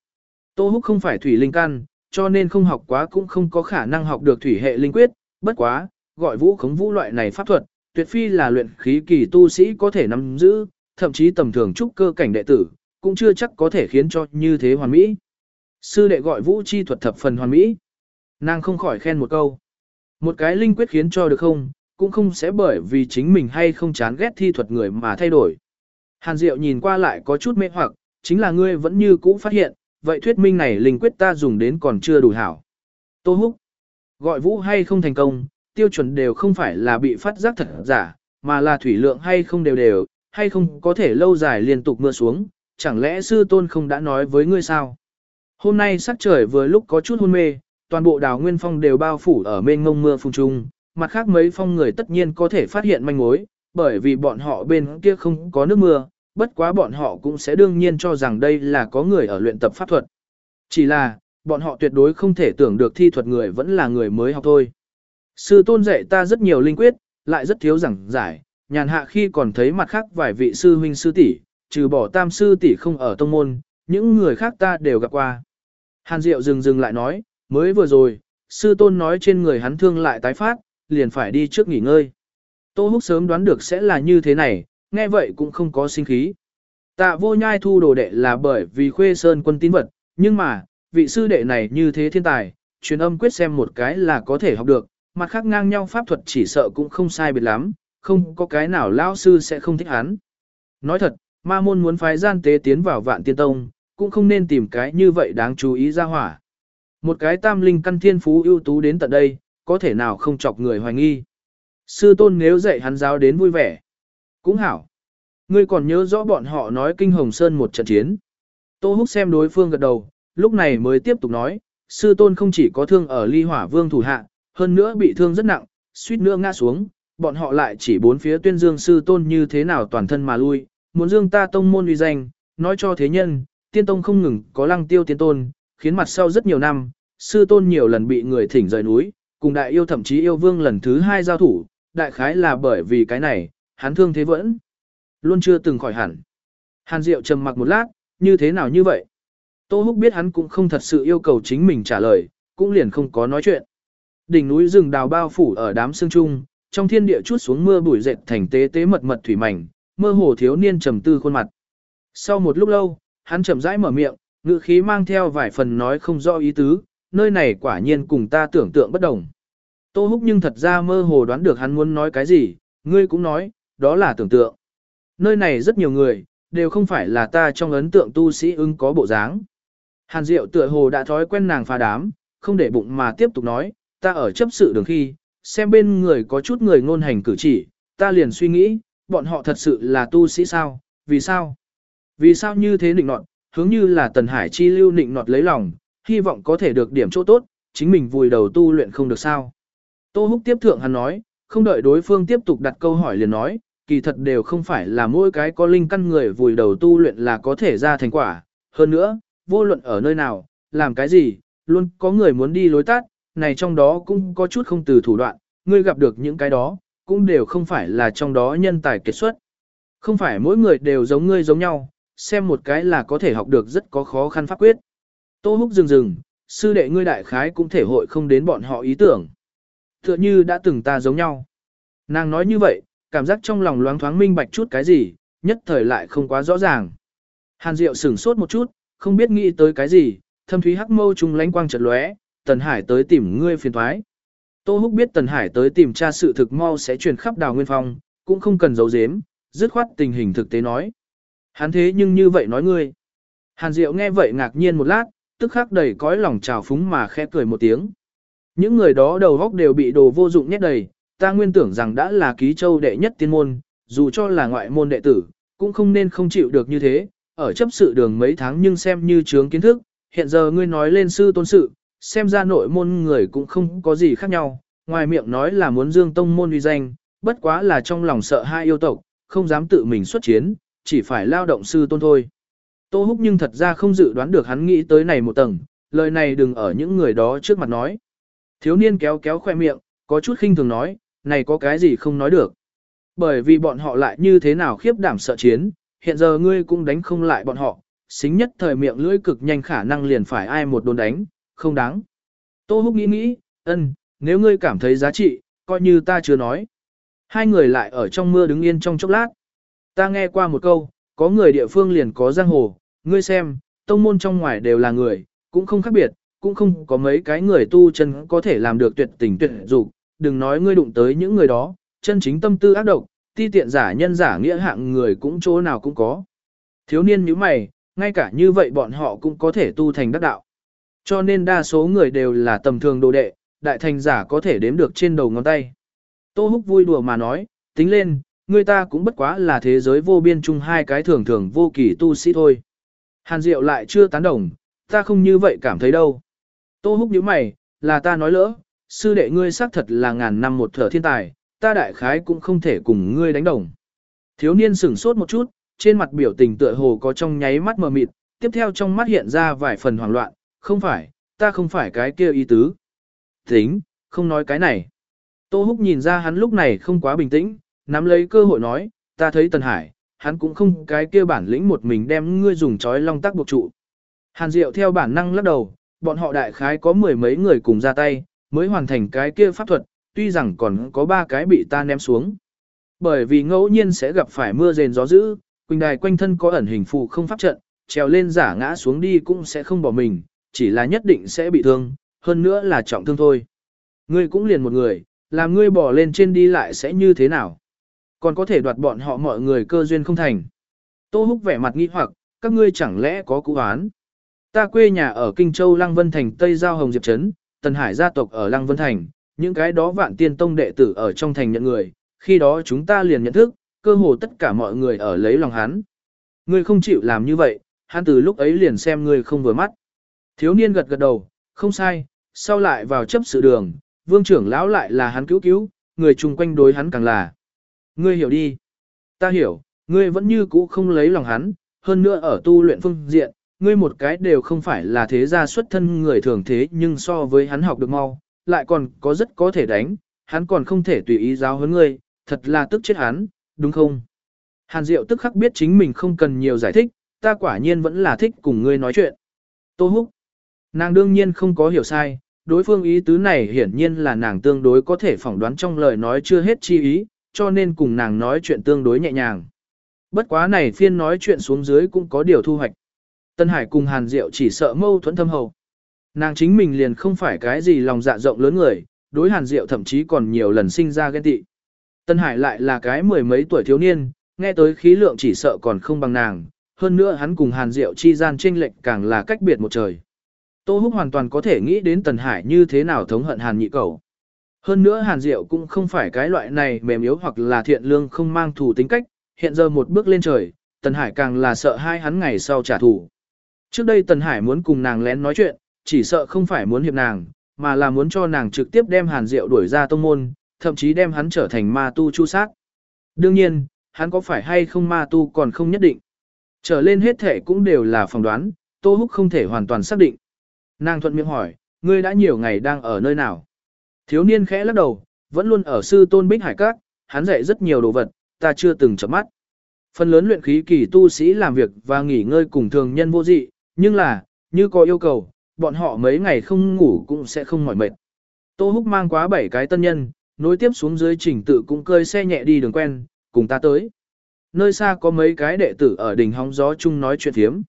Tô húc không phải thủy linh căn, cho nên không học quá cũng không có khả năng học được thủy hệ linh quyết, bất quá, gọi vũ khống vũ loại này pháp thuật, tuyệt phi là luyện khí kỳ tu sĩ có thể nắm giữ, thậm chí tầm thường trúc cơ cảnh đệ tử, cũng chưa chắc có thể khiến cho như thế hoàn mỹ. Sư đệ gọi vũ chi thuật thập phần hoàn mỹ. Nàng không khỏi khen một câu. Một cái linh quyết khiến cho được không, cũng không sẽ bởi vì chính mình hay không chán ghét thi thuật người mà thay đổi. Hàn Diệu nhìn qua lại có chút mê hoặc, chính là ngươi vẫn như cũ phát hiện, vậy thuyết minh này linh quyết ta dùng đến còn chưa đủ hảo. Tô Húc, gọi vũ hay không thành công, tiêu chuẩn đều không phải là bị phát giác thật giả, mà là thủy lượng hay không đều đều, hay không có thể lâu dài liên tục mưa xuống, chẳng lẽ sư tôn không đã nói với ngươi sao? Hôm nay sắc trời vừa lúc có chút hôn mê, toàn bộ đào nguyên phong đều bao phủ ở mênh ngông mưa phùng trung, mặt khác mấy phong người tất nhiên có thể phát hiện manh mối, bởi vì bọn họ bên kia không có nước mưa, bất quá bọn họ cũng sẽ đương nhiên cho rằng đây là có người ở luyện tập pháp thuật. Chỉ là, bọn họ tuyệt đối không thể tưởng được thi thuật người vẫn là người mới học thôi. Sư tôn dạy ta rất nhiều linh quyết, lại rất thiếu giảng giải, nhàn hạ khi còn thấy mặt khác vài vị sư huynh sư tỷ, trừ bỏ tam sư tỷ không ở tông môn, những người khác ta đều gặp qua. Hàn Diệu dừng dừng lại nói, mới vừa rồi, sư tôn nói trên người hắn thương lại tái phát, liền phải đi trước nghỉ ngơi. Tô Húc sớm đoán được sẽ là như thế này, nghe vậy cũng không có sinh khí. Tạ vô nhai thu đồ đệ là bởi vì khuê sơn quân tín vật, nhưng mà, vị sư đệ này như thế thiên tài, truyền âm quyết xem một cái là có thể học được, mặt khác ngang nhau pháp thuật chỉ sợ cũng không sai biệt lắm, không có cái nào lão sư sẽ không thích hắn. Nói thật, ma môn muốn phái gian tế tiến vào vạn tiên tông, cũng không nên tìm cái như vậy đáng chú ý ra hỏa. Một cái tam linh căn thiên phú ưu tú đến tận đây, có thể nào không chọc người hoài nghi. Sư tôn nếu dạy hắn giáo đến vui vẻ. Cũng hảo. Ngươi còn nhớ rõ bọn họ nói kinh hồng sơn một trận chiến. Tô húc xem đối phương gật đầu, lúc này mới tiếp tục nói, sư tôn không chỉ có thương ở ly hỏa vương thủ hạ, hơn nữa bị thương rất nặng, suýt nữa ngã xuống, bọn họ lại chỉ bốn phía tuyên dương sư tôn như thế nào toàn thân mà lui, muốn dương ta tông môn uy danh, nói cho thế nhân, tiên tông không ngừng có lăng tiêu tiên tôn, khiến mặt sau rất nhiều năm, sư tôn nhiều lần bị người thỉnh rời núi, cùng đại yêu thậm chí yêu vương lần thứ hai giao thủ, đại khái là bởi vì cái này, hắn thương thế vẫn luôn chưa từng khỏi hẳn. Hàn Diệu trầm mặc một lát, như thế nào như vậy? Tô Húc biết hắn cũng không thật sự yêu cầu chính mình trả lời, cũng liền không có nói chuyện. Đỉnh núi rừng đào bao phủ ở đám sương trung, trong thiên địa chút xuống mưa bụi dệt thành tế tế mật mật thủy mảnh, mơ hồ thiếu niên trầm tư khuôn mặt. Sau một lúc lâu, hắn chậm rãi mở miệng, ngữ khí mang theo vài phần nói không rõ ý tứ, nơi này quả nhiên cùng ta tưởng tượng bất đồng. Tô Húc nhưng thật ra mơ hồ đoán được hắn muốn nói cái gì, ngươi cũng nói, đó là tưởng tượng. Nơi này rất nhiều người, đều không phải là ta trong ấn tượng tu sĩ ưng có bộ dáng. Hàn Diệu tựa hồ đã thói quen nàng phá đám, không để bụng mà tiếp tục nói, ta ở chấp sự đường khi, xem bên người có chút người ngôn hành cử chỉ, ta liền suy nghĩ, bọn họ thật sự là tu sĩ sao, vì sao? Vì sao như thế nịnh nọt, hướng như là Tần Hải chi lưu nịnh nọt lấy lòng, hy vọng có thể được điểm chỗ tốt, chính mình vùi đầu tu luyện không được sao. Tô Húc tiếp thượng hắn nói, không đợi đối phương tiếp tục đặt câu hỏi liền nói, kỳ thật đều không phải là mỗi cái có linh căn người vùi đầu tu luyện là có thể ra thành quả. Hơn nữa, vô luận ở nơi nào, làm cái gì, luôn có người muốn đi lối tắt, này trong đó cũng có chút không từ thủ đoạn, ngươi gặp được những cái đó, cũng đều không phải là trong đó nhân tài kết xuất. Không phải mỗi người đều giống ngươi giống nhau, xem một cái là có thể học được rất có khó khăn pháp quyết. Tô húc dừng dừng, sư đệ ngươi đại khái cũng thể hội không đến bọn họ ý tưởng. Tựa như đã từng ta giống nhau. Nàng nói như vậy, cảm giác trong lòng loáng thoáng minh bạch chút cái gì, nhất thời lại không quá rõ ràng. Hàn Diệu sửng sốt một chút, không biết nghĩ tới cái gì, thâm thúy hắc mâu trùng lánh quang chợt lóe, Tần Hải tới tìm ngươi phiền thoái. Tô Húc biết Tần Hải tới tìm tra sự thực mau sẽ truyền khắp đào nguyên phong, cũng không cần giấu giếm, dứt khoát tình hình thực tế nói. Hắn thế nhưng như vậy nói ngươi. Hàn Diệu nghe vậy ngạc nhiên một lát, tức khắc đầy cõi lòng trào phúng mà khẽ cười một tiếng. Những người đó đầu góc đều bị đồ vô dụng nhét đầy, ta nguyên tưởng rằng đã là ký châu đệ nhất tiên môn, dù cho là ngoại môn đệ tử, cũng không nên không chịu được như thế, ở chấp sự đường mấy tháng nhưng xem như chướng kiến thức, hiện giờ ngươi nói lên sư tôn sự, xem ra nội môn người cũng không có gì khác nhau, ngoài miệng nói là muốn dương tông môn uy danh, bất quá là trong lòng sợ hai yêu tộc, không dám tự mình xuất chiến, chỉ phải lao động sư tôn thôi. Tô Húc nhưng thật ra không dự đoán được hắn nghĩ tới này một tầng, lời này đừng ở những người đó trước mặt nói. Thiếu niên kéo kéo khoe miệng, có chút khinh thường nói, này có cái gì không nói được. Bởi vì bọn họ lại như thế nào khiếp đảm sợ chiến, hiện giờ ngươi cũng đánh không lại bọn họ, xính nhất thời miệng lưỡi cực nhanh khả năng liền phải ai một đồn đánh, không đáng. Tô Húc nghĩ nghĩ, ân, nếu ngươi cảm thấy giá trị, coi như ta chưa nói. Hai người lại ở trong mưa đứng yên trong chốc lát. Ta nghe qua một câu, có người địa phương liền có giang hồ, ngươi xem, tông môn trong ngoài đều là người, cũng không khác biệt, cũng không có mấy cái người tu chân có thể làm được tuyệt tình tuyệt dục, đừng nói ngươi đụng tới những người đó, chân chính tâm tư ác độc, ti tiện giả nhân giả nghĩa hạng người cũng chỗ nào cũng có. Thiếu niên như mày, ngay cả như vậy bọn họ cũng có thể tu thành đắc đạo. Cho nên đa số người đều là tầm thường đồ đệ, đại thành giả có thể đếm được trên đầu ngón tay. Tô Húc vui đùa mà nói, tính lên, người ta cũng bất quá là thế giới vô biên chung hai cái thường thường vô kỳ tu sĩ thôi. Hàn Diệu lại chưa tán đồng, ta không như vậy cảm thấy đâu. Tô Húc nhíu mày, là ta nói lỡ, sư đệ ngươi xác thật là ngàn năm một thở thiên tài, ta đại khái cũng không thể cùng ngươi đánh đồng. Thiếu niên sửng sốt một chút, trên mặt biểu tình tựa hồ có trong nháy mắt mờ mịt, tiếp theo trong mắt hiện ra vài phần hoảng loạn, không phải, ta không phải cái kia ý tứ. Tính, không nói cái này. Tô Húc nhìn ra hắn lúc này không quá bình tĩnh, nắm lấy cơ hội nói, ta thấy Tần Hải, hắn cũng không cái kia bản lĩnh một mình đem ngươi dùng chói long tắc buộc trụ. Hàn Diệu theo bản năng lắc đầu, bọn họ đại khái có mười mấy người cùng ra tay, mới hoàn thành cái kia pháp thuật, tuy rằng còn có ba cái bị ta ném xuống. Bởi vì ngẫu nhiên sẽ gặp phải mưa rền gió dữ, Quỳnh Đài quanh thân có ẩn hình phù không pháp trận, trèo lên giả ngã xuống đi cũng sẽ không bỏ mình, chỉ là nhất định sẽ bị thương, hơn nữa là trọng thương thôi. Ngươi cũng liền một người, làm ngươi bỏ lên trên đi lại sẽ như thế nào? Còn có thể đoạt bọn họ mọi người cơ duyên không thành. Tô Húc vẻ mặt nghi hoặc, các ngươi chẳng lẽ có cũ án? Ta quê nhà ở Kinh Châu Lăng Vân Thành Tây Giao Hồng Diệp Trấn, Tần Hải gia tộc ở Lăng Vân Thành, những cái đó vạn tiên tông đệ tử ở trong thành nhận người, khi đó chúng ta liền nhận thức, cơ hồ tất cả mọi người ở lấy lòng hắn. Ngươi không chịu làm như vậy, hắn từ lúc ấy liền xem ngươi không vừa mắt. Thiếu niên gật gật đầu, không sai, sau lại vào chấp sự đường, vương trưởng lão lại là hắn cứu cứu, người chung quanh đối hắn càng là. Ngươi hiểu đi. Ta hiểu, ngươi vẫn như cũ không lấy lòng hắn, hơn nữa ở tu luyện phương diện, ngươi một cái đều không phải là thế gia xuất thân người thường thế nhưng so với hắn học được mau, lại còn có rất có thể đánh, hắn còn không thể tùy ý giáo huấn ngươi, thật là tức chết hắn, đúng không? Hàn Diệu tức khắc biết chính mình không cần nhiều giải thích, ta quả nhiên vẫn là thích cùng ngươi nói chuyện. Tô Húc. Nàng đương nhiên không có hiểu sai, đối phương ý tứ này hiển nhiên là nàng tương đối có thể phỏng đoán trong lời nói chưa hết chi ý, cho nên cùng nàng nói chuyện tương đối nhẹ nhàng. Bất quá này phiên nói chuyện xuống dưới cũng có điều thu hoạch. Tân Hải cùng Hàn Diệu chỉ sợ mâu thuẫn thâm hậu. Nàng chính mình liền không phải cái gì lòng dạ rộng lớn người, đối Hàn Diệu thậm chí còn nhiều lần sinh ra ghen tị. Tân Hải lại là cái mười mấy tuổi thiếu niên, nghe tới khí lượng chỉ sợ còn không bằng nàng, hơn nữa hắn cùng Hàn Diệu chi gian chênh lệch càng là cách biệt một trời. Tô Húc hoàn toàn có thể nghĩ đến Tần Hải như thế nào thống hận Hàn nhị Cẩu. Hơn nữa Hàn Diệu cũng không phải cái loại này mềm yếu hoặc là thiện lương không mang thù tính cách, hiện giờ một bước lên trời, Tần Hải càng là sợ hai hắn ngày sau trả thù. Trước đây Tần Hải muốn cùng nàng lén nói chuyện, chỉ sợ không phải muốn hiệp nàng, mà là muốn cho nàng trực tiếp đem Hàn Diệu đuổi ra tông môn, thậm chí đem hắn trở thành ma tu chu sát. Đương nhiên, hắn có phải hay không ma tu còn không nhất định. Trở lên hết thể cũng đều là phỏng đoán, Tô Húc không thể hoàn toàn xác định. Nàng thuận miệng hỏi, ngươi đã nhiều ngày đang ở nơi nào? Thiếu niên khẽ lắc đầu, vẫn luôn ở sư tôn bích hải các, hắn dạy rất nhiều đồ vật, ta chưa từng chấm mắt. Phần lớn luyện khí kỳ tu sĩ làm việc và nghỉ ngơi cùng thường nhân vô dị, nhưng là, như có yêu cầu, bọn họ mấy ngày không ngủ cũng sẽ không mỏi mệt. Tô Húc mang quá bảy cái tân nhân, nối tiếp xuống dưới trình tự cũng cơi xe nhẹ đi đường quen, cùng ta tới. Nơi xa có mấy cái đệ tử ở đỉnh hóng gió chung nói chuyện thiếm.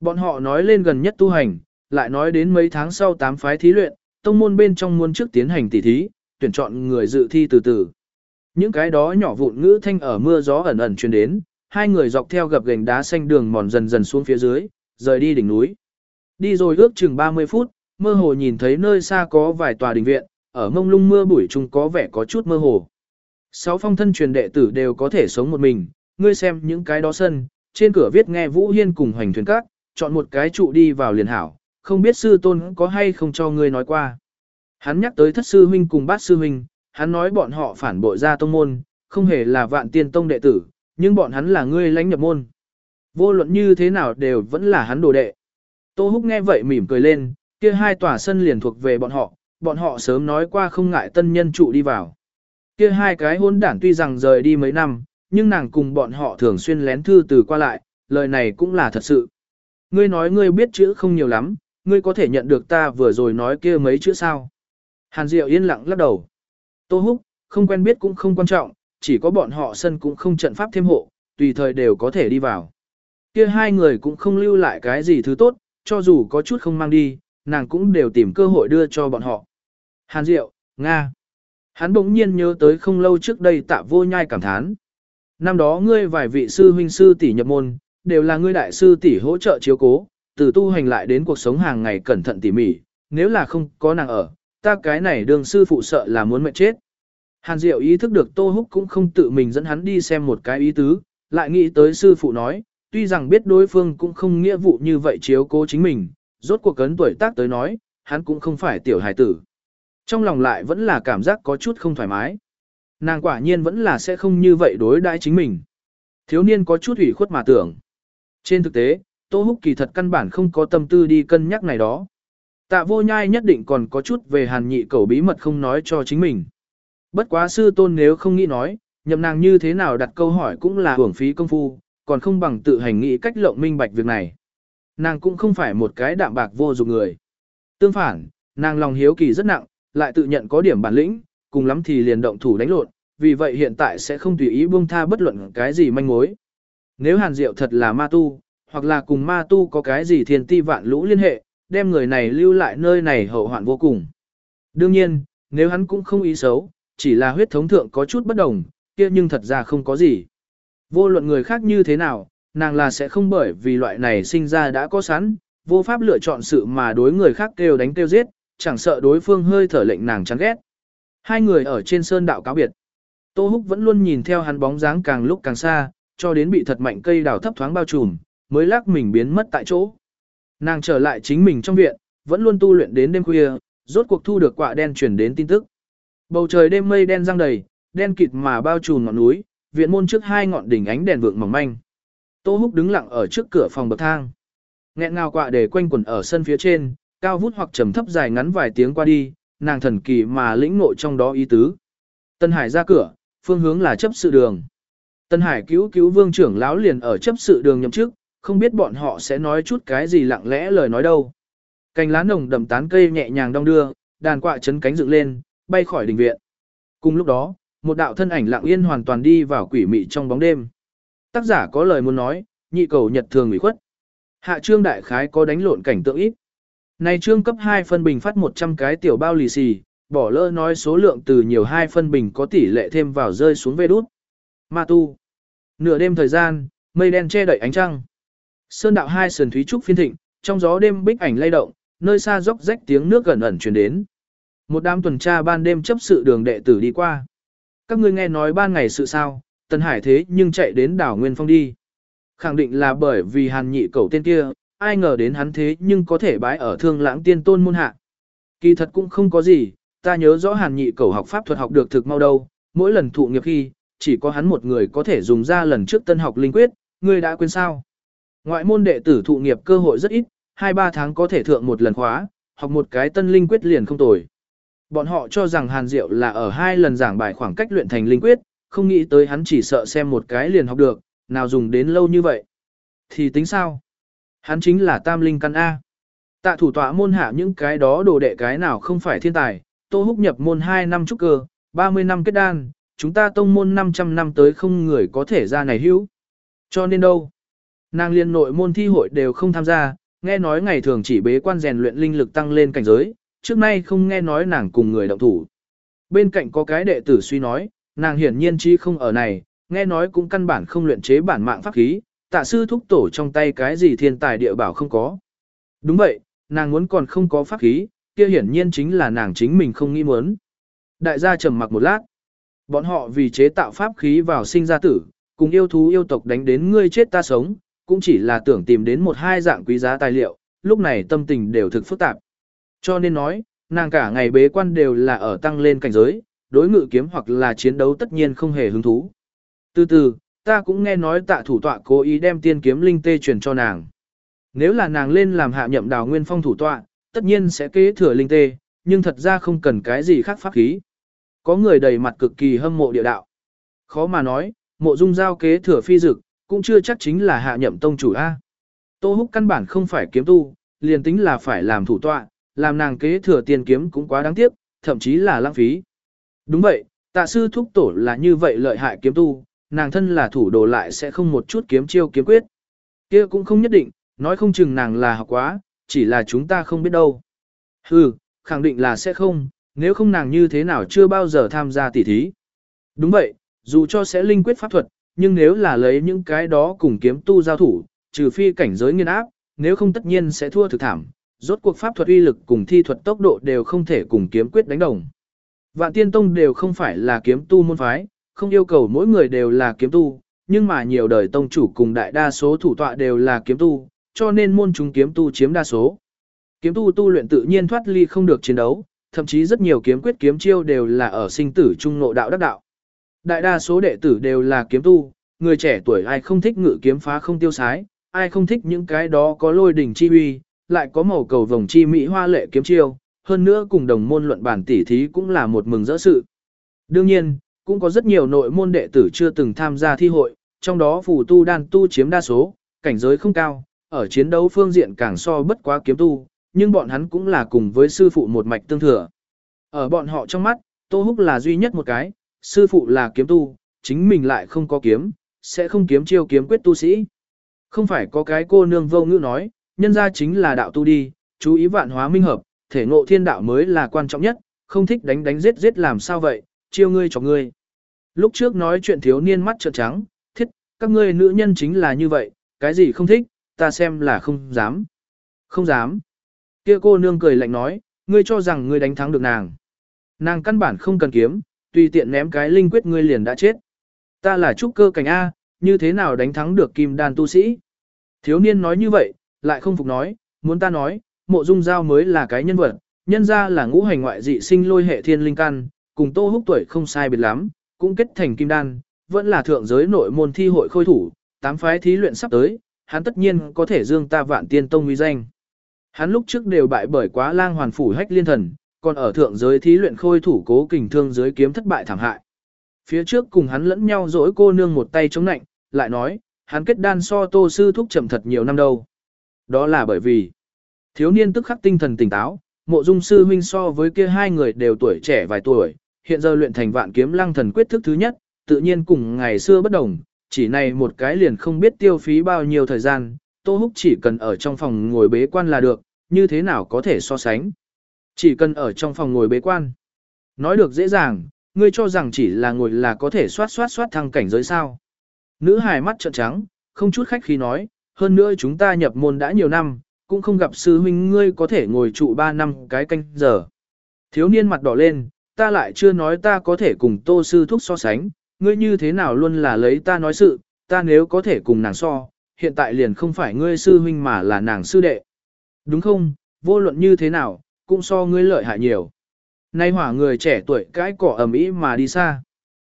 Bọn họ nói lên gần nhất tu hành, lại nói đến mấy tháng sau tám phái thí luyện, tông môn bên trong muốn trước tiến hành tỉ thí, tuyển chọn người dự thi từ từ. Những cái đó nhỏ vụn ngữ thanh ở mưa gió ẩn ẩn truyền đến, hai người dọc theo gập gành đá xanh đường mòn dần dần xuống phía dưới, rời đi đỉnh núi. Đi rồi ước chừng 30 phút, mơ hồ nhìn thấy nơi xa có vài tòa đình viện, ở mông lung mưa bụi chung có vẻ có chút mơ hồ. Sáu phong thân truyền đệ tử đều có thể sống một mình, ngươi xem những cái đó sân, trên cửa viết nghe Vũ Hiên cùng hoành thuyền các, chọn một cái trụ đi vào liền hảo, không biết sư tôn có hay không cho ngươi nói qua. Hắn nhắc tới thất sư huynh cùng bát sư huynh, hắn nói bọn họ phản bội ra tông môn, không hề là vạn tiên tông đệ tử, Nhưng bọn hắn là ngươi lãnh nhập môn. Vô luận như thế nào đều vẫn là hắn đồ đệ. Tô Húc nghe vậy mỉm cười lên, kia hai tòa sân liền thuộc về bọn họ, bọn họ sớm nói qua không ngại tân nhân trụ đi vào. Kia hai cái hôn đản tuy rằng rời đi mấy năm, nhưng nàng cùng bọn họ thường xuyên lén thư từ qua lại, lời này cũng là thật sự. Ngươi nói ngươi biết chữ không nhiều lắm, ngươi có thể nhận được ta vừa rồi nói kia mấy chữ sao. Hàn Diệu yên lặng lắc đầu. Tô Húc, không quen biết cũng không quan trọng, chỉ có bọn họ sân cũng không trận pháp thêm hộ, tùy thời đều có thể đi vào. Kia hai người cũng không lưu lại cái gì thứ tốt, cho dù có chút không mang đi, nàng cũng đều tìm cơ hội đưa cho bọn họ. Hàn Diệu, Nga. Hắn bỗng nhiên nhớ tới không lâu trước đây tạ vô nhai cảm thán. Năm đó ngươi vài vị sư huynh sư tỷ nhập môn, đều là ngươi đại sư tỷ hỗ trợ chiếu cố, từ tu hành lại đến cuộc sống hàng ngày cẩn thận tỉ mỉ, nếu là không có nàng ở, ta cái này đường sư phụ sợ là muốn mệt chết. Hàn Diệu ý thức được Tô Húc cũng không tự mình dẫn hắn đi xem một cái ý tứ, lại nghĩ tới sư phụ nói, tuy rằng biết đối phương cũng không nghĩa vụ như vậy chiếu cố chính mình, rốt cuộc cấn tuổi tác tới nói, hắn cũng không phải tiểu hài tử. Trong lòng lại vẫn là cảm giác có chút không thoải mái. Nàng quả nhiên vẫn là sẽ không như vậy đối đãi chính mình. Thiếu niên có chút ủy khuất mà tưởng. Trên thực tế, Tô Húc kỳ thật căn bản không có tâm tư đi cân nhắc này đó. Tạ vô nhai nhất định còn có chút về hàn nhị cầu bí mật không nói cho chính mình. Bất quá sư tôn nếu không nghĩ nói, nhậm nàng như thế nào đặt câu hỏi cũng là hưởng phí công phu, còn không bằng tự hành nghĩ cách lộng minh bạch việc này. Nàng cũng không phải một cái đạm bạc vô dụng người. Tương phản, nàng lòng hiếu kỳ rất nặng, lại tự nhận có điểm bản lĩnh, cùng lắm thì liền động thủ đánh lộn, vì vậy hiện tại sẽ không tùy ý buông tha bất luận cái gì manh mối. Nếu Hàn Diệu thật là ma tu, hoặc là cùng ma tu có cái gì thiên ti vạn lũ liên hệ, đem người này lưu lại nơi này hậu hoạn vô cùng. Đương nhiên, nếu hắn cũng không ý xấu, chỉ là huyết thống thượng có chút bất đồng, kia nhưng thật ra không có gì. Vô luận người khác như thế nào, nàng là sẽ không bởi vì loại này sinh ra đã có sẵn, vô pháp lựa chọn sự mà đối người khác kêu đánh kêu giết, chẳng sợ đối phương hơi thở lệnh nàng chán ghét. Hai người ở trên sơn đạo cáo biệt. Tô Húc vẫn luôn nhìn theo hắn bóng dáng càng lúc càng xa, cho đến bị thật mạnh cây đào thấp thoáng bao trùm, mới lắc mình biến mất tại chỗ. Nàng trở lại chính mình trong viện, vẫn luôn tu luyện đến đêm khuya, rốt cuộc thu được quả đen truyền đến tin tức. Bầu trời đêm mây đen răng đầy, đen kịt mà bao trùm ngọn núi, viện môn trước hai ngọn đỉnh ánh đèn vượng mỏng manh. Tô Húc đứng lặng ở trước cửa phòng bậc thang. Nghẹn ngào quạ để quanh quẩn ở sân phía trên, cao vút hoặc trầm thấp dài ngắn vài tiếng qua đi, nàng thần kỳ mà lĩnh ngộ trong đó ý tứ. Tân Hải ra cửa, phương hướng là chấp sự đường. Tân Hải cứu cứu vương trưởng lão liền ở chấp sự đường nhậm chức, không biết bọn họ sẽ nói chút cái gì lặng lẽ lời nói đâu. Cành lá nồng đậm tán cây nhẹ nhàng đong đưa, đàn quạ chấn cánh dựng lên, bay khỏi đình viện. Cùng lúc đó, một đạo thân ảnh lặng yên hoàn toàn đi vào quỷ mị trong bóng đêm. Tác giả có lời muốn nói, nhị cầu nhật thường ủy khuất. Hạ trương đại khái có đánh lộn cảnh tượng ít. Này trương cấp 2 phân bình phát 100 cái tiểu bao lì xì, bỏ lỡ nói số lượng từ nhiều 2 phân bình có tỷ lệ thêm vào rơi xuống vê đút. Ma tu. Nửa đêm thời gian, mây đen che đậy ánh trăng. Sơn đạo hai sườn thúy trúc phiên thịnh, trong gió đêm bích ảnh lay động, nơi xa dốc rách tiếng nước gần ẩn truyền đến. Một đám tuần tra ban đêm chấp sự đường đệ tử đi qua. Các ngươi nghe nói ban ngày sự sao, Tần Hải thế nhưng chạy đến đảo Nguyên Phong đi. Khẳng định là bởi vì hàn nhị cầu tên kia, ai ngờ đến hắn thế nhưng có thể bái ở thương lãng tiên tôn môn hạ. Kỳ thật cũng không có gì, ta nhớ rõ hàn nhị cầu học pháp thuật học được thực mau đâu, mỗi lần thụ nghiệp khi, chỉ có hắn một người có thể dùng ra lần trước tân học linh quyết, ngươi đã quên sao. Ngoại môn đệ tử thụ nghiệp cơ hội rất ít, 2-3 tháng có thể thượng một lần khóa, học một cái tân linh quyết liền không tồi. Bọn họ cho rằng Hàn Diệu là ở hai lần giảng bài khoảng cách luyện thành linh quyết, không nghĩ tới hắn chỉ sợ xem một cái liền học được, nào dùng đến lâu như vậy. Thì tính sao? Hắn chính là tam linh căn A. Tạ thủ tọa môn hạ những cái đó đồ đệ cái nào không phải thiên tài, tô húc nhập môn 2 năm trúc cơ, 30 năm kết đan, chúng ta tông môn 500 năm tới không người có thể ra này hữu. Cho nên đâu? Nàng liên nội môn thi hội đều không tham gia, nghe nói ngày thường chỉ bế quan rèn luyện linh lực tăng lên cảnh giới, trước nay không nghe nói nàng cùng người động thủ. Bên cạnh có cái đệ tử suy nói, nàng hiển nhiên chi không ở này, nghe nói cũng căn bản không luyện chế bản mạng pháp khí, tạ sư thúc tổ trong tay cái gì thiên tài địa bảo không có. Đúng vậy, nàng muốn còn không có pháp khí, kia hiển nhiên chính là nàng chính mình không nghĩ muốn. Đại gia trầm mặc một lát. Bọn họ vì chế tạo pháp khí vào sinh ra tử, cùng yêu thú yêu tộc đánh đến ngươi chết ta sống, cũng chỉ là tưởng tìm đến một hai dạng quý giá tài liệu, lúc này tâm tình đều thực phức tạp. Cho nên nói, nàng cả ngày bế quan đều là ở tăng lên cảnh giới, đối ngự kiếm hoặc là chiến đấu tất nhiên không hề hứng thú. Từ từ, ta cũng nghe nói tạ thủ tọa cố ý đem tiên kiếm linh tê truyền cho nàng. Nếu là nàng lên làm hạ nhậm đào nguyên phong thủ tọa, tất nhiên sẽ kế thừa linh tê, nhưng thật ra không cần cái gì khác pháp khí. Có người đầy mặt cực kỳ hâm mộ địa đạo. Khó mà nói, mộ dung giao kế thừa phi dực, cũng chưa chắc chính là hạ nhậm tông chủ A. Tô húc căn bản không phải kiếm tu, liền tính là phải làm thủ tọa, làm nàng kế thừa tiền kiếm cũng quá đáng tiếc, thậm chí là lãng phí. Đúng vậy, tạ sư thúc tổ là như vậy lợi hại kiếm tu, nàng thân là thủ đồ lại sẽ không một chút kiếm chiêu kiếm quyết. kia cũng không nhất định, nói không chừng nàng là học quá, chỉ là chúng ta không biết đâu. Hừ, khẳng định là sẽ không, nếu không nàng như thế nào chưa bao giờ tham gia tỉ thí. Đúng vậy, dù cho sẽ linh quyết pháp thuật, nhưng nếu là lấy những cái đó cùng kiếm tu giao thủ, trừ phi cảnh giới nghiên áp, nếu không tất nhiên sẽ thua thực thảm, rốt cuộc pháp thuật uy lực cùng thi thuật tốc độ đều không thể cùng kiếm quyết đánh đồng. Vạn tiên tông đều không phải là kiếm tu môn phái, không yêu cầu mỗi người đều là kiếm tu, nhưng mà nhiều đời tông chủ cùng đại đa số thủ tọa đều là kiếm tu, cho nên môn chúng kiếm tu chiếm đa số. Kiếm tu tu luyện tự nhiên thoát ly không được chiến đấu, thậm chí rất nhiều kiếm quyết kiếm chiêu đều là ở sinh tử trung ngộ đạo đắc đạo. Đại đa số đệ tử đều là kiếm tu, người trẻ tuổi ai không thích ngự kiếm phá không tiêu sái, ai không thích những cái đó có lôi đỉnh chi uy, lại có màu cầu vồng chi mỹ hoa lệ kiếm chiêu, hơn nữa cùng đồng môn luận bản tỉ thí cũng là một mừng rỡ sự. Đương nhiên, cũng có rất nhiều nội môn đệ tử chưa từng tham gia thi hội, trong đó phù tu đan tu chiếm đa số, cảnh giới không cao, ở chiến đấu phương diện càng so bất quá kiếm tu, nhưng bọn hắn cũng là cùng với sư phụ một mạch tương thừa. Ở bọn họ trong mắt, Tô Húc là duy nhất một cái, sư phụ là kiếm tu, chính mình lại không có kiếm, sẽ không kiếm chiêu kiếm quyết tu sĩ. Không phải có cái cô nương vô ngữ nói, nhân ra chính là đạo tu đi, chú ý vạn hóa minh hợp, thể ngộ thiên đạo mới là quan trọng nhất, không thích đánh đánh giết giết làm sao vậy, chiêu ngươi cho ngươi. Lúc trước nói chuyện thiếu niên mắt trợn trắng, thiết, các ngươi nữ nhân chính là như vậy, cái gì không thích, ta xem là không dám. Không dám. Kia cô nương cười lạnh nói, ngươi cho rằng ngươi đánh thắng được nàng. Nàng căn bản không cần kiếm, tùy tiện ném cái linh quyết ngươi liền đã chết. Ta là trúc cơ cảnh A, như thế nào đánh thắng được kim đan tu sĩ? Thiếu niên nói như vậy, lại không phục nói, muốn ta nói, mộ dung giao mới là cái nhân vật, nhân ra là ngũ hành ngoại dị sinh lôi hệ thiên linh căn, cùng tô húc tuổi không sai biệt lắm, cũng kết thành kim đan, vẫn là thượng giới nội môn thi hội khôi thủ, tám phái thí luyện sắp tới, hắn tất nhiên có thể dương ta vạn tiên tông uy danh. Hắn lúc trước đều bại bởi quá lang hoàn phủ hách liên thần, còn ở thượng giới thí luyện khôi thủ cố kình thương giới kiếm thất bại thảm hại. Phía trước cùng hắn lẫn nhau dỗi cô nương một tay chống nạnh, lại nói, hắn kết đan so tô sư thúc chậm thật nhiều năm đâu. Đó là bởi vì, thiếu niên tức khắc tinh thần tỉnh táo, mộ dung sư huynh so với kia hai người đều tuổi trẻ vài tuổi, hiện giờ luyện thành vạn kiếm lăng thần quyết thức thứ nhất, tự nhiên cùng ngày xưa bất đồng, chỉ này một cái liền không biết tiêu phí bao nhiêu thời gian, Tô Húc chỉ cần ở trong phòng ngồi bế quan là được, như thế nào có thể so sánh. Chỉ cần ở trong phòng ngồi bế quan. Nói được dễ dàng, ngươi cho rằng chỉ là ngồi là có thể soát soát soát thăng cảnh giới sao. Nữ hài mắt trợn trắng, không chút khách khí nói, hơn nữa chúng ta nhập môn đã nhiều năm, cũng không gặp sư huynh ngươi có thể ngồi trụ 3 năm cái canh giờ. Thiếu niên mặt đỏ lên, ta lại chưa nói ta có thể cùng tô sư thúc so sánh, ngươi như thế nào luôn là lấy ta nói sự, ta nếu có thể cùng nàng so, hiện tại liền không phải ngươi sư huynh mà là nàng sư đệ. Đúng không, vô luận như thế nào, cũng so ngươi lợi hại nhiều. Nay hỏa người trẻ tuổi cái cỏ ẩm ý mà đi xa.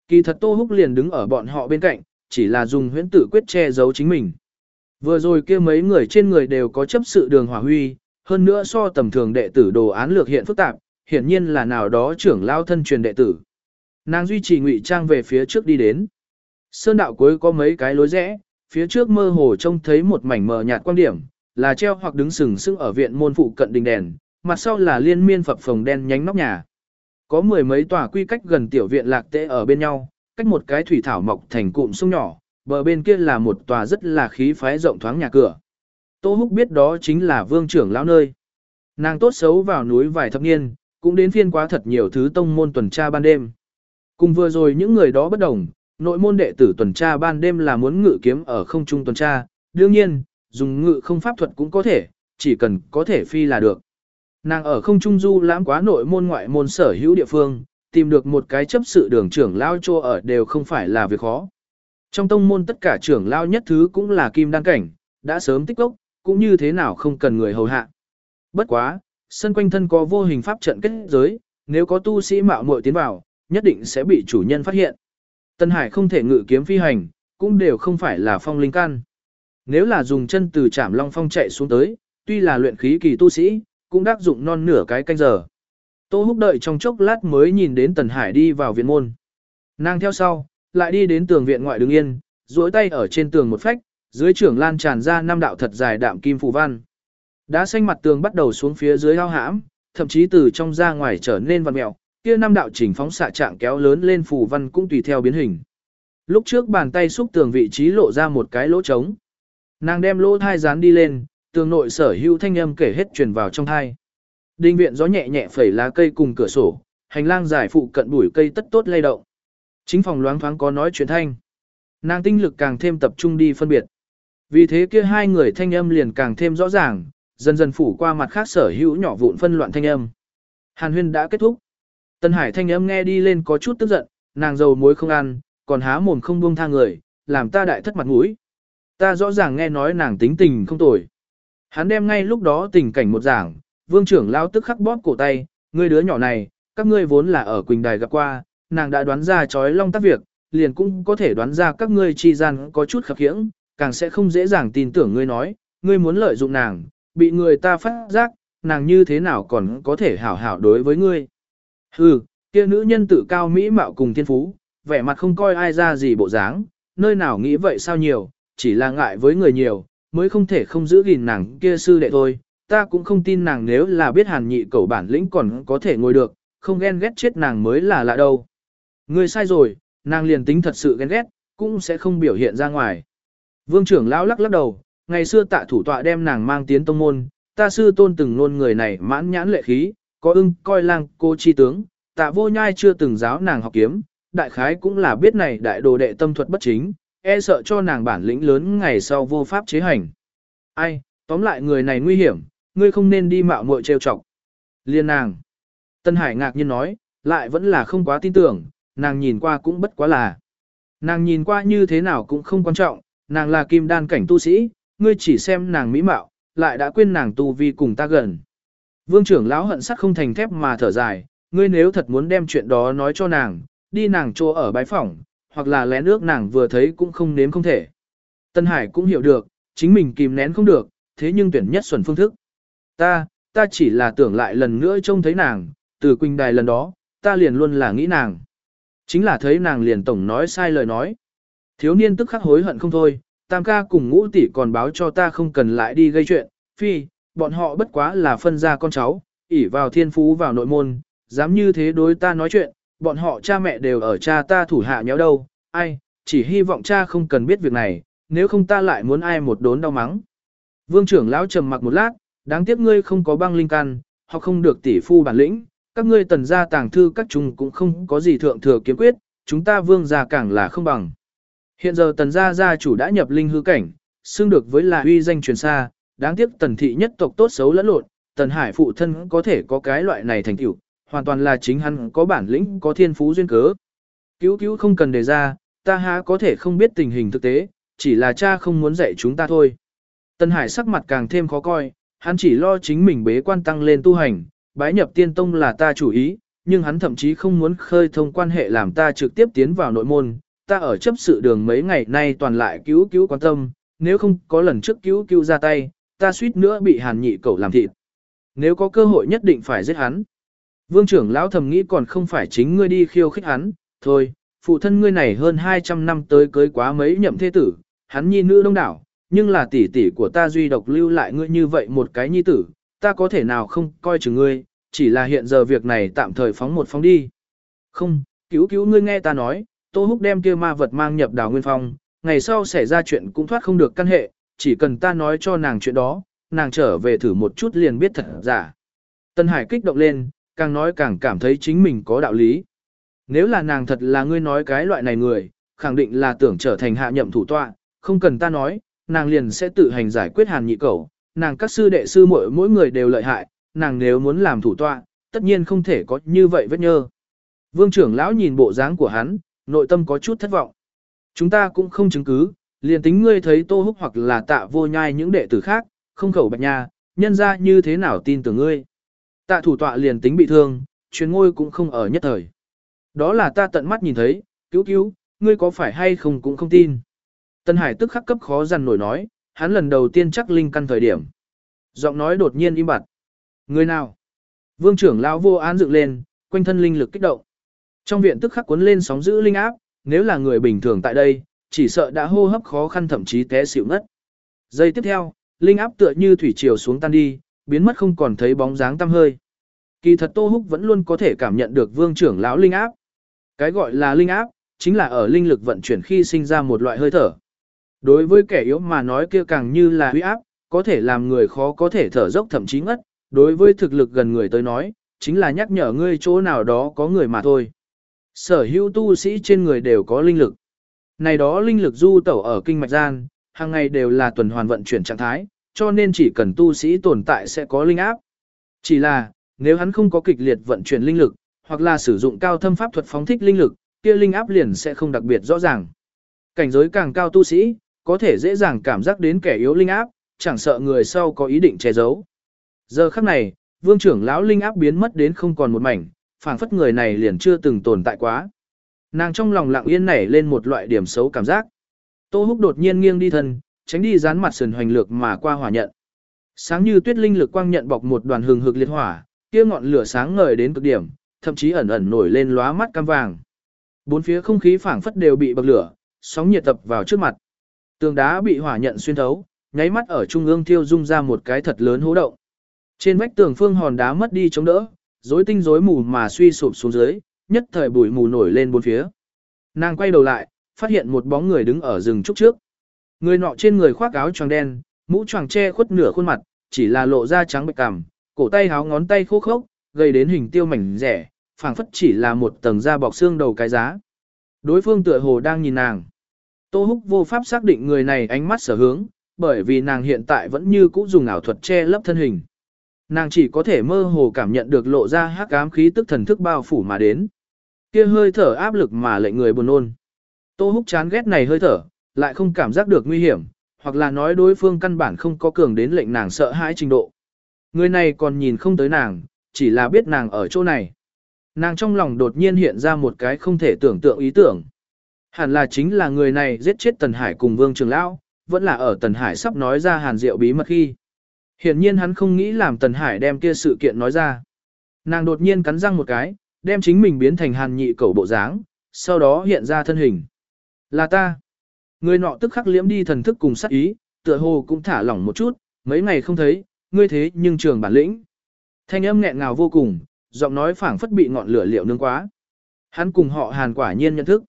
Kỳ thật Tô Húc liền đứng ở bọn họ bên cạnh, chỉ là dùng huyễn tử quyết che giấu chính mình. Vừa rồi kia mấy người trên người đều có chấp sự đường hỏa huy, hơn nữa so tầm thường đệ tử đồ án lược hiện phức tạp, hiển nhiên là nào đó trưởng lao thân truyền đệ tử. Nàng duy trì ngụy trang về phía trước đi đến. Sơn đạo cuối có mấy cái lối rẽ, phía trước mơ hồ trông thấy một mảnh mờ nhạt quan điểm, là treo hoặc đứng sừng sững ở viện môn phụ cận đình đèn, mặt sau là liên miên phập phồng đen nhánh nóc nhà. Có mười mấy tòa quy cách gần tiểu viện lạc tệ ở bên nhau, cách một cái thủy thảo mọc thành cụm sông nhỏ, bờ bên kia là một tòa rất là khí phái rộng thoáng nhà cửa. Tô Húc biết đó chính là vương trưởng lão nơi. Nàng tốt xấu vào núi vài thập niên, cũng đến phiên quá thật nhiều thứ tông môn tuần tra ban đêm. Cùng vừa rồi những người đó bất đồng, nội môn đệ tử tuần tra ban đêm là muốn ngự kiếm ở không trung tuần tra, đương nhiên, dùng ngự không pháp thuật cũng có thể, chỉ cần có thể phi là được. Nàng ở không trung du lãm quá nội môn ngoại môn sở hữu địa phương, tìm được một cái chấp sự đường trưởng lao cho ở đều không phải là việc khó. Trong tông môn tất cả trưởng lao nhất thứ cũng là kim đan cảnh, đã sớm tích lốc, cũng như thế nào không cần người hầu hạ. Bất quá, sân quanh thân có vô hình pháp trận kết giới, nếu có tu sĩ mạo muội tiến vào, nhất định sẽ bị chủ nhân phát hiện. Tân Hải không thể ngự kiếm phi hành, cũng đều không phải là phong linh căn. Nếu là dùng chân từ trảm long phong chạy xuống tới, tuy là luyện khí kỳ tu sĩ, cũng đắc dụng non nửa cái canh giờ. Tô Húc đợi trong chốc lát mới nhìn đến Tần Hải đi vào viện môn. Nàng theo sau, lại đi đến tường viện ngoại đứng yên, duỗi tay ở trên tường một phách, dưới trưởng lan tràn ra năm đạo thật dài đạm kim phù văn. Đá xanh mặt tường bắt đầu xuống phía dưới hao hãm, thậm chí từ trong ra ngoài trở nên văn mèo, kia năm đạo chỉnh phóng xạ trạng kéo lớn lên phù văn cũng tùy theo biến hình. Lúc trước bàn tay xúc tường vị trí lộ ra một cái lỗ trống. Nàng đem lỗ thai dán đi lên, tường nội sở hữu thanh âm kể hết truyền vào trong thai. Đinh viện gió nhẹ nhẹ phẩy lá cây cùng cửa sổ, hành lang dài phụ cận bụi cây tất tốt lay động. Chính phòng loáng thoáng có nói chuyện thanh. Nàng tinh lực càng thêm tập trung đi phân biệt. Vì thế kia hai người thanh âm liền càng thêm rõ ràng, dần dần phủ qua mặt khác sở hữu nhỏ vụn phân loạn thanh âm. Hàn huyên đã kết thúc. Tân Hải thanh âm nghe đi lên có chút tức giận, nàng dầu muối không ăn, còn há mồm không buông tha người, làm ta đại thất mặt mũi. Ta rõ ràng nghe nói nàng tính tình không tồi. Hắn đem ngay lúc đó tình cảnh một giảng, vương trưởng lao tức khắc bóp cổ tay, ngươi đứa nhỏ này, các ngươi vốn là ở Quỳnh Đài gặp qua, nàng đã đoán ra chói long tác việc, liền cũng có thể đoán ra các ngươi chi gian có chút khập khiễng, càng sẽ không dễ dàng tin tưởng ngươi nói, ngươi muốn lợi dụng nàng, bị người ta phát giác, nàng như thế nào còn có thể hảo hảo đối với ngươi. Hừ, kia nữ nhân tự cao mỹ mạo cùng thiên phú, vẻ mặt không coi ai ra gì bộ dáng, nơi nào nghĩ vậy sao nhiều, chỉ là ngại với người nhiều, mới không thể không giữ gìn nàng kia sư đệ thôi. Ta cũng không tin nàng nếu là biết hàn nhị cầu bản lĩnh còn có thể ngồi được, không ghen ghét chết nàng mới là lạ đâu. Ngươi sai rồi, nàng liền tính thật sự ghen ghét, cũng sẽ không biểu hiện ra ngoài. Vương trưởng lão lắc lắc đầu, ngày xưa tạ thủ tọa đem nàng mang tiến tông môn, ta sư tôn từng luôn người này mãn nhãn lệ khí, có ưng coi lang cô chi tướng, tạ vô nhai chưa từng giáo nàng học kiếm, đại khái cũng là biết này đại đồ đệ tâm thuật bất chính, e sợ cho nàng bản lĩnh lớn ngày sau vô pháp chế hành. Ai, tóm lại người này nguy hiểm, ngươi không nên đi mạo muội trêu chọc. Liên nàng. Tân Hải ngạc nhiên nói, lại vẫn là không quá tin tưởng, nàng nhìn qua cũng bất quá là. Nàng nhìn qua như thế nào cũng không quan trọng, nàng là kim đan cảnh tu sĩ, ngươi chỉ xem nàng mỹ mạo, lại đã quên nàng tu vi cùng ta gần. Vương trưởng lão hận sắt không thành thép mà thở dài, ngươi nếu thật muốn đem chuyện đó nói cho nàng, đi nàng chỗ ở bái phỏng, hoặc là lén nước nàng vừa thấy cũng không nếm không thể. Tân Hải cũng hiểu được, chính mình kìm nén không được, thế nhưng tuyển nhất xuẩn phương thức. Ta, ta chỉ là tưởng lại lần nữa trông thấy nàng, từ Quỳnh Đài lần đó, ta liền luôn là nghĩ nàng. Chính là thấy nàng liền tổng nói sai lời nói. Thiếu niên tức khắc hối hận không thôi, tam ca cùng ngũ tỷ còn báo cho ta không cần lại đi gây chuyện, phi, bọn họ bất quá là phân ra con cháu, ỉ vào thiên phú vào nội môn, dám như thế đối ta nói chuyện, bọn họ cha mẹ đều ở cha ta thủ hạ nhéo đâu, ai, chỉ hy vọng cha không cần biết việc này, nếu không ta lại muốn ai một đốn đau mắng. Vương trưởng lão trầm mặc một lát, đáng tiếc ngươi không có băng linh căn, họ không được tỷ phu bản lĩnh, các ngươi tần gia tàng thư các chúng cũng không có gì thượng thừa kiếm quyết, chúng ta vương gia càng là không bằng. Hiện giờ tần gia gia chủ đã nhập linh hư cảnh, xưng được với là uy danh truyền xa, đáng tiếc tần thị nhất tộc tốt xấu lẫn lộn, tần hải phụ thân có thể có cái loại này thành tựu, hoàn toàn là chính hắn có bản lĩnh có thiên phú duyên cớ. Cứu cứu không cần đề ra, ta há có thể không biết tình hình thực tế, chỉ là cha không muốn dạy chúng ta thôi. Tần hải sắc mặt càng thêm khó coi, hắn chỉ lo chính mình bế quan tăng lên tu hành, bái nhập tiên tông là ta chủ ý, nhưng hắn thậm chí không muốn khơi thông quan hệ làm ta trực tiếp tiến vào nội môn, ta ở chấp sự đường mấy ngày nay toàn lại cứu cứu quan tâm, nếu không có lần trước cứu cứu ra tay, ta suýt nữa bị hàn nhị cậu làm thịt. Nếu có cơ hội nhất định phải giết hắn. Vương trưởng lão thầm nghĩ còn không phải chính ngươi đi khiêu khích hắn, thôi, phụ thân ngươi này hơn 200 năm tới cưới quá mấy nhậm thế tử, hắn nhi nữ đông đảo, nhưng là tỷ tỷ của ta duy độc lưu lại ngươi như vậy một cái nhi tử, ta có thể nào không coi chừng ngươi, chỉ là hiện giờ việc này tạm thời phóng một phóng đi. Không, cứu cứu ngươi nghe ta nói, Tô Húc đem kia ma vật mang nhập đảo Nguyên Phong, ngày sau xảy ra chuyện cũng thoát không được căn hệ, chỉ cần ta nói cho nàng chuyện đó, nàng trở về thử một chút liền biết thật giả. Tân Hải kích động lên, càng nói càng cảm thấy chính mình có đạo lý. Nếu là nàng thật là ngươi nói cái loại này người, khẳng định là tưởng trở thành hạ nhậm thủ tọa, không cần ta nói, nàng liền sẽ tự hành giải quyết hàn nhị cầu, nàng các sư đệ sư mỗi mỗi người đều lợi hại, nàng nếu muốn làm thủ tọa, tất nhiên không thể có như vậy vết nhơ. Vương trưởng lão nhìn bộ dáng của hắn, nội tâm có chút thất vọng. Chúng ta cũng không chứng cứ, liền tính ngươi thấy tô húc hoặc là tạ vô nhai những đệ tử khác, không khẩu bạch nha, nhân ra như thế nào tin tưởng ngươi. Tạ thủ tọa liền tính bị thương, chuyến ngôi cũng không ở nhất thời. Đó là ta tận mắt nhìn thấy, cứu cứu, ngươi có phải hay không cũng không tin. Tân Hải tức khắc cấp khó dằn nổi nói, hắn lần đầu tiên chắc linh căn thời điểm. Giọng nói đột nhiên im bặt. Người nào? Vương trưởng lão vô án dựng lên, quanh thân linh lực kích động. Trong viện tức khắc cuốn lên sóng giữ linh áp, nếu là người bình thường tại đây, chỉ sợ đã hô hấp khó khăn thậm chí té xỉu ngất. Giây tiếp theo, linh áp tựa như thủy triều xuống tan đi, biến mất không còn thấy bóng dáng tăm hơi. Kỳ thật Tô Húc vẫn luôn có thể cảm nhận được vương trưởng lão linh áp. Cái gọi là linh áp, chính là ở linh lực vận chuyển khi sinh ra một loại hơi thở. Đối với kẻ yếu mà nói kia càng như là huy áp, có thể làm người khó có thể thở dốc thậm chí ngất, đối với thực lực gần người tới nói, chính là nhắc nhở ngươi chỗ nào đó có người mà thôi. Sở hữu tu sĩ trên người đều có linh lực. Này đó linh lực du tẩu ở kinh mạch gian, hàng ngày đều là tuần hoàn vận chuyển trạng thái, cho nên chỉ cần tu sĩ tồn tại sẽ có linh áp. Chỉ là, nếu hắn không có kịch liệt vận chuyển linh lực, hoặc là sử dụng cao thâm pháp thuật phóng thích linh lực, kia linh áp liền sẽ không đặc biệt rõ ràng. Cảnh giới càng cao tu sĩ, có thể dễ dàng cảm giác đến kẻ yếu linh áp, chẳng sợ người sau có ý định che giấu. Giờ khắc này, vương trưởng lão linh áp biến mất đến không còn một mảnh, phảng phất người này liền chưa từng tồn tại quá. Nàng trong lòng lặng yên nảy lên một loại điểm xấu cảm giác. Tô Húc đột nhiên nghiêng đi thân, tránh đi dán mặt sườn hoành lược mà qua hỏa nhận. Sáng như tuyết linh lực quang nhận bọc một đoàn hừng hực liệt hỏa, kia ngọn lửa sáng ngời đến cực điểm, thậm chí ẩn ẩn nổi lên lóa mắt cam vàng. Bốn phía không khí phảng phất đều bị bậc lửa, sóng nhiệt tập vào trước mặt. Tường đá bị hỏa nhận xuyên thấu, nháy mắt ở trung ương thiêu dung ra một cái thật lớn hố động. Trên vách tường phương hòn đá mất đi chống đỡ, rối tinh rối mù mà suy sụp xuống dưới, nhất thời bụi mù nổi lên bốn phía. Nàng quay đầu lại, phát hiện một bóng người đứng ở rừng trúc trước. Người nọ trên người khoác áo choàng đen, mũ choàng che khuất nửa khuôn mặt, chỉ là lộ ra trắng bệch cằm, cổ tay háo ngón tay khô khốc, gây đến hình tiêu mảnh rẻ, phảng phất chỉ là một tầng da bọc xương đầu cái giá. Đối phương tựa hồ đang nhìn nàng. Tô Húc vô pháp xác định người này ánh mắt sở hướng, bởi vì nàng hiện tại vẫn như cũ dùng ảo thuật che lấp thân hình. Nàng chỉ có thể mơ hồ cảm nhận được lộ ra hắc ám khí tức thần thức bao phủ mà đến. Kia hơi thở áp lực mà lệnh người buồn nôn. Tô Húc chán ghét này hơi thở, lại không cảm giác được nguy hiểm, hoặc là nói đối phương căn bản không có cường đến lệnh nàng sợ hãi trình độ. Người này còn nhìn không tới nàng, chỉ là biết nàng ở chỗ này. Nàng trong lòng đột nhiên hiện ra một cái không thể tưởng tượng ý tưởng. Hẳn là chính là người này giết chết Tần Hải cùng Vương Trường Lão, vẫn là ở Tần Hải sắp nói ra hàn diệu bí mật khi. Hiển nhiên hắn không nghĩ làm Tần Hải đem kia sự kiện nói ra. Nàng đột nhiên cắn răng một cái, đem chính mình biến thành hàn nhị cẩu bộ dáng, sau đó hiện ra thân hình. Là ta. Người nọ tức khắc liễm đi thần thức cùng sát ý, tựa hồ cũng thả lỏng một chút, mấy ngày không thấy, ngươi thế nhưng trường bản lĩnh. Thanh âm nghẹn ngào vô cùng, giọng nói phảng phất bị ngọn lửa liệu nương quá. Hắn cùng họ hàn quả nhiên nhận thức.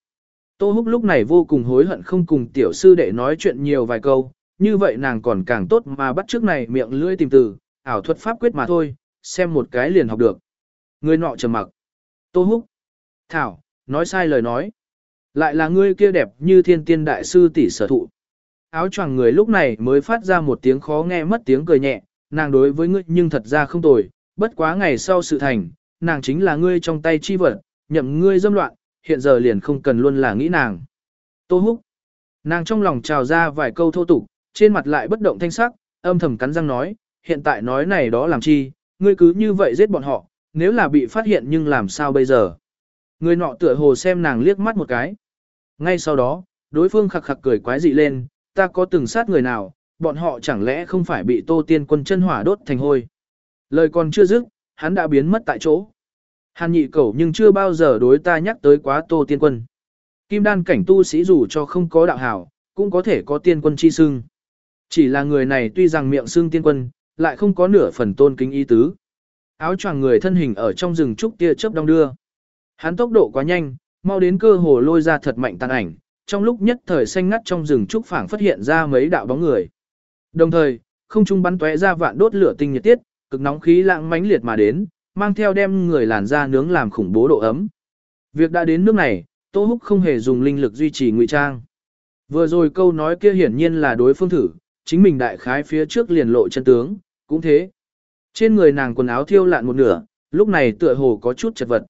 Tô Húc lúc này vô cùng hối hận không cùng tiểu sư đệ nói chuyện nhiều vài câu, như vậy nàng còn càng tốt mà bắt trước này miệng lưỡi tìm từ, ảo thuật pháp quyết mà thôi, xem một cái liền học được. Người nọ trầm mặc. Tô Húc. Thảo, nói sai lời nói. Lại là ngươi kia đẹp như thiên tiên đại sư tỷ sở thụ. Áo choàng người lúc này mới phát ra một tiếng khó nghe mất tiếng cười nhẹ, nàng đối với ngươi nhưng thật ra không tồi, bất quá ngày sau sự thành, nàng chính là ngươi trong tay chi vật, nhậm ngươi dâm loạn, hiện giờ liền không cần luôn là nghĩ nàng. Tô húc, nàng trong lòng trào ra vài câu thô tục, trên mặt lại bất động thanh sắc, âm thầm cắn răng nói, hiện tại nói này đó làm chi, ngươi cứ như vậy giết bọn họ, nếu là bị phát hiện nhưng làm sao bây giờ. Người nọ tựa hồ xem nàng liếc mắt một cái. Ngay sau đó, đối phương khặc khặc cười quái dị lên, ta có từng sát người nào, bọn họ chẳng lẽ không phải bị tô tiên quân chân hỏa đốt thành hôi. Lời còn chưa dứt, hắn đã biến mất tại chỗ. Hàn nhị cẩu nhưng chưa bao giờ đối ta nhắc tới quá tô tiên quân. Kim đan cảnh tu sĩ dù cho không có đạo hảo, cũng có thể có tiên quân chi sưng. Chỉ là người này tuy rằng miệng xưng tiên quân, lại không có nửa phần tôn kính ý tứ. Áo choàng người thân hình ở trong rừng trúc tia chớp đông đưa. Hắn tốc độ quá nhanh, mau đến cơ hồ lôi ra thật mạnh tàn ảnh, trong lúc nhất thời xanh ngắt trong rừng trúc phảng phát hiện ra mấy đạo bóng người. Đồng thời, không trung bắn tóe ra vạn đốt lửa tinh nhiệt tiết, cực nóng khí lãng mãnh liệt mà đến, mang theo đem người làn da nướng làm khủng bố độ ấm. Việc đã đến nước này, Tô Húc không hề dùng linh lực duy trì ngụy trang. Vừa rồi câu nói kia hiển nhiên là đối phương thử, chính mình đại khái phía trước liền lộ chân tướng, cũng thế. Trên người nàng quần áo thiêu lạn một nửa, lúc này tựa hồ có chút chật vật.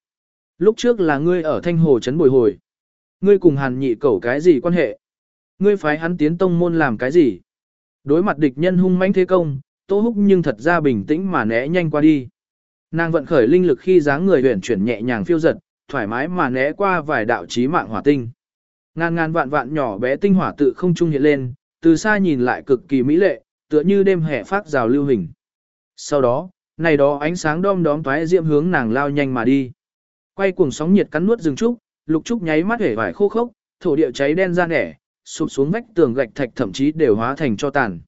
Lúc trước là ngươi ở thanh hồ trấn bồi hồi. Ngươi cùng hàn nhị cẩu cái gì quan hệ? Ngươi phái hắn tiến tông môn làm cái gì? Đối mặt địch nhân hung mãnh thế công, Tô Húc nhưng thật ra bình tĩnh mà né nhanh qua đi. Nàng vận khởi linh lực khi dáng người huyển chuyển nhẹ nhàng phiêu giật, thoải mái mà né qua vài đạo chí mạng hỏa tinh. Ngàn ngàn vạn vạn nhỏ bé tinh hỏa tự không trung hiện lên, từ xa nhìn lại cực kỳ mỹ lệ, tựa như đêm hè phát rào lưu hình. Sau đó, này đó ánh sáng đom đóm toái diễm hướng nàng lao nhanh mà đi. Quay cuồng sóng nhiệt cắn nuốt rừng trúc, lục trúc nháy mắt hể vải khô khốc, thổ địa cháy đen ra nẻ, sụp xuống vách tường gạch thạch thậm chí đều hóa thành cho tàn.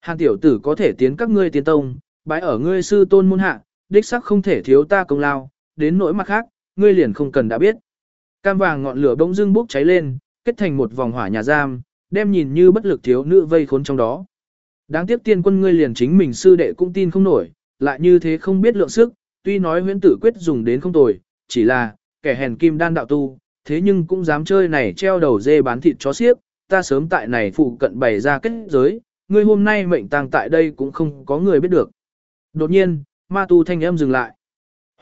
Hàn tiểu tử có thể tiến các ngươi tiến tông, bái ở ngươi sư tôn môn hạ, đích sắc không thể thiếu ta công lao, đến nỗi mặt khác, ngươi liền không cần đã biết. Cam vàng ngọn lửa bỗng dưng bốc cháy lên, kết thành một vòng hỏa nhà giam, đem nhìn như bất lực thiếu nữ vây khốn trong đó. Đáng tiếc tiên quân ngươi liền chính mình sư đệ cũng tin không nổi, lại như thế không biết lượng sức, tuy nói huyễn tử quyết dùng đến không tồi, chỉ là, kẻ hèn kim đan đạo tu, thế nhưng cũng dám chơi này treo đầu dê bán thịt chó xiếc, ta sớm tại này phụ cận bày ra kết giới, ngươi hôm nay mệnh tang tại đây cũng không có người biết được. Đột nhiên, ma tu thanh âm dừng lại.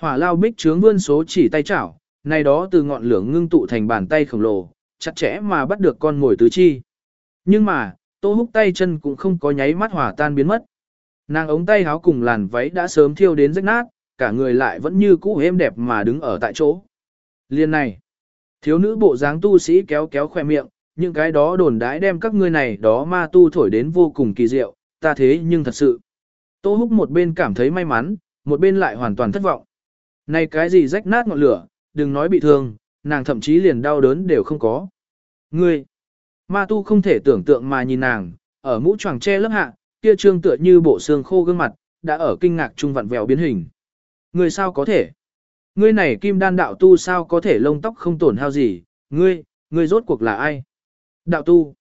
Hỏa lao bích trướng vươn số chỉ tay chảo, này đó từ ngọn lửa ngưng tụ thành bàn tay khổng lồ, chặt chẽ mà bắt được con mồi tứ chi. Nhưng mà, tô húc tay chân cũng không có nháy mắt hỏa tan biến mất. Nàng ống tay háo cùng làn váy đã sớm thiêu đến rách nát, cả người lại vẫn như cũ êm đẹp mà đứng ở tại chỗ. Liên này, thiếu nữ bộ dáng tu sĩ kéo kéo khoe miệng, những cái đó đồn đãi đem các ngươi này đó ma tu thổi đến vô cùng kỳ diệu, ta thế nhưng thật sự. Tô húc một bên cảm thấy may mắn, một bên lại hoàn toàn thất vọng. Này cái gì rách nát ngọn lửa, đừng nói bị thương, nàng thậm chí liền đau đớn đều không có. Ngươi, ma tu không thể tưởng tượng mà nhìn nàng, ở mũ choàng che lớp hạ, kia trương tựa như bộ xương khô gương mặt, đã ở kinh ngạc trung vặn vẹo biến hình. Ngươi sao có thể? Ngươi này kim đan đạo tu sao có thể lông tóc không tổn hao gì? Ngươi, ngươi rốt cuộc là ai? Đạo tu.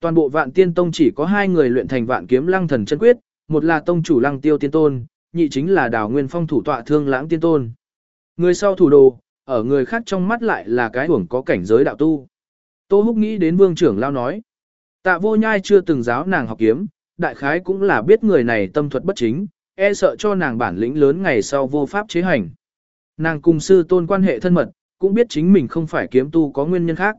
Toàn bộ vạn tiên tông chỉ có hai người luyện thành vạn kiếm lăng thần chân quyết, một là tông chủ lăng tiêu tiên tôn, nhị chính là đào nguyên phong thủ tọa thương lãng tiên tôn. Người sau thủ đồ, ở người khác trong mắt lại là cái hưởng có cảnh giới đạo tu. Tô Húc nghĩ đến vương trưởng lao nói. Tạ vô nhai chưa từng giáo nàng học kiếm, đại khái cũng là biết người này tâm thuật bất chính, e sợ cho nàng bản lĩnh lớn ngày sau vô pháp chế hành. Nàng cùng sư tôn quan hệ thân mật, cũng biết chính mình không phải kiếm tu có nguyên nhân khác.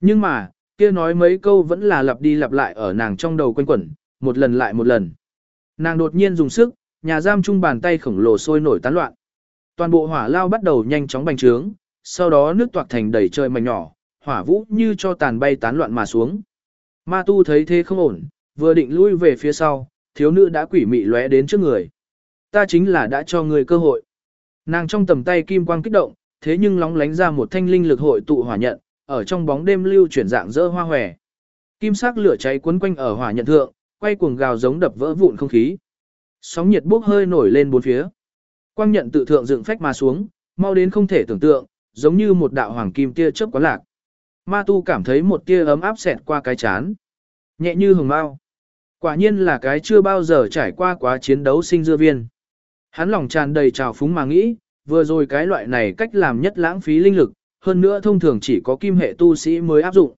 Nhưng mà, kia nói mấy câu vẫn là lặp đi lặp lại ở nàng trong đầu quanh quẩn, một lần lại một lần. Nàng đột nhiên dùng sức, nhà giam chung bàn tay khổng lồ sôi nổi tán loạn. Toàn bộ hỏa lao bắt đầu nhanh chóng bành trướng, sau đó nước toạc thành đầy trời mảnh nhỏ, hỏa vũ như cho tàn bay tán loạn mà xuống. Ma tu thấy thế không ổn, vừa định lui về phía sau, thiếu nữ đã quỷ mị lóe đến trước người. Ta chính là đã cho người cơ hội. Nàng trong tầm tay kim quang kích động, thế nhưng lóng lánh ra một thanh linh lực hội tụ hỏa nhận, ở trong bóng đêm lưu chuyển dạng dỡ hoa hòe. Kim sắc lửa cháy quấn quanh ở hỏa nhận thượng, quay cuồng gào giống đập vỡ vụn không khí. Sóng nhiệt bốc hơi nổi lên bốn phía. Quang nhận tự thượng dựng phách mà xuống, mau đến không thể tưởng tượng, giống như một đạo hoàng kim tia chớp quá lạc. Ma tu cảm thấy một tia ấm áp xẹt qua cái chán. Nhẹ như hồng mau. Quả nhiên là cái chưa bao giờ trải qua quá chiến đấu sinh dưa viên. Hắn lòng tràn đầy trào phúng mà nghĩ, vừa rồi cái loại này cách làm nhất lãng phí linh lực, hơn nữa thông thường chỉ có kim hệ tu sĩ mới áp dụng.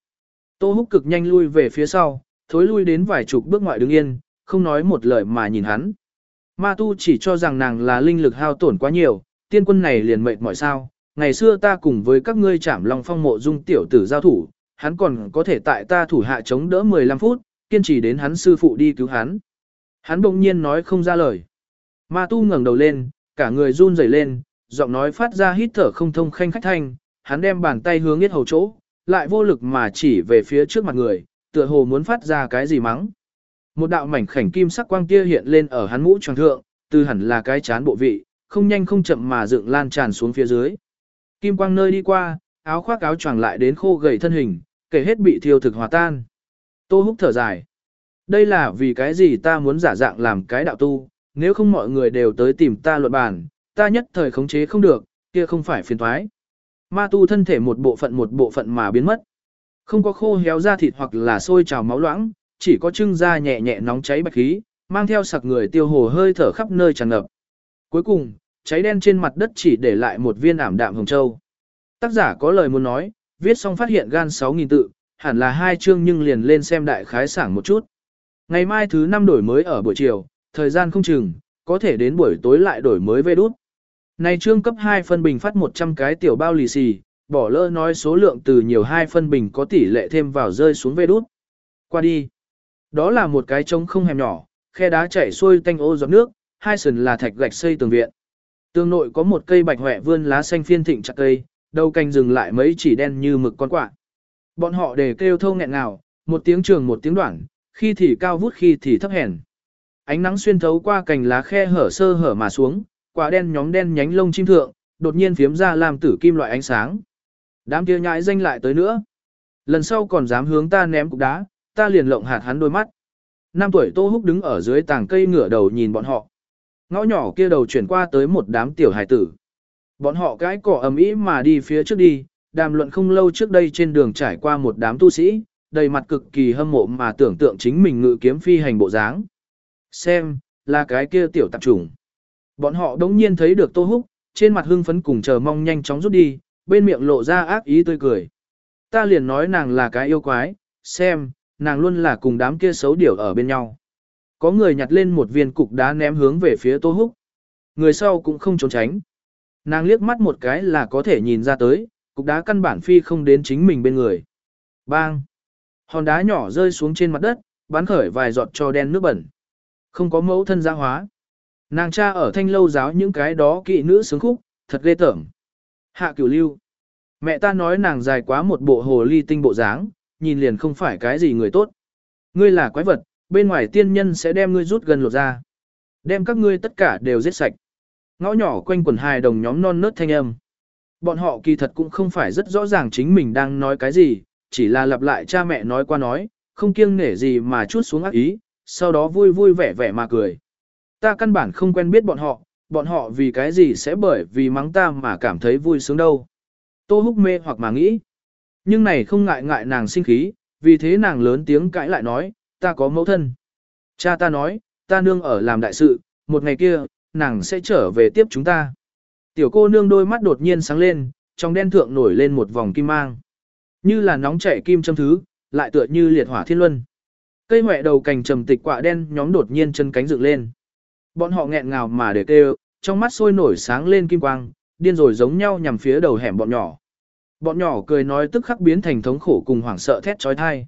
Tô húc cực nhanh lui về phía sau, thối lui đến vài chục bước ngoại đứng yên, không nói một lời mà nhìn hắn. Ma tu chỉ cho rằng nàng là linh lực hao tổn quá nhiều, tiên quân này liền mệt mỏi sao. Ngày xưa ta cùng với các ngươi chảm long phong mộ dung tiểu tử giao thủ, hắn còn có thể tại ta thủ hạ chống đỡ 15 phút, kiên trì đến hắn sư phụ đi cứu hắn. Hắn bỗng nhiên nói không ra lời. Ma tu ngẩng đầu lên, cả người run rẩy lên, giọng nói phát ra hít thở không thông khanh khách thanh, hắn đem bàn tay hướng yết hầu chỗ, lại vô lực mà chỉ về phía trước mặt người, tựa hồ muốn phát ra cái gì mắng. Một đạo mảnh khảnh kim sắc quang kia hiện lên ở hắn mũ tròn thượng, từ hẳn là cái chán bộ vị, không nhanh không chậm mà dựng lan tràn xuống phía dưới. Kim quang nơi đi qua, áo khoác áo choàng lại đến khô gầy thân hình, kể hết bị thiêu thực hòa tan. Tô húc thở dài. Đây là vì cái gì ta muốn giả dạng làm cái đạo tu, nếu không mọi người đều tới tìm ta luận bàn, ta nhất thời khống chế không được, kia không phải phiền thoái. Ma tu thân thể một bộ phận một bộ phận mà biến mất. Không có khô héo da thịt hoặc là sôi trào máu loãng, chỉ có trưng da nhẹ nhẹ nóng cháy bạch khí, mang theo sặc người tiêu hồ hơi thở khắp nơi tràn ngập. Cuối cùng, cháy đen trên mặt đất chỉ để lại một viên ảm đạm hồng châu. Tác giả có lời muốn nói, viết xong phát hiện gan 6.000 tự, hẳn là hai chương nhưng liền lên xem đại khái sảng một chút. Ngày mai thứ năm đổi mới ở buổi chiều, thời gian không chừng, có thể đến buổi tối lại đổi mới về đút. Này chương cấp 2 phân bình phát 100 cái tiểu bao lì xì, bỏ lỡ nói số lượng từ nhiều hai phân bình có tỷ lệ thêm vào rơi xuống về đút. Qua đi. Đó là một cái trống không hẻm nhỏ, khe đá chảy xuôi tanh ô giọt nước, hai sườn là thạch gạch xây tường viện. Tường nội có một cây bạch hoẹ vươn lá xanh phiên thịnh chặt cây, đầu cành dừng lại mấy chỉ đen như mực con quạ. Bọn họ để kêu thâu nghẹn ngào, một tiếng trường một tiếng đoạn, khi thì cao vút khi thì thấp hèn. Ánh nắng xuyên thấu qua cành lá khe hở sơ hở mà xuống, quả đen nhóm đen nhánh lông chim thượng, đột nhiên phiếm ra làm tử kim loại ánh sáng. Đám kia nhãi danh lại tới nữa. Lần sau còn dám hướng ta ném cục đá, ta liền lộng hạt hắn đôi mắt. Năm tuổi Tô Húc đứng ở dưới tàng cây ngửa đầu nhìn bọn họ. Ngõ nhỏ kia đầu chuyển qua tới một đám tiểu hài tử. Bọn họ cái cỏ ầm ĩ mà đi phía trước đi, đàm luận không lâu trước đây trên đường trải qua một đám tu sĩ, đầy mặt cực kỳ hâm mộ mà tưởng tượng chính mình ngự kiếm phi hành bộ dáng. Xem, là cái kia tiểu tạp trùng. Bọn họ đống nhiên thấy được Tô Húc, trên mặt hưng phấn cùng chờ mong nhanh chóng rút đi, bên miệng lộ ra ác ý tươi cười. Ta liền nói nàng là cái yêu quái, xem, nàng luôn là cùng đám kia xấu điểu ở bên nhau. Có người nhặt lên một viên cục đá ném hướng về phía Tô Húc. Người sau cũng không trốn tránh. Nàng liếc mắt một cái là có thể nhìn ra tới, cục đá căn bản phi không đến chính mình bên người. Bang! Hòn đá nhỏ rơi xuống trên mặt đất, bắn khởi vài giọt cho đen nước bẩn. Không có mẫu thân gia hóa. Nàng cha ở thanh lâu giáo những cái đó kỵ nữ sướng khúc, thật ghê tởm. Hạ cửu lưu. Mẹ ta nói nàng dài quá một bộ hồ ly tinh bộ dáng, nhìn liền không phải cái gì người tốt. Ngươi là quái vật, bên ngoài tiên nhân sẽ đem ngươi rút gần lột ra. Đem các ngươi tất cả đều giết sạch. Ngõ nhỏ quanh quần hài đồng nhóm non nớt thanh âm. Bọn họ kỳ thật cũng không phải rất rõ ràng chính mình đang nói cái gì, chỉ là lặp lại cha mẹ nói qua nói, không kiêng nể gì mà chút xuống ác ý, sau đó vui vui vẻ vẻ mà cười. Ta căn bản không quen biết bọn họ, bọn họ vì cái gì sẽ bởi vì mắng ta mà cảm thấy vui sướng đâu. Tô húc mê hoặc mà nghĩ. Nhưng này không ngại ngại nàng sinh khí, vì thế nàng lớn tiếng cãi lại nói, ta có mẫu thân. Cha ta nói, ta nương ở làm đại sự, một ngày kia, nàng sẽ trở về tiếp chúng ta. Tiểu cô nương đôi mắt đột nhiên sáng lên, trong đen thượng nổi lên một vòng kim mang. Như là nóng chảy kim châm thứ, lại tựa như liệt hỏa thiên luân. Cây mẹ đầu cành trầm tịch quạ đen nhóm đột nhiên chân cánh dựng lên. Bọn họ nghẹn ngào mà để kêu, trong mắt sôi nổi sáng lên kim quang, điên rồi giống nhau nhằm phía đầu hẻm bọn nhỏ. Bọn nhỏ cười nói tức khắc biến thành thống khổ cùng hoảng sợ thét trói thai.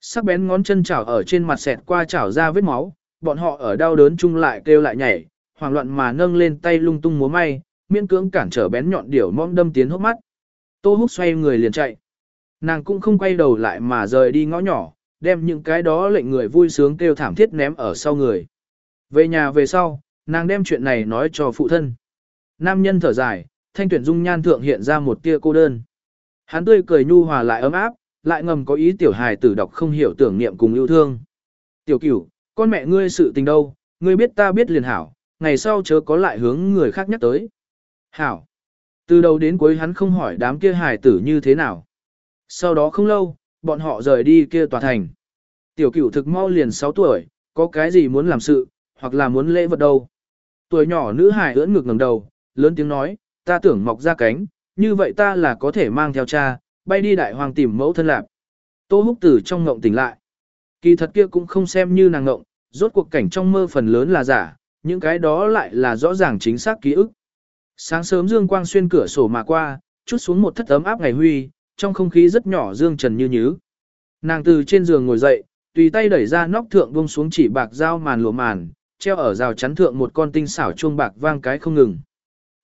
Sắc bén ngón chân chảo ở trên mặt sẹt qua chảo ra vết máu, bọn họ ở đau đớn chung lại kêu lại nhảy, hoảng loạn mà nâng lên tay lung tung múa may, miễn cưỡng cản trở bén nhọn điểu mõm đâm tiến hốc mắt. Tô Húc xoay người liền chạy. Nàng cũng không quay đầu lại mà rời đi ngõ nhỏ, đem những cái đó lệnh người vui sướng kêu thảm thiết ném ở sau người. Về nhà về sau, nàng đem chuyện này nói cho phụ thân. Nam nhân thở dài, thanh tuyển dung nhan thượng hiện ra một tia cô đơn. Hắn tươi cười nhu hòa lại ấm áp, lại ngầm có ý tiểu hài tử đọc không hiểu tưởng niệm cùng yêu thương. Tiểu cửu, con mẹ ngươi sự tình đâu, ngươi biết ta biết liền hảo, ngày sau chớ có lại hướng người khác nhắc tới. Hảo. Từ đầu đến cuối hắn không hỏi đám kia hài tử như thế nào. Sau đó không lâu, bọn họ rời đi kia tòa thành. Tiểu cửu thực mau liền 6 tuổi, có cái gì muốn làm sự, hoặc là muốn lễ vật đâu. Tuổi nhỏ nữ hài ưỡn ngực ngẩng đầu, lớn tiếng nói, ta tưởng mọc ra cánh, như vậy ta là có thể mang theo cha, bay đi đại hoàng tìm mẫu thân lạc. Tô húc tử trong ngộng tỉnh lại. Kỳ thật kia cũng không xem như nàng ngộng, rốt cuộc cảnh trong mơ phần lớn là giả, những cái đó lại là rõ ràng chính xác ký ức. Sáng sớm dương quang xuyên cửa sổ mà qua, chút xuống một thất ấm áp ngày huy, trong không khí rất nhỏ dương trần như nhứ. Nàng từ trên giường ngồi dậy, tùy tay đẩy ra nóc thượng buông xuống chỉ bạc dao màn lụa màn, treo ở rào chắn thượng một con tinh xảo chuông bạc vang cái không ngừng.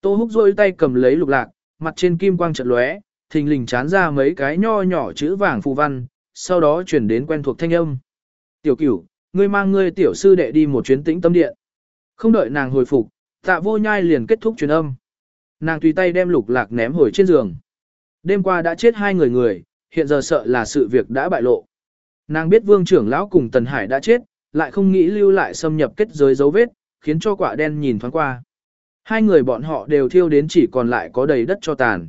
Tô húc rôi tay cầm lấy lục lạc, mặt trên kim quang chợt lóe, thình lình chán ra mấy cái nho nhỏ chữ vàng phù văn, sau đó chuyển đến quen thuộc thanh âm. Tiểu cửu, ngươi mang ngươi tiểu sư đệ đi một chuyến tĩnh tâm điện. Không đợi nàng hồi phục, tạ vô nhai liền kết thúc truyền âm. Nàng tùy tay đem lục lạc ném hồi trên giường. Đêm qua đã chết hai người người, hiện giờ sợ là sự việc đã bại lộ. Nàng biết vương trưởng lão cùng Tần Hải đã chết, lại không nghĩ lưu lại xâm nhập kết giới dấu vết, khiến cho quả đen nhìn thoáng qua. Hai người bọn họ đều thiêu đến chỉ còn lại có đầy đất cho tàn.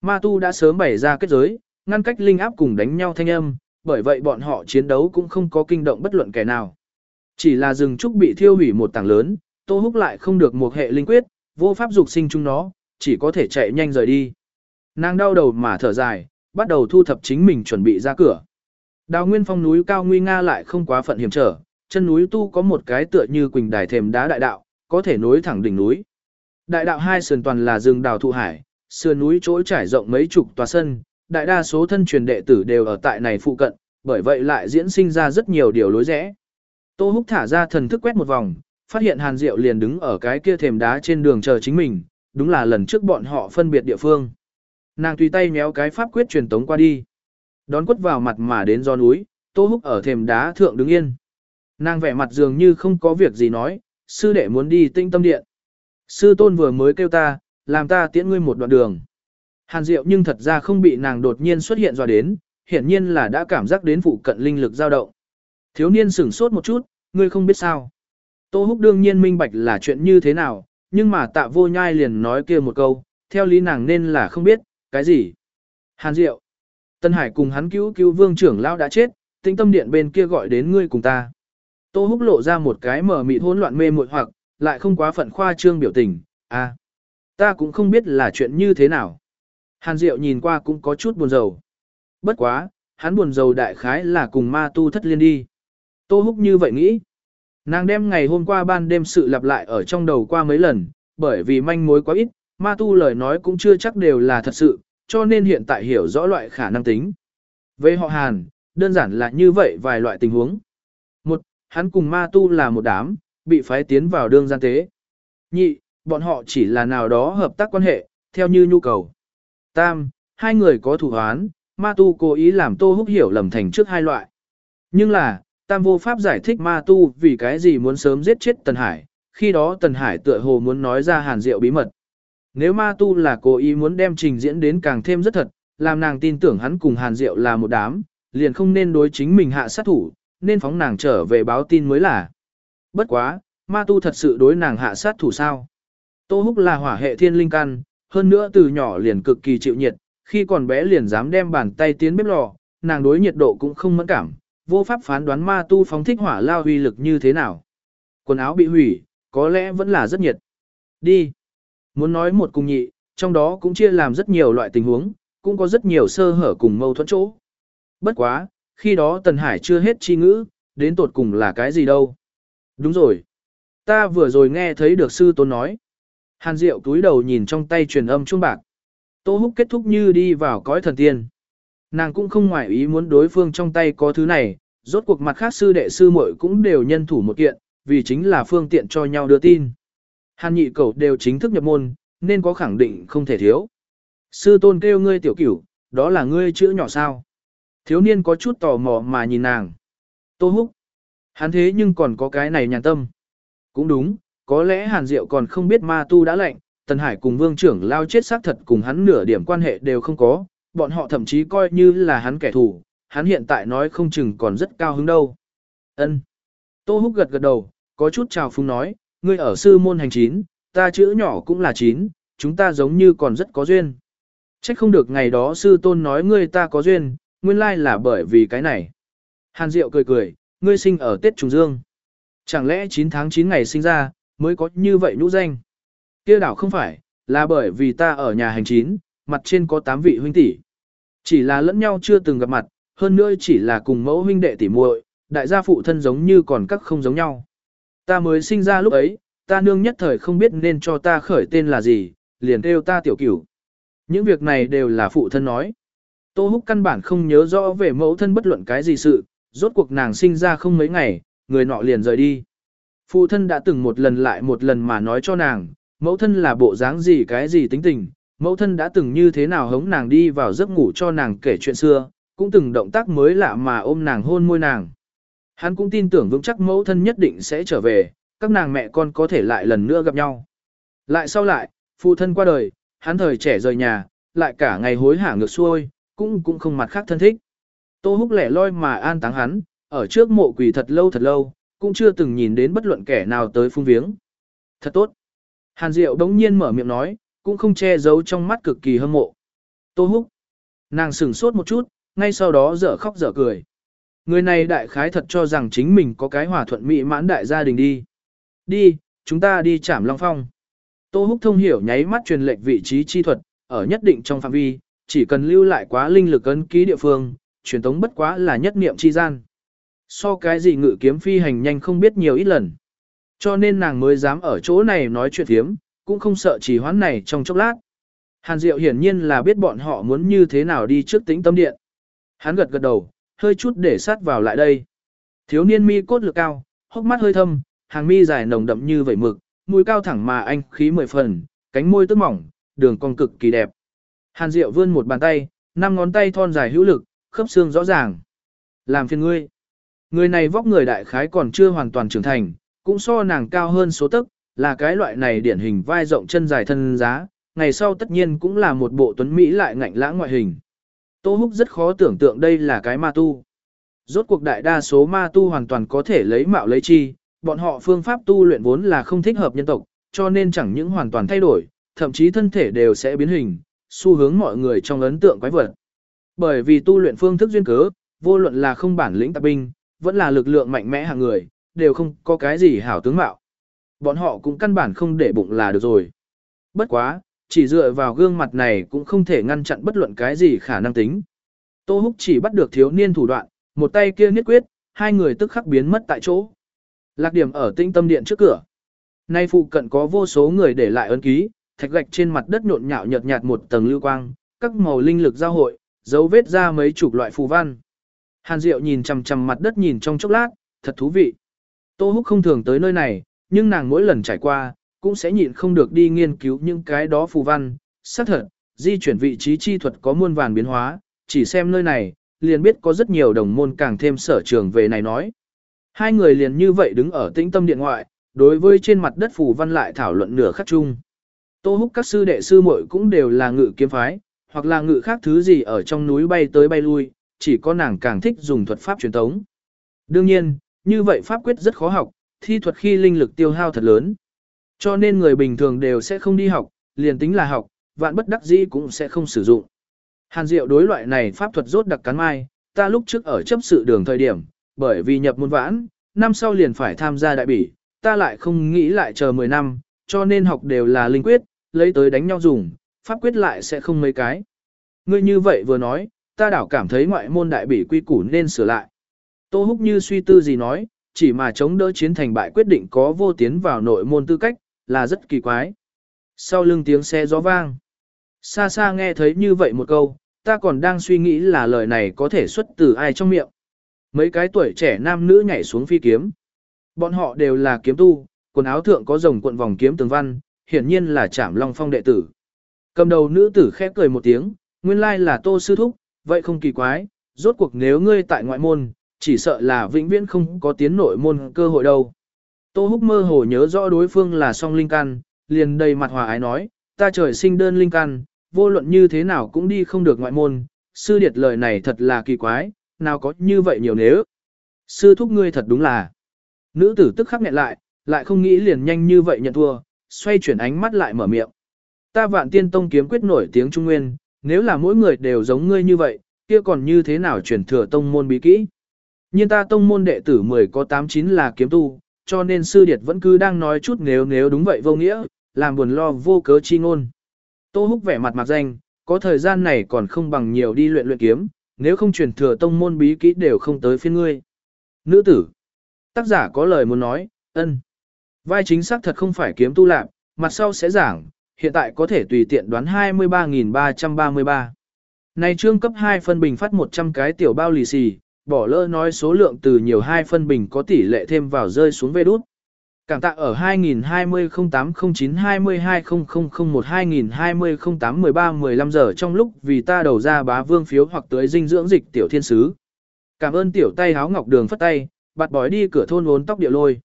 Ma tu đã sớm bày ra kết giới, ngăn cách linh áp cùng đánh nhau thanh âm, bởi vậy bọn họ chiến đấu cũng không có kinh động bất luận kẻ nào. Chỉ là rừng trúc bị thiêu hủy một tảng lớn, Tô Húc lại không được một hệ linh quyết, vô pháp dục sinh chúng nó, chỉ có thể chạy nhanh rời đi. Nàng đau đầu mà thở dài, bắt đầu thu thập chính mình chuẩn bị ra cửa. Đào nguyên phong núi cao nguy nga lại không quá phận hiểm trở, chân núi tu có một cái tựa như quỳnh đài thềm đá đại đạo, có thể nối thẳng đỉnh núi. Đại đạo hai sườn toàn là rừng đào thụ hải, sườn núi chỗ trải rộng mấy chục tòa sân, đại đa số thân truyền đệ tử đều ở tại này phụ cận, bởi vậy lại diễn sinh ra rất nhiều điều lối rẽ. Tô Húc thả ra thần thức quét một vòng, phát hiện Hàn Diệu liền đứng ở cái kia thềm đá trên đường chờ chính mình, đúng là lần trước bọn họ phân biệt địa phương. Nàng tùy tay méo cái pháp quyết truyền tống qua đi. Đón quất vào mặt mà đến do núi, Tô Húc ở thềm đá thượng đứng yên. Nàng vẻ mặt dường như không có việc gì nói, sư đệ muốn đi tinh tâm điện. Sư tôn vừa mới kêu ta, làm ta tiễn ngươi một đoạn đường. Hàn Diệu nhưng thật ra không bị nàng đột nhiên xuất hiện dò đến, hiển nhiên là đã cảm giác đến phụ cận linh lực dao động. Thiếu niên sửng sốt một chút, ngươi không biết sao. Tô Húc đương nhiên minh bạch là chuyện như thế nào, nhưng mà tạ vô nhai liền nói kia một câu, theo lý nàng nên là không biết, cái gì. Hàn Diệu. Tân Hải cùng hắn cứu cứu vương trưởng lão đã chết, tinh tâm điện bên kia gọi đến ngươi cùng ta. Tô Húc lộ ra một cái mở mịt hỗn loạn mê muội hoặc, lại không quá phận khoa trương biểu tình, à, ta cũng không biết là chuyện như thế nào. Hàn Diệu nhìn qua cũng có chút buồn rầu. Bất quá, hắn buồn rầu đại khái là cùng ma tu thất liên đi. Tô Húc như vậy nghĩ. Nàng đem ngày hôm qua ban đêm sự lặp lại ở trong đầu qua mấy lần, bởi vì manh mối quá ít, ma tu lời nói cũng chưa chắc đều là thật sự, cho nên hiện tại hiểu rõ loại khả năng tính. Về họ Hàn, đơn giản là như vậy vài loại tình huống. Một, hắn cùng ma tu là một đám, bị phái tiến vào đương gian tế. Nhị, bọn họ chỉ là nào đó hợp tác quan hệ, theo như nhu cầu. Tam, hai người có thủ hoán, ma tu cố ý làm tô húc hiểu lầm thành trước hai loại. Nhưng là, Tam vô pháp giải thích ma tu vì cái gì muốn sớm giết chết Tần Hải, khi đó Tần Hải tựa hồ muốn nói ra hàn diệu bí mật. Nếu ma tu là cố ý muốn đem trình diễn đến càng thêm rất thật, làm nàng tin tưởng hắn cùng hàn diệu là một đám, liền không nên đối chính mình hạ sát thủ, nên phóng nàng trở về báo tin mới là. Bất quá, ma tu thật sự đối nàng hạ sát thủ sao? Tô Húc là hỏa hệ thiên linh căn, hơn nữa từ nhỏ liền cực kỳ chịu nhiệt, khi còn bé liền dám đem bàn tay tiến bếp lò, nàng đối nhiệt độ cũng không mẫn cảm, vô pháp phán đoán ma tu phóng thích hỏa lao huy lực như thế nào. Quần áo bị hủy, có lẽ vẫn là rất nhiệt. Đi. Muốn nói một cùng nhị, trong đó cũng chia làm rất nhiều loại tình huống, cũng có rất nhiều sơ hở cùng mâu thuẫn chỗ. Bất quá, khi đó Tần Hải chưa hết chi ngữ, đến tột cùng là cái gì đâu. Đúng rồi. Ta vừa rồi nghe thấy được sư tôn nói. Hàn Diệu túi đầu nhìn trong tay truyền âm chuông bạc. Tô Húc kết thúc như đi vào cõi thần tiên. Nàng cũng không ngoại ý muốn đối phương trong tay có thứ này, rốt cuộc mặt khác sư đệ sư muội cũng đều nhân thủ một kiện, vì chính là phương tiện cho nhau đưa tin. Hàn nhị cầu đều chính thức nhập môn, nên có khẳng định không thể thiếu. Sư tôn kêu ngươi tiểu cửu, đó là ngươi chữ nhỏ sao. Thiếu niên có chút tò mò mà nhìn nàng. Tô húc. Hắn thế nhưng còn có cái này nhàn tâm. Cũng đúng, có lẽ hàn diệu còn không biết ma tu đã lệnh, Tần Hải cùng vương trưởng lao chết xác thật cùng hắn nửa điểm quan hệ đều không có, bọn họ thậm chí coi như là hắn kẻ thù, hắn hiện tại nói không chừng còn rất cao hứng đâu. Ân. Tô Húc gật gật đầu, có chút chào phúng nói, ngươi ở sư môn hành chín, ta chữ nhỏ cũng là chín, chúng ta giống như còn rất có duyên. Trách không được ngày đó sư tôn nói ngươi ta có duyên, nguyên lai là bởi vì cái này. Hàn Diệu cười cười, ngươi sinh ở Tết Trùng Dương. Chẳng lẽ 9 tháng 9 ngày sinh ra, mới có như vậy nhũ danh? Kia đảo không phải, là bởi vì ta ở nhà hành chín, mặt trên có 8 vị huynh tỷ. Chỉ là lẫn nhau chưa từng gặp mặt, hơn nữa chỉ là cùng mẫu huynh đệ tỷ muội, đại gia phụ thân giống như còn các không giống nhau. Ta mới sinh ra lúc ấy, ta nương nhất thời không biết nên cho ta khởi tên là gì, liền kêu ta tiểu cửu. Những việc này đều là phụ thân nói. Tô Húc căn bản không nhớ rõ về mẫu thân bất luận cái gì sự, rốt cuộc nàng sinh ra không mấy ngày, người nọ liền rời đi. Phụ thân đã từng một lần lại một lần mà nói cho nàng, mẫu thân là bộ dáng gì cái gì tính tình, mẫu thân đã từng như thế nào hống nàng đi vào giấc ngủ cho nàng kể chuyện xưa, cũng từng động tác mới lạ mà ôm nàng hôn môi nàng. Hắn cũng tin tưởng vững chắc mẫu thân nhất định sẽ trở về, các nàng mẹ con có thể lại lần nữa gặp nhau. Lại sau lại, phụ thân qua đời, hắn thời trẻ rời nhà, lại cả ngày hối hả ngược xuôi, cũng cũng không mặt khác thân thích. Tô húc lẻ loi mà an táng hắn, ở trước mộ quỳ thật lâu thật lâu, cũng chưa từng nhìn đến bất luận kẻ nào tới phung viếng. Thật tốt. Hàn Diệu đống nhiên mở miệng nói, cũng không che giấu trong mắt cực kỳ hâm mộ. Tô húc. Nàng sửng sốt một chút, ngay sau đó dở khóc dở cười. Người này đại khái thật cho rằng chính mình có cái hòa thuận mỹ mãn đại gia đình đi. Đi, chúng ta đi chảm Long Phong. Tô Húc thông hiểu nháy mắt truyền lệnh vị trí chi thuật, ở nhất định trong phạm vi, chỉ cần lưu lại quá linh lực ấn ký địa phương, truyền tống bất quá là nhất niệm chi gian. So cái gì ngự kiếm phi hành nhanh không biết nhiều ít lần. Cho nên nàng mới dám ở chỗ này nói chuyện thiếm, cũng không sợ chỉ hoán này trong chốc lát. Hàn Diệu hiển nhiên là biết bọn họ muốn như thế nào đi trước tĩnh tâm điện. Hắn gật gật đầu, hơi chút để sát vào lại đây. Thiếu niên mi cốt lực cao, hốc mắt hơi thâm, hàng mi dài nồng đậm như vẩy mực, mũi cao thẳng mà anh khí mười phần, cánh môi tức mỏng, đường cong cực kỳ đẹp. Hàn Diệu vươn một bàn tay, năm ngón tay thon dài hữu lực, khớp xương rõ ràng. Làm phiền ngươi. Người này vóc người đại khái còn chưa hoàn toàn trưởng thành, cũng so nàng cao hơn số tức, là cái loại này điển hình vai rộng chân dài thân giá, ngày sau tất nhiên cũng là một bộ tuấn Mỹ lại ngạnh lãng ngoại hình. Tô Húc rất khó tưởng tượng đây là cái ma tu. Rốt cuộc đại đa số ma tu hoàn toàn có thể lấy mạo lấy chi, bọn họ phương pháp tu luyện vốn là không thích hợp nhân tộc, cho nên chẳng những hoàn toàn thay đổi, thậm chí thân thể đều sẽ biến hình, xu hướng mọi người trong ấn tượng quái vật. Bởi vì tu luyện phương thức duyên cớ, vô luận là không bản lĩnh tạp binh, vẫn là lực lượng mạnh mẽ hàng người, đều không có cái gì hảo tướng mạo. Bọn họ cũng căn bản không để bụng là được rồi. Bất quá, chỉ dựa vào gương mặt này cũng không thể ngăn chặn bất luận cái gì khả năng tính. Tô Húc chỉ bắt được thiếu niên thủ đoạn, một tay kia nhất quyết, hai người tức khắc biến mất tại chỗ. Lạc điểm ở tinh tâm điện trước cửa. Nay phụ cận có vô số người để lại ấn ký, thạch gạch trên mặt đất nhộn nhạo nhợt nhạt một tầng lưu quang, các màu linh lực giao hội, dấu vết ra mấy chục loại phù văn. Hàn Diệu nhìn chằm chằm mặt đất nhìn trong chốc lát, thật thú vị. Tô Húc không thường tới nơi này, nhưng nàng mỗi lần trải qua, cũng sẽ nhịn không được đi nghiên cứu những cái đó phù văn. Xác thật, di chuyển vị trí chi thuật có muôn vàn biến hóa, chỉ xem nơi này, liền biết có rất nhiều đồng môn càng thêm sở trường về này nói. Hai người liền như vậy đứng ở tĩnh tâm điện ngoại, đối với trên mặt đất phù văn lại thảo luận nửa khắc chung. Tô húc các sư đệ sư muội cũng đều là ngự kiếm phái, hoặc là ngự khác thứ gì ở trong núi bay tới bay lui, chỉ có nàng càng thích dùng thuật pháp truyền thống. Đương nhiên, như vậy pháp quyết rất khó học, thi thuật khi linh lực tiêu hao thật lớn. Cho nên người bình thường đều sẽ không đi học, liền tính là học, vạn bất đắc dĩ cũng sẽ không sử dụng. Hàn Diệu đối loại này pháp thuật rốt đặc cắn mai, ta lúc trước ở chấp sự đường thời điểm, bởi vì nhập môn vãn, năm sau liền phải tham gia đại bỉ, ta lại không nghĩ lại chờ 10 năm, cho nên học đều là linh quyết, lấy tới đánh nhau dùng, pháp quyết lại sẽ không mấy cái. Ngươi như vậy vừa nói, ta đảo cảm thấy ngoại môn đại bỉ quy củ nên sửa lại. Tô Húc như suy tư gì nói, chỉ mà chống đỡ chiến thành bại quyết định có vô tiến vào nội môn tư cách, là rất kỳ quái. Sau lưng tiếng xe gió vang. Xa xa nghe thấy như vậy một câu, ta còn đang suy nghĩ là lời này có thể xuất từ ai trong miệng. Mấy cái tuổi trẻ nam nữ nhảy xuống phi kiếm. Bọn họ đều là kiếm tu, quần áo thượng có rồng cuộn vòng kiếm tường văn, hiển nhiên là Trảm Long Phong đệ tử. Cầm đầu nữ tử khép cười một tiếng, nguyên lai là Tô sư thúc, vậy không kỳ quái, rốt cuộc nếu ngươi tại ngoại môn, chỉ sợ là vĩnh viễn không có tiến nội môn cơ hội đâu. Tô Húc mơ hồ nhớ rõ đối phương là song linh căn, liền đầy mặt hòa ái nói, ta trời sinh đơn linh căn, vô luận như thế nào cũng đi không được ngoại môn, sư điệt lời này thật là kỳ quái, nào có như vậy nhiều nếu. Sư thúc ngươi thật đúng là. Nữ tử tức khắc nghẹn lại, lại không nghĩ liền nhanh như vậy nhận thua, xoay chuyển ánh mắt lại mở miệng. Ta vạn tiên tông kiếm quyết nổi tiếng trung nguyên, nếu là mỗi người đều giống ngươi như vậy, kia còn như thế nào truyền thừa tông môn bí kỹ. Nhưng ta tông môn đệ tử 10 có 89 là kiếm tu, cho nên sư điệt vẫn cứ đang nói chút nếu nếu đúng vậy vô nghĩa, làm buồn lo vô cớ chi ngôn. Tô húc vẻ mặt mặt danh, có thời gian này còn không bằng nhiều đi luyện luyện kiếm, nếu không truyền thừa tông môn bí kỹ đều không tới phiên ngươi. Nữ tử. Tác giả có lời muốn nói, ân. Vai chính xác thật không phải kiếm tu lạc, mặt sau sẽ giảng, hiện tại có thể tùy tiện đoán 23.333. Này trương cấp 2 phân bình phát 100 cái tiểu bao lì xì, bỏ lỡ nói số lượng từ nhiều hai phân bình có tỷ lệ thêm vào rơi xuống về đút. Cảm tạ ở 2020-0809-220001-2020-08-13-15 giờ trong lúc vì ta đầu ra bá vương phiếu hoặc tới dinh dưỡng dịch tiểu thiên sứ. Cảm ơn tiểu tay háo ngọc đường phất tay, bạt bói đi cửa thôn vốn tóc địa lôi.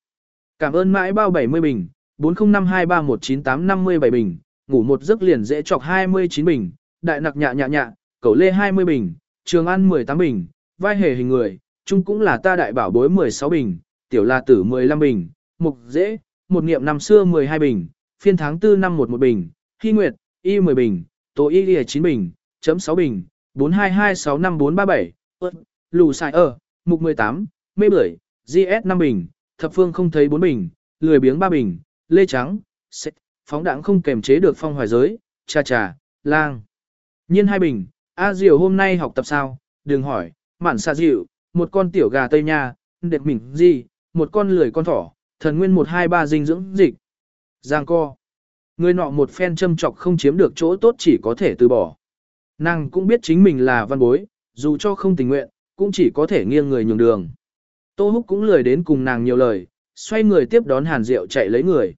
Cảm ơn mãi bao 70 bình, 4052319857 bình, ngủ một giấc liền dễ chọc 29 bình, đại nặc nhạ nhạ nhạ, cầu lê 20 bình, trường ăn 18 bình, vai hề hình người, chung cũng là ta đại bảo bối 16 bình, tiểu là tử 15 bình, mục dễ, một niệm năm xưa 12 bình, phiên tháng 4 năm 11 bình, hy nguyệt, y 10 bình, tố y lìa 9 bình, chấm 6 bình, 42265437, lù xài ở, mục 18, mê bưởi, GS 5 bình, thập phương không thấy 4 bình, lười biếng 3 bình, lê trắng, xếp, phóng đảng không kềm chế được phong hoài giới, cha cha, lang. Nhiên hai bình, A Diều hôm nay học tập sao, đừng hỏi, mạn xạ dịu, một con tiểu gà Tây Nha, đẹp mỉnh gì, một con lười con thỏ, thần nguyên một hai ba dinh dưỡng dịch. Giang co. Người nọ một phen châm chọc không chiếm được chỗ tốt chỉ có thể từ bỏ. Nàng cũng biết chính mình là văn bối, dù cho không tình nguyện, cũng chỉ có thể nghiêng người nhường đường. Tô Húc cũng lười đến cùng nàng nhiều lời, xoay người tiếp đón Hàn Diệu chạy lấy người.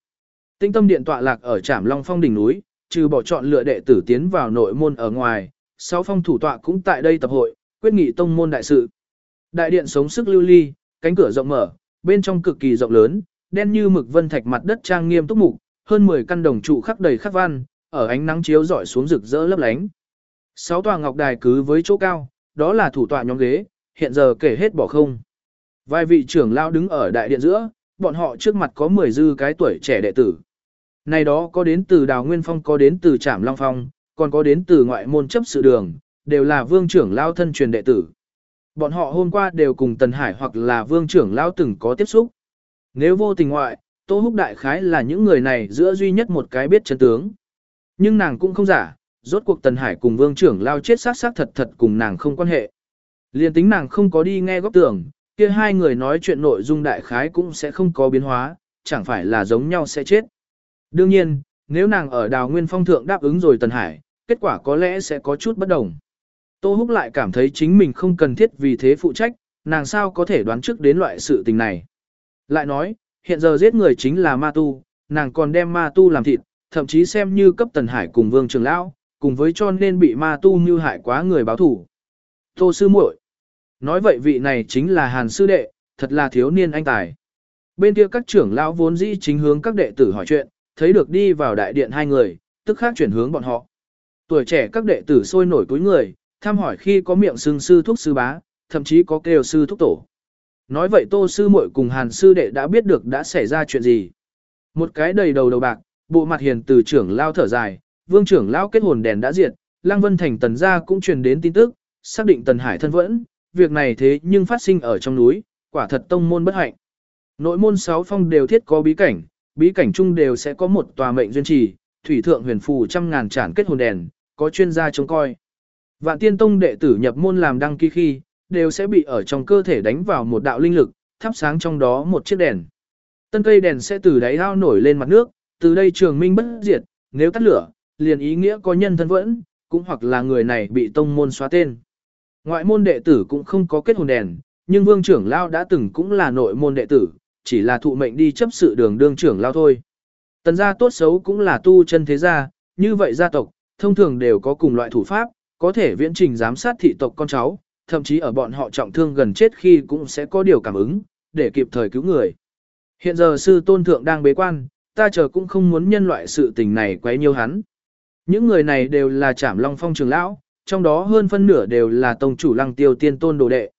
Tinh tâm điện tọa lạc ở Trạm Long Phong đỉnh núi, trừ bỏ chọn lựa đệ tử tiến vào nội môn ở ngoài, sáu phong thủ tọa cũng tại đây tập hội, quyết nghị tông môn đại sự. Đại điện sống sức lưu ly, cánh cửa rộng mở, bên trong cực kỳ rộng lớn, đen như mực vân thạch mặt đất trang nghiêm túc mục, hơn 10 căn đồng trụ khắc đầy khắc văn, ở ánh nắng chiếu rọi xuống rực rỡ lấp lánh. Sáu tòa ngọc đài cứ với chỗ cao, đó là thủ tọa nhóm ghế, hiện giờ kể hết bỏ không. Vài vị trưởng lao đứng ở đại điện giữa, bọn họ trước mặt có 10 dư cái tuổi trẻ đệ tử. Này đó có đến từ Đào Nguyên Phong có đến từ Trạm Long Phong, còn có đến từ ngoại môn chấp sự đường, đều là vương trưởng lao thân truyền đệ tử. Bọn họ hôm qua đều cùng Tần Hải hoặc là vương trưởng lao từng có tiếp xúc. Nếu vô tình ngoại, Tô Húc Đại Khái là những người này giữa duy nhất một cái biết chân tướng. Nhưng nàng cũng không giả, rốt cuộc Tần Hải cùng vương trưởng lao chết sát sát thật thật cùng nàng không quan hệ. Liên tính nàng không có đi nghe góc tưởng, kia hai người nói chuyện nội dung đại khái cũng sẽ không có biến hóa, chẳng phải là giống nhau sẽ chết. Đương nhiên, nếu nàng ở đào nguyên phong thượng đáp ứng rồi Tần Hải, kết quả có lẽ sẽ có chút bất đồng. Tô Húc lại cảm thấy chính mình không cần thiết vì thế phụ trách, nàng sao có thể đoán trước đến loại sự tình này. Lại nói, hiện giờ giết người chính là ma tu, nàng còn đem ma tu làm thịt, thậm chí xem như cấp Tần Hải cùng Vương Trường Lão, cùng với cho nên bị ma tu như hại quá người báo thủ. Tô Sư muội Nói vậy vị này chính là Hàn Sư Đệ, thật là thiếu niên anh tài. Bên kia các trưởng lão vốn dĩ chính hướng các đệ tử hỏi chuyện, thấy được đi vào đại điện hai người, tức khác chuyển hướng bọn họ. Tuổi trẻ các đệ tử sôi nổi túi người, thăm hỏi khi có miệng sưng sư thuốc sư bá, thậm chí có kêu sư thuốc tổ. Nói vậy tô sư muội cùng hàn sư đệ đã biết được đã xảy ra chuyện gì. Một cái đầy đầu đầu bạc, bộ mặt hiền từ trưởng lao thở dài, vương trưởng lao kết hồn đèn đã diệt, lang vân thành tần gia cũng truyền đến tin tức, xác định tần hải thân vẫn, việc này thế nhưng phát sinh ở trong núi, quả thật tông môn bất hạnh. Nội môn sáu phong đều thiết có bí cảnh, bí cảnh chung đều sẽ có một tòa mệnh duyên trì, thủy thượng huyền phù trăm ngàn tràn kết hồn đèn, có chuyên gia trông coi. Vạn tiên tông đệ tử nhập môn làm đăng ký khi, đều sẽ bị ở trong cơ thể đánh vào một đạo linh lực, thắp sáng trong đó một chiếc đèn. Tân cây đèn sẽ từ đáy ao nổi lên mặt nước, từ đây trường minh bất diệt, nếu tắt lửa, liền ý nghĩa có nhân thân vẫn, cũng hoặc là người này bị tông môn xóa tên. Ngoại môn đệ tử cũng không có kết hồn đèn, nhưng vương trưởng lao đã từng cũng là nội môn đệ tử, chỉ là thụ mệnh đi chấp sự đường đương trưởng lao thôi. Tần gia tốt xấu cũng là tu chân thế gia, như vậy gia tộc, thông thường đều có cùng loại thủ pháp, có thể viễn trình giám sát thị tộc con cháu, thậm chí ở bọn họ trọng thương gần chết khi cũng sẽ có điều cảm ứng, để kịp thời cứu người. Hiện giờ sư tôn thượng đang bế quan, ta chờ cũng không muốn nhân loại sự tình này quấy nhiều hắn. Những người này đều là trảm long phong trường lão, trong đó hơn phân nửa đều là tông chủ lăng tiêu tiên tôn đồ đệ.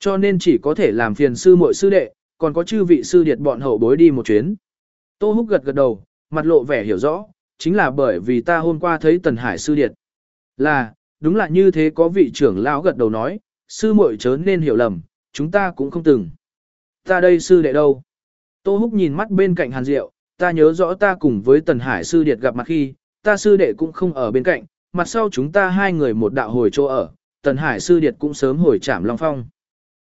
Cho nên chỉ có thể làm phiền sư muội sư đệ, còn có chư vị sư điệt bọn hậu bối đi một chuyến. Tô Húc gật gật đầu, mặt lộ vẻ hiểu rõ, chính là bởi vì ta hôm qua thấy Tần Hải sư điệt. Là, đúng là như thế có vị trưởng lão gật đầu nói, sư muội chớ nên hiểu lầm, chúng ta cũng không từng. Ta đây sư đệ đâu? Tô Húc nhìn mắt bên cạnh Hàn Diệu, ta nhớ rõ ta cùng với Tần Hải sư điệt gặp mặt khi, ta sư đệ cũng không ở bên cạnh, mặt sau chúng ta hai người một đạo hồi chỗ ở, Tần Hải sư điệt cũng sớm hồi trảm Long Phong.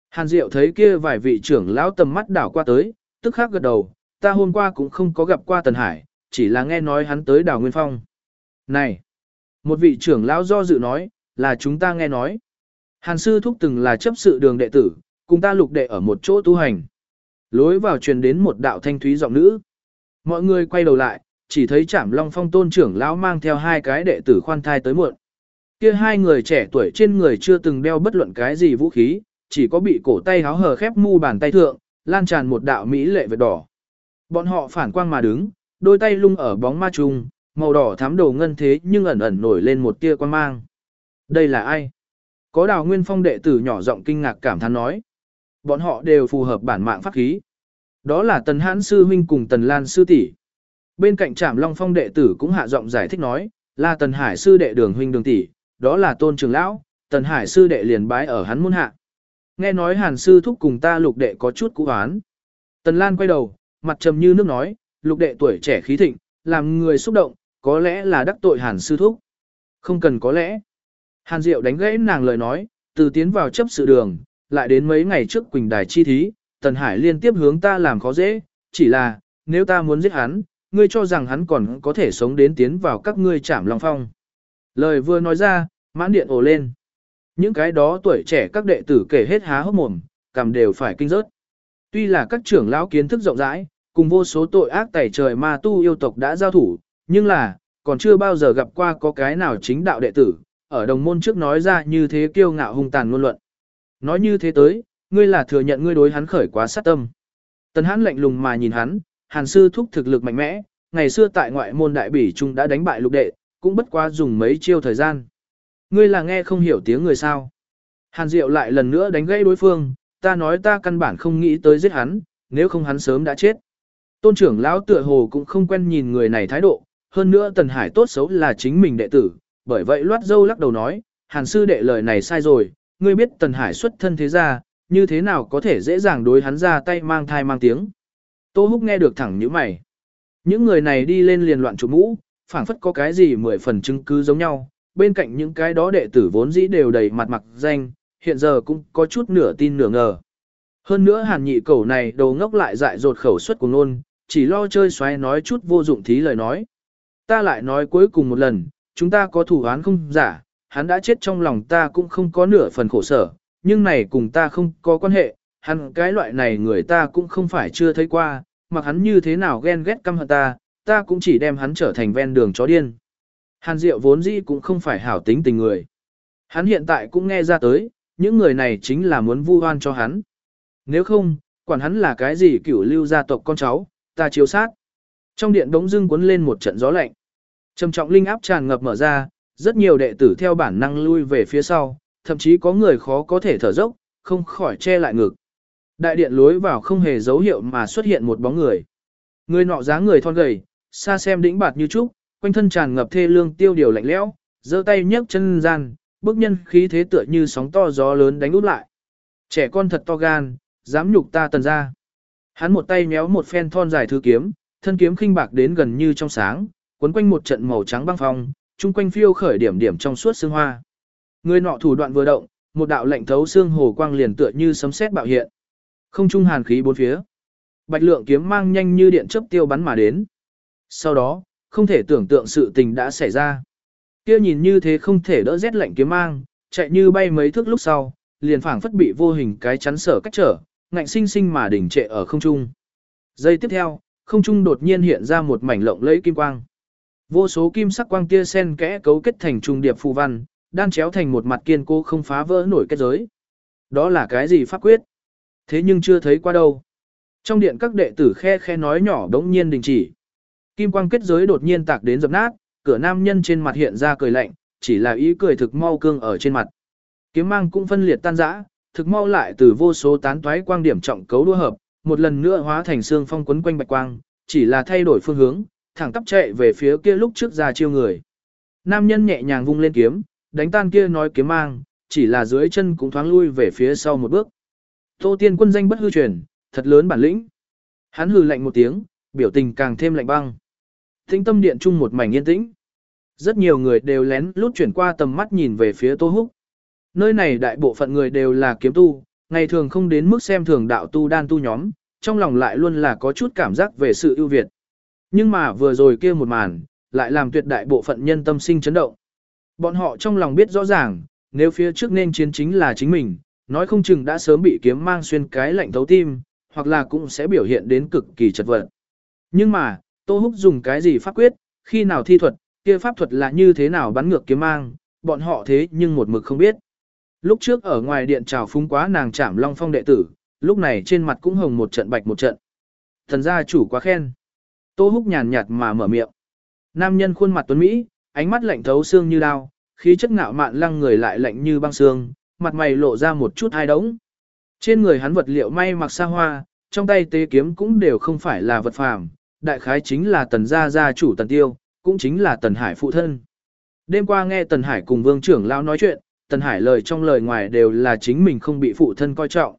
Hàn Diệu thấy kia vài vị trưởng lão tầm mắt đảo qua tới, tức khắc gật đầu, ta hôm qua cũng không có gặp qua Tần Hải, chỉ là nghe nói hắn tới đảo Nguyên Phong. Này! Một vị trưởng lão do dự nói, là chúng ta nghe nói. Hàn sư thúc từng là chấp sự đường đệ tử, cùng ta lục đệ ở một chỗ tu hành. Lối vào truyền đến một đạo thanh thúy giọng nữ. Mọi người quay đầu lại, chỉ thấy Trảm Long Phong tôn trưởng lão mang theo hai cái đệ tử khoan thai tới muộn. Kia hai người trẻ tuổi trên người chưa từng đeo bất luận cái gì vũ khí, chỉ có bị cổ tay háo hờ khép mu bàn tay thượng, lan tràn một đạo mỹ lệ vệt đỏ. Bọn họ phản quang mà đứng, đôi tay lung ở bóng ma trùng, màu đỏ thắm đồ ngân thế nhưng ẩn ẩn nổi lên một tia quan mang. Đây là ai? Có đào nguyên phong đệ tử nhỏ giọng kinh ngạc cảm thán nói. Bọn họ đều phù hợp bản mạng pháp khí. Đó là tần hãn sư huynh cùng tần lan sư tỷ. Bên cạnh trạm long phong đệ tử cũng hạ giọng giải thích nói, là tần hải sư đệ đường huynh đường tỷ, đó là tôn trường lão, tần hải sư đệ liền bái ở hắn môn hạ. Nghe nói hàn sư thúc cùng ta lục đệ có chút cũ oán. Tần lan quay đầu, mặt trầm như nước nói, lục đệ tuổi trẻ khí thịnh, làm người xúc động, có lẽ là đắc tội hàn sư thúc. Không cần có lẽ. Hàn Diệu đánh gãy nàng lời nói, từ tiến vào chấp sự đường, lại đến mấy ngày trước Quỳnh Đài chi thí, Tần Hải liên tiếp hướng ta làm khó dễ, chỉ là, nếu ta muốn giết hắn, ngươi cho rằng hắn còn có thể sống đến tiến vào các ngươi chạm long phong. Lời vừa nói ra, mãn điện ồ lên. Những cái đó tuổi trẻ các đệ tử kể hết há hốc mồm, cầm đều phải kinh rớt. Tuy là các trưởng lão kiến thức rộng rãi, cùng vô số tội ác tẩy trời ma tu yêu tộc đã giao thủ, nhưng là, còn chưa bao giờ gặp qua có cái nào chính đạo đệ tử, ở đồng môn trước nói ra như thế kiêu ngạo hung tàn ngôn luận. Nói như thế tới, ngươi là thừa nhận ngươi đối hắn khởi quá sát tâm. Tần hãn lạnh lùng mà nhìn hắn, hàn sư thúc thực lực mạnh mẽ, ngày xưa tại ngoại môn đại bỉ trung đã đánh bại lục đệ, cũng bất quá dùng mấy chiêu thời gian. Ngươi là nghe không hiểu tiếng người sao. Hàn Diệu lại lần nữa đánh gãy đối phương, ta nói ta căn bản không nghĩ tới giết hắn, nếu không hắn sớm đã chết. Tôn trưởng lão tựa hồ cũng không quen nhìn người này thái độ, hơn nữa Tần Hải tốt xấu là chính mình đệ tử, bởi vậy loát dâu lắc đầu nói, Hàn sư đệ lời này sai rồi, ngươi biết Tần Hải xuất thân thế ra, như thế nào có thể dễ dàng đối hắn ra tay mang thai mang tiếng. Tô Húc nghe được thẳng như mày. Những người này đi lên liền loạn chủ mũ, phảng phất có cái gì mười phần chứng cứ giống nhau, bên cạnh những cái đó đệ tử vốn dĩ đều đầy mặt mặc danh, hiện giờ cũng có chút nửa tin nửa ngờ. Hơn nữa hàn nhị cẩu này đầu ngốc lại dại dột khẩu suất của ngôn, chỉ lo chơi xoáy nói chút vô dụng thí lời nói. Ta lại nói cuối cùng một lần, chúng ta có thủ án không giả, hắn đã chết trong lòng ta cũng không có nửa phần khổ sở, nhưng này cùng ta không có quan hệ, hắn cái loại này người ta cũng không phải chưa thấy qua, mặc hắn như thế nào ghen ghét căm hận ta, ta cũng chỉ đem hắn trở thành ven đường chó điên. Hàn Diệu vốn dĩ cũng không phải hảo tính tình người. Hắn hiện tại cũng nghe ra tới, những người này chính là muốn vu oan cho hắn. Nếu không, quản hắn là cái gì cửu lưu gia tộc con cháu, ta chiếu sát. Trong điện đống dưng cuốn lên một trận gió lạnh. Trầm trọng linh áp tràn ngập mở ra, rất nhiều đệ tử theo bản năng lui về phía sau, thậm chí có người khó có thể thở dốc, không khỏi che lại ngực. Đại điện lối vào không hề dấu hiệu mà xuất hiện một bóng người. Người nọ dáng người thon gầy, xa xem đĩnh bạt như trúc, quanh thân tràn ngập thê lương tiêu điều lạnh lẽo, giơ tay nhấc chân gian, bước nhân khí thế tựa như sóng to gió lớn đánh út lại. Trẻ con thật to gan, dám nhục ta tần ra. Hắn một tay méo một phen thon dài thư kiếm, thân kiếm khinh bạc đến gần như trong sáng, quấn quanh một trận màu trắng băng phong, chung quanh phiêu khởi điểm điểm trong suốt xương hoa. Người nọ thủ đoạn vừa động, một đạo lệnh thấu xương hồ quang liền tựa như sấm sét bạo hiện. Không trung hàn khí bốn phía. Bạch lượng kiếm mang nhanh như điện chớp tiêu bắn mà đến. Sau đó, không thể tưởng tượng sự tình đã xảy ra. Kia nhìn như thế không thể đỡ rét lạnh kiếm mang, chạy như bay mấy thước lúc sau, liền phảng phất bị vô hình cái chắn sở cách trở, ngạnh sinh sinh mà đỉnh trệ ở không trung. Giây tiếp theo, không trung đột nhiên hiện ra một mảnh lộng lẫy kim quang. Vô số kim sắc quang kia sen kẽ cấu kết thành trung điệp phù văn, đan chéo thành một mặt kiên cố không phá vỡ nổi kết giới. Đó là cái gì pháp quyết? Thế nhưng chưa thấy qua đâu. Trong điện các đệ tử khe khe nói nhỏ đống nhiên đình chỉ. Kim quang kết giới đột nhiên tạc đến dập nát, cửa nam nhân trên mặt hiện ra cười lạnh, chỉ là ý cười thực mau cương ở trên mặt. Kiếm mang cũng phân liệt tan rã, thực mau lại từ vô số tán toái quang điểm trọng cấu đua hợp, một lần nữa hóa thành xương phong quấn quanh bạch quang, chỉ là thay đổi phương hướng, thẳng tắp chạy về phía kia lúc trước ra chiêu người. Nam nhân nhẹ nhàng vung lên kiếm, đánh tan kia nói kiếm mang, chỉ là dưới chân cũng thoáng lui về phía sau một bước. Tô Tiên quân danh bất hư truyền, thật lớn bản lĩnh. Hắn hừ lạnh một tiếng, biểu tình càng thêm lạnh băng. Tinh tâm điện chung một mảnh yên tĩnh. Rất nhiều người đều lén lút chuyển qua tầm mắt nhìn về phía Tô Húc. Nơi này đại bộ phận người đều là kiếm tu, ngày thường không đến mức xem thường đạo tu đan tu nhóm, trong lòng lại luôn là có chút cảm giác về sự ưu việt. Nhưng mà vừa rồi kia một màn, lại làm tuyệt đại bộ phận nhân tâm sinh chấn động. Bọn họ trong lòng biết rõ ràng, nếu phía trước nên chiến chính là chính mình, nói không chừng đã sớm bị kiếm mang xuyên cái lạnh thấu tim, hoặc là cũng sẽ biểu hiện đến cực kỳ chật vật. Nhưng mà, Tô Húc dùng cái gì pháp quyết, khi nào thi thuật, kia pháp thuật là như thế nào bắn ngược kiếm mang, bọn họ thế nhưng một mực không biết. Lúc trước ở ngoài điện trào phúng quá nàng chạm long phong đệ tử, lúc này trên mặt cũng hồng một trận bạch một trận. Thần gia chủ quá khen. Tô húc nhàn nhạt mà mở miệng. Nam nhân khuôn mặt tuấn Mỹ, ánh mắt lạnh thấu xương như đao, khí chất ngạo mạn lăng người lại lạnh như băng xương, mặt mày lộ ra một chút hai đống. Trên người hắn vật liệu may mặc xa hoa, trong tay tế kiếm cũng đều không phải là vật phàm, đại khái chính là tần gia gia chủ tần tiêu, cũng chính là tần hải phụ thân. Đêm qua nghe tần hải cùng vương trưởng lão nói chuyện, tần hải lời trong lời ngoài đều là chính mình không bị phụ thân coi trọng.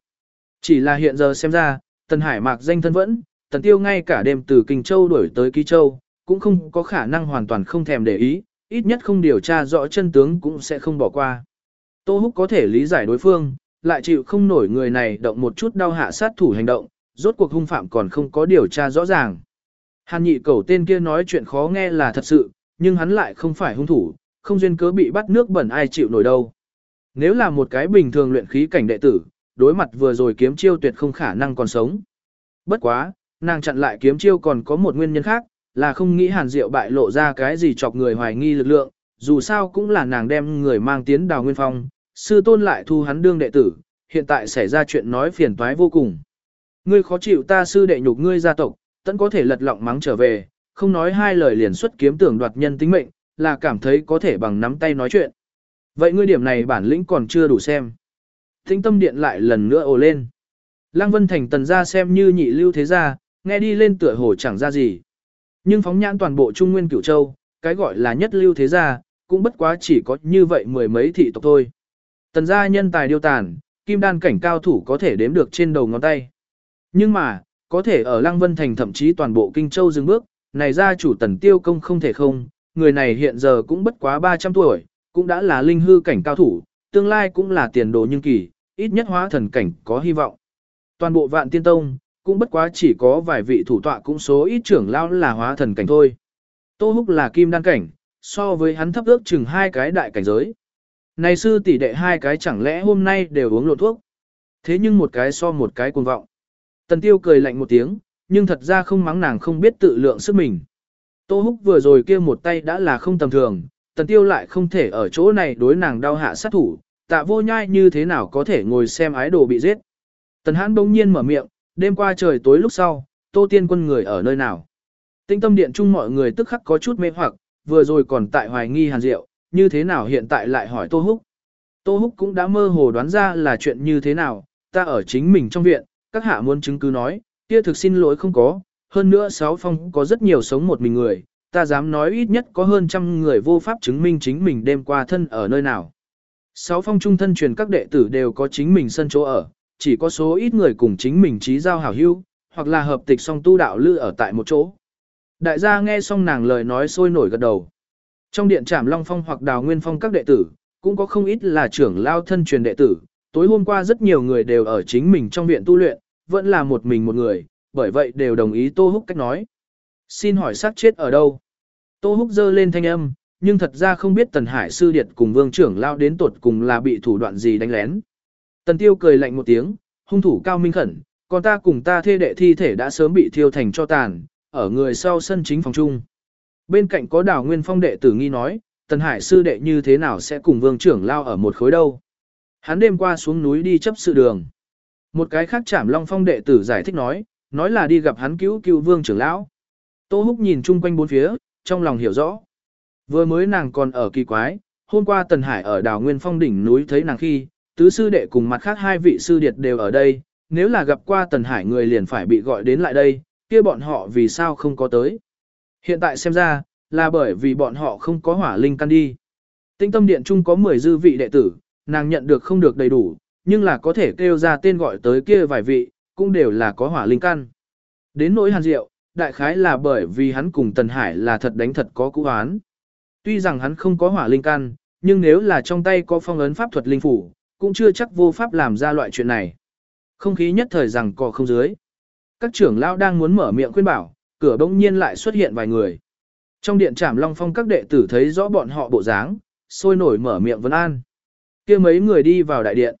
Chỉ là hiện giờ xem ra, tần hải mạc danh thân vẫn, tần tiêu ngay cả đêm từ Kinh Châu đuổi tới Ký Châu, cũng không có khả năng hoàn toàn không thèm để ý, ít nhất không điều tra rõ chân tướng cũng sẽ không bỏ qua. Tô Húc có thể lý giải đối phương, lại chịu không nổi người này động một chút đau hạ sát thủ hành động, rốt cuộc hung phạm còn không có điều tra rõ ràng. Hàn nhị cầu tên kia nói chuyện khó nghe là thật sự, nhưng hắn lại không phải hung thủ, không duyên cớ bị bắt nước bẩn ai chịu nổi đâu. Nếu là một cái bình thường luyện khí cảnh đệ tử, đối mặt vừa rồi kiếm chiêu tuyệt không khả năng còn sống. Bất quá, nàng chặn lại kiếm chiêu còn có một nguyên nhân khác, là không nghĩ hàn diệu bại lộ ra cái gì chọc người hoài nghi lực lượng, dù sao cũng là nàng đem người mang tiến đào nguyên phong, sư tôn lại thu hắn đương đệ tử, hiện tại xảy ra chuyện nói phiền toái vô cùng. Ngươi khó chịu ta sư đệ nhục ngươi gia tộc, tẫn có thể lật lọng mắng trở về, không nói hai lời liền xuất kiếm tưởng đoạt nhân tính mệnh, là cảm thấy có thể bằng nắm tay nói chuyện. Vậy ngươi điểm này bản lĩnh còn chưa đủ xem. Tinh tâm điện lại lần nữa ồ lên. Lăng Vân Thành tần ra xem như nhị lưu thế gia, nghe đi lên tựa hồ chẳng ra gì. Nhưng phóng nhãn toàn bộ Trung Nguyên Cửu Châu, cái gọi là nhất lưu thế gia, cũng bất quá chỉ có như vậy mười mấy thị tộc thôi. Tần gia nhân tài điêu tàn, kim đan cảnh cao thủ có thể đếm được trên đầu ngón tay. Nhưng mà, có thể ở Lăng Vân Thành thậm chí toàn bộ Kinh Châu dừng bước, này gia chủ tần tiêu công không thể không, người này hiện giờ cũng bất quá 300 tuổi, cũng đã là linh hư cảnh cao thủ, tương lai cũng là tiền đồ nhưng kỳ, ít nhất hóa thần cảnh có hy vọng. Toàn bộ vạn tiên tông, cũng bất quá chỉ có vài vị thủ tọa cũng số ít trưởng lao là hóa thần cảnh thôi. Tô Húc là kim đan cảnh, so với hắn thấp ước chừng hai cái đại cảnh giới. Này sư tỷ đệ hai cái chẳng lẽ hôm nay đều uống lộ thuốc. Thế nhưng một cái so một cái cuồng vọng. Tần tiêu cười lạnh một tiếng, nhưng thật ra không mắng nàng không biết tự lượng sức mình. Tô Húc vừa rồi kia một tay đã là không tầm thường, tần tiêu lại không thể ở chỗ này đối nàng đau hạ sát thủ, tạ vô nhai như thế nào có thể ngồi xem ái đồ bị giết. Tần hãn bỗng nhiên mở miệng, đêm qua trời tối lúc sau, tô tiên quân người ở nơi nào. Tinh tâm điện chung mọi người tức khắc có chút mê hoặc, vừa rồi còn tại hoài nghi hàn diệu, như thế nào hiện tại lại hỏi Tô Húc. Tô Húc cũng đã mơ hồ đoán ra là chuyện như thế nào, ta ở chính mình trong viện, các hạ muốn chứng cứ nói, kia thực xin lỗi không có, hơn nữa sáu phong có rất nhiều sống một mình người, ta dám nói ít nhất có hơn trăm người vô pháp chứng minh chính mình đêm qua thân ở nơi nào. Sáu phong trung thân truyền các đệ tử đều có chính mình sân chỗ ở, chỉ có số ít người cùng chính mình trí giao hảo hữu, hoặc là hợp tịch song tu đạo lư ở tại một chỗ. Đại gia nghe xong nàng lời nói sôi nổi gật đầu. Trong điện trảm Long Phong hoặc Đào Nguyên Phong các đệ tử, cũng có không ít là trưởng lao thân truyền đệ tử. Tối hôm qua rất nhiều người đều ở chính mình trong viện tu luyện, vẫn là một mình một người, bởi vậy đều đồng ý Tô Húc cách nói. Xin hỏi sát chết ở đâu? Tô Húc giơ lên thanh âm, nhưng thật ra không biết Tần Hải sư điệt cùng vương trưởng lao đến tuột cùng là bị thủ đoạn gì đánh lén. Tần Tiêu cười lạnh một tiếng, hung thủ cao minh khẩn, còn ta cùng ta thê đệ thi thể đã sớm bị thiêu thành cho tàn, ở người sau sân chính phòng chung. Bên cạnh có đào nguyên phong đệ tử nghi nói, Tần Hải sư đệ như thế nào sẽ cùng vương trưởng lao ở một khối đâu. Hắn đêm qua xuống núi đi chấp sự đường. Một cái khác chảm long phong đệ tử giải thích nói, nói là đi gặp hắn cứu cứu vương trưởng lão. Tô Húc nhìn chung quanh bốn phía, trong lòng hiểu rõ. Vừa mới nàng còn ở kỳ quái, hôm qua Tần Hải ở đào nguyên phong đỉnh núi thấy nàng khi, tứ sư đệ cùng mặt khác hai vị sư điệt đều ở đây, nếu là gặp qua Tần Hải người liền phải bị gọi đến lại đây, kia bọn họ vì sao không có tới. Hiện tại xem ra, là bởi vì bọn họ không có hỏa linh căn đi. Tinh tâm điện chung có 10 dư vị đệ tử, nàng nhận được không được đầy đủ, nhưng là có thể kêu ra tên gọi tới kia vài vị, cũng đều là có hỏa linh căn. Đến nỗi hàn diệu, đại khái là bởi vì hắn cùng Tần Hải là thật đánh thật có cũ án. Tuy rằng hắn không có hỏa linh căn, nhưng nếu là trong tay có phong ấn pháp thuật linh phủ, cũng chưa chắc vô pháp làm ra loại chuyện này. Không khí nhất thời rằng cò không dưới. Các trưởng lão đang muốn mở miệng khuyên bảo, cửa bỗng nhiên lại xuất hiện vài người. Trong điện trảm long phong các đệ tử thấy rõ bọn họ bộ dáng, sôi nổi mở miệng vấn an. kia mấy người đi vào đại điện.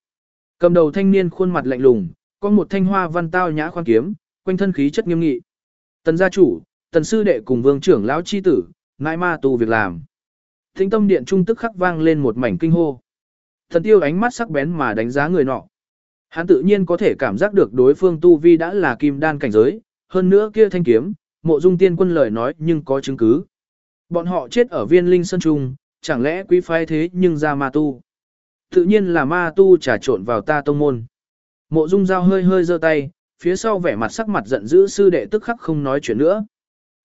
Cầm đầu thanh niên khuôn mặt lạnh lùng, có một thanh hoa văn tao nhã khoan kiếm, quanh thân khí chất nghiêm nghị. Tần gia chủ, tần sư đệ cùng vương trưởng lão chi tử, ngại ma tù việc làm. Thính tâm điện trung tức khắc vang lên một mảnh kinh hô. Thần tiêu ánh mắt sắc bén mà đánh giá người nọ. Hắn tự nhiên có thể cảm giác được đối phương tu vi đã là kim đan cảnh giới, hơn nữa kia thanh kiếm, mộ dung tiên quân lời nói nhưng có chứng cứ. Bọn họ chết ở viên linh sơn trung, chẳng lẽ quý phái thế nhưng ra ma tu. Tự nhiên là ma tu trà trộn vào ta tông môn. Mộ dung dao hơi hơi giơ tay, phía sau vẻ mặt sắc mặt giận dữ sư đệ tức khắc không nói chuyện nữa.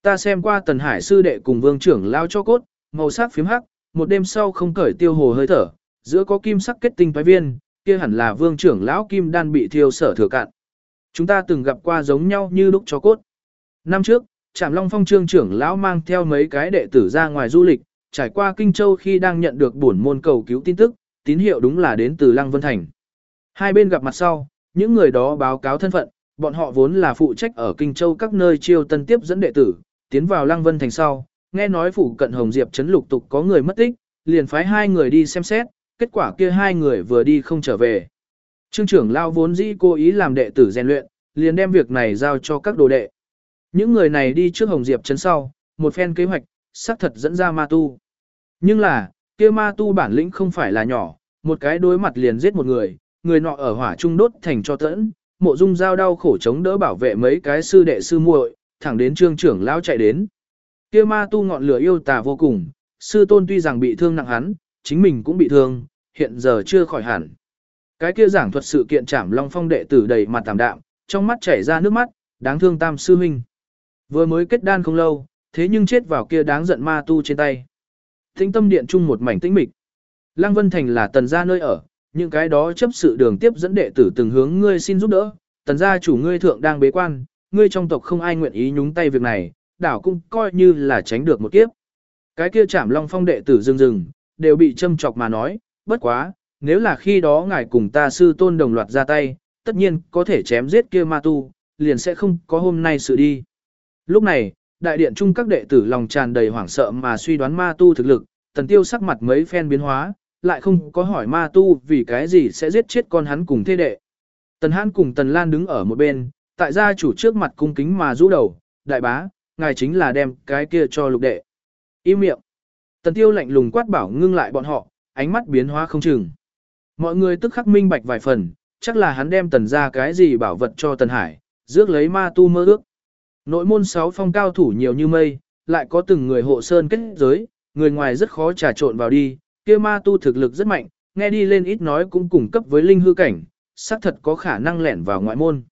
Ta xem qua tần hải sư đệ cùng vương trưởng lao cho cốt, màu sắc phím hắc, một đêm sau không cởi tiêu hồ hơi thở, giữa có kim sắc kết tinh phái viên, kia hẳn là vương trưởng lão kim đan bị thiêu sở thừa cạn. Chúng ta từng gặp qua giống nhau như lúc cho cốt. Năm trước, Trạm Long Phong trương trưởng lão mang theo mấy cái đệ tử ra ngoài du lịch, trải qua Kinh Châu khi đang nhận được bổn môn cầu cứu tin tức, tín hiệu đúng là đến từ Lăng Vân Thành. Hai bên gặp mặt sau, những người đó báo cáo thân phận, bọn họ vốn là phụ trách ở Kinh Châu các nơi chiêu tân tiếp dẫn đệ tử, tiến vào Lăng Vân Thành sau, nghe nói phủ cận Hồng Diệp trấn lục tục có người mất tích, liền phái hai người đi xem xét, kết quả kia hai người vừa đi không trở về. Trương trưởng lao vốn dĩ cố ý làm đệ tử rèn luyện, liền đem việc này giao cho các đồ đệ. Những người này đi trước Hồng Diệp chấn sau, một phen kế hoạch, xác thật dẫn ra ma tu. Nhưng là, kia ma tu bản lĩnh không phải là nhỏ, một cái đối mặt liền giết một người, người nọ ở hỏa trung đốt thành cho tẫn, mộ dung giao đau khổ chống đỡ bảo vệ mấy cái sư đệ sư muội, thẳng đến trương trưởng lão chạy đến. Kia ma tu ngọn lửa yêu tà vô cùng, sư tôn tuy rằng bị thương nặng hắn, chính mình cũng bị thương, hiện giờ chưa khỏi hẳn. Cái kia giảng thuật sự kiện trảm long phong đệ tử đầy mặt tạm đạm, trong mắt chảy ra nước mắt, đáng thương tam sư huynh. Vừa mới kết đan không lâu, thế nhưng chết vào kia đáng giận ma tu trên tay. Thinh tâm điện chung một mảnh tĩnh mịch. Lăng Vân Thành là tần gia nơi ở, những cái đó chấp sự đường tiếp dẫn đệ tử từng hướng ngươi xin giúp đỡ, tần gia chủ ngươi thượng đang bế quan, ngươi trong tộc không ai nguyện ý nhúng tay việc này, đảo cũng coi như là tránh được một kiếp. Cái kia chạm long phong đệ tử rừng rừng, đều bị châm chọc mà nói, bất quá, nếu là khi đó ngài cùng ta sư tôn đồng loạt ra tay, tất nhiên có thể chém giết kia ma tu, liền sẽ không có hôm nay sự đi. Lúc này, đại điện chung các đệ tử lòng tràn đầy hoảng sợ mà suy đoán ma tu thực lực, tần tiêu sắc mặt mấy phen biến hóa, lại không có hỏi ma tu vì cái gì sẽ giết chết con hắn cùng thế đệ. Tần Hãn cùng Tần Lan đứng ở một bên, tại gia chủ trước mặt cung kính mà rũ đầu, đại bá, ngài chính là đem cái kia cho lục đệ. Im miệng. Tần tiêu lạnh lùng quát bảo ngưng lại bọn họ, ánh mắt biến hóa không chừng. Mọi người tức khắc minh bạch vài phần, chắc là hắn đem tần ra cái gì bảo vật cho tần hải, rước lấy ma tu mơ ước. Nội môn sáu phong cao thủ nhiều như mây, lại có từng người hộ sơn kết giới, người ngoài rất khó trà trộn vào đi, kia ma tu thực lực rất mạnh, nghe đi lên ít nói cũng cùng cấp với linh hư cảnh, xác thật có khả năng lẻn vào ngoại môn.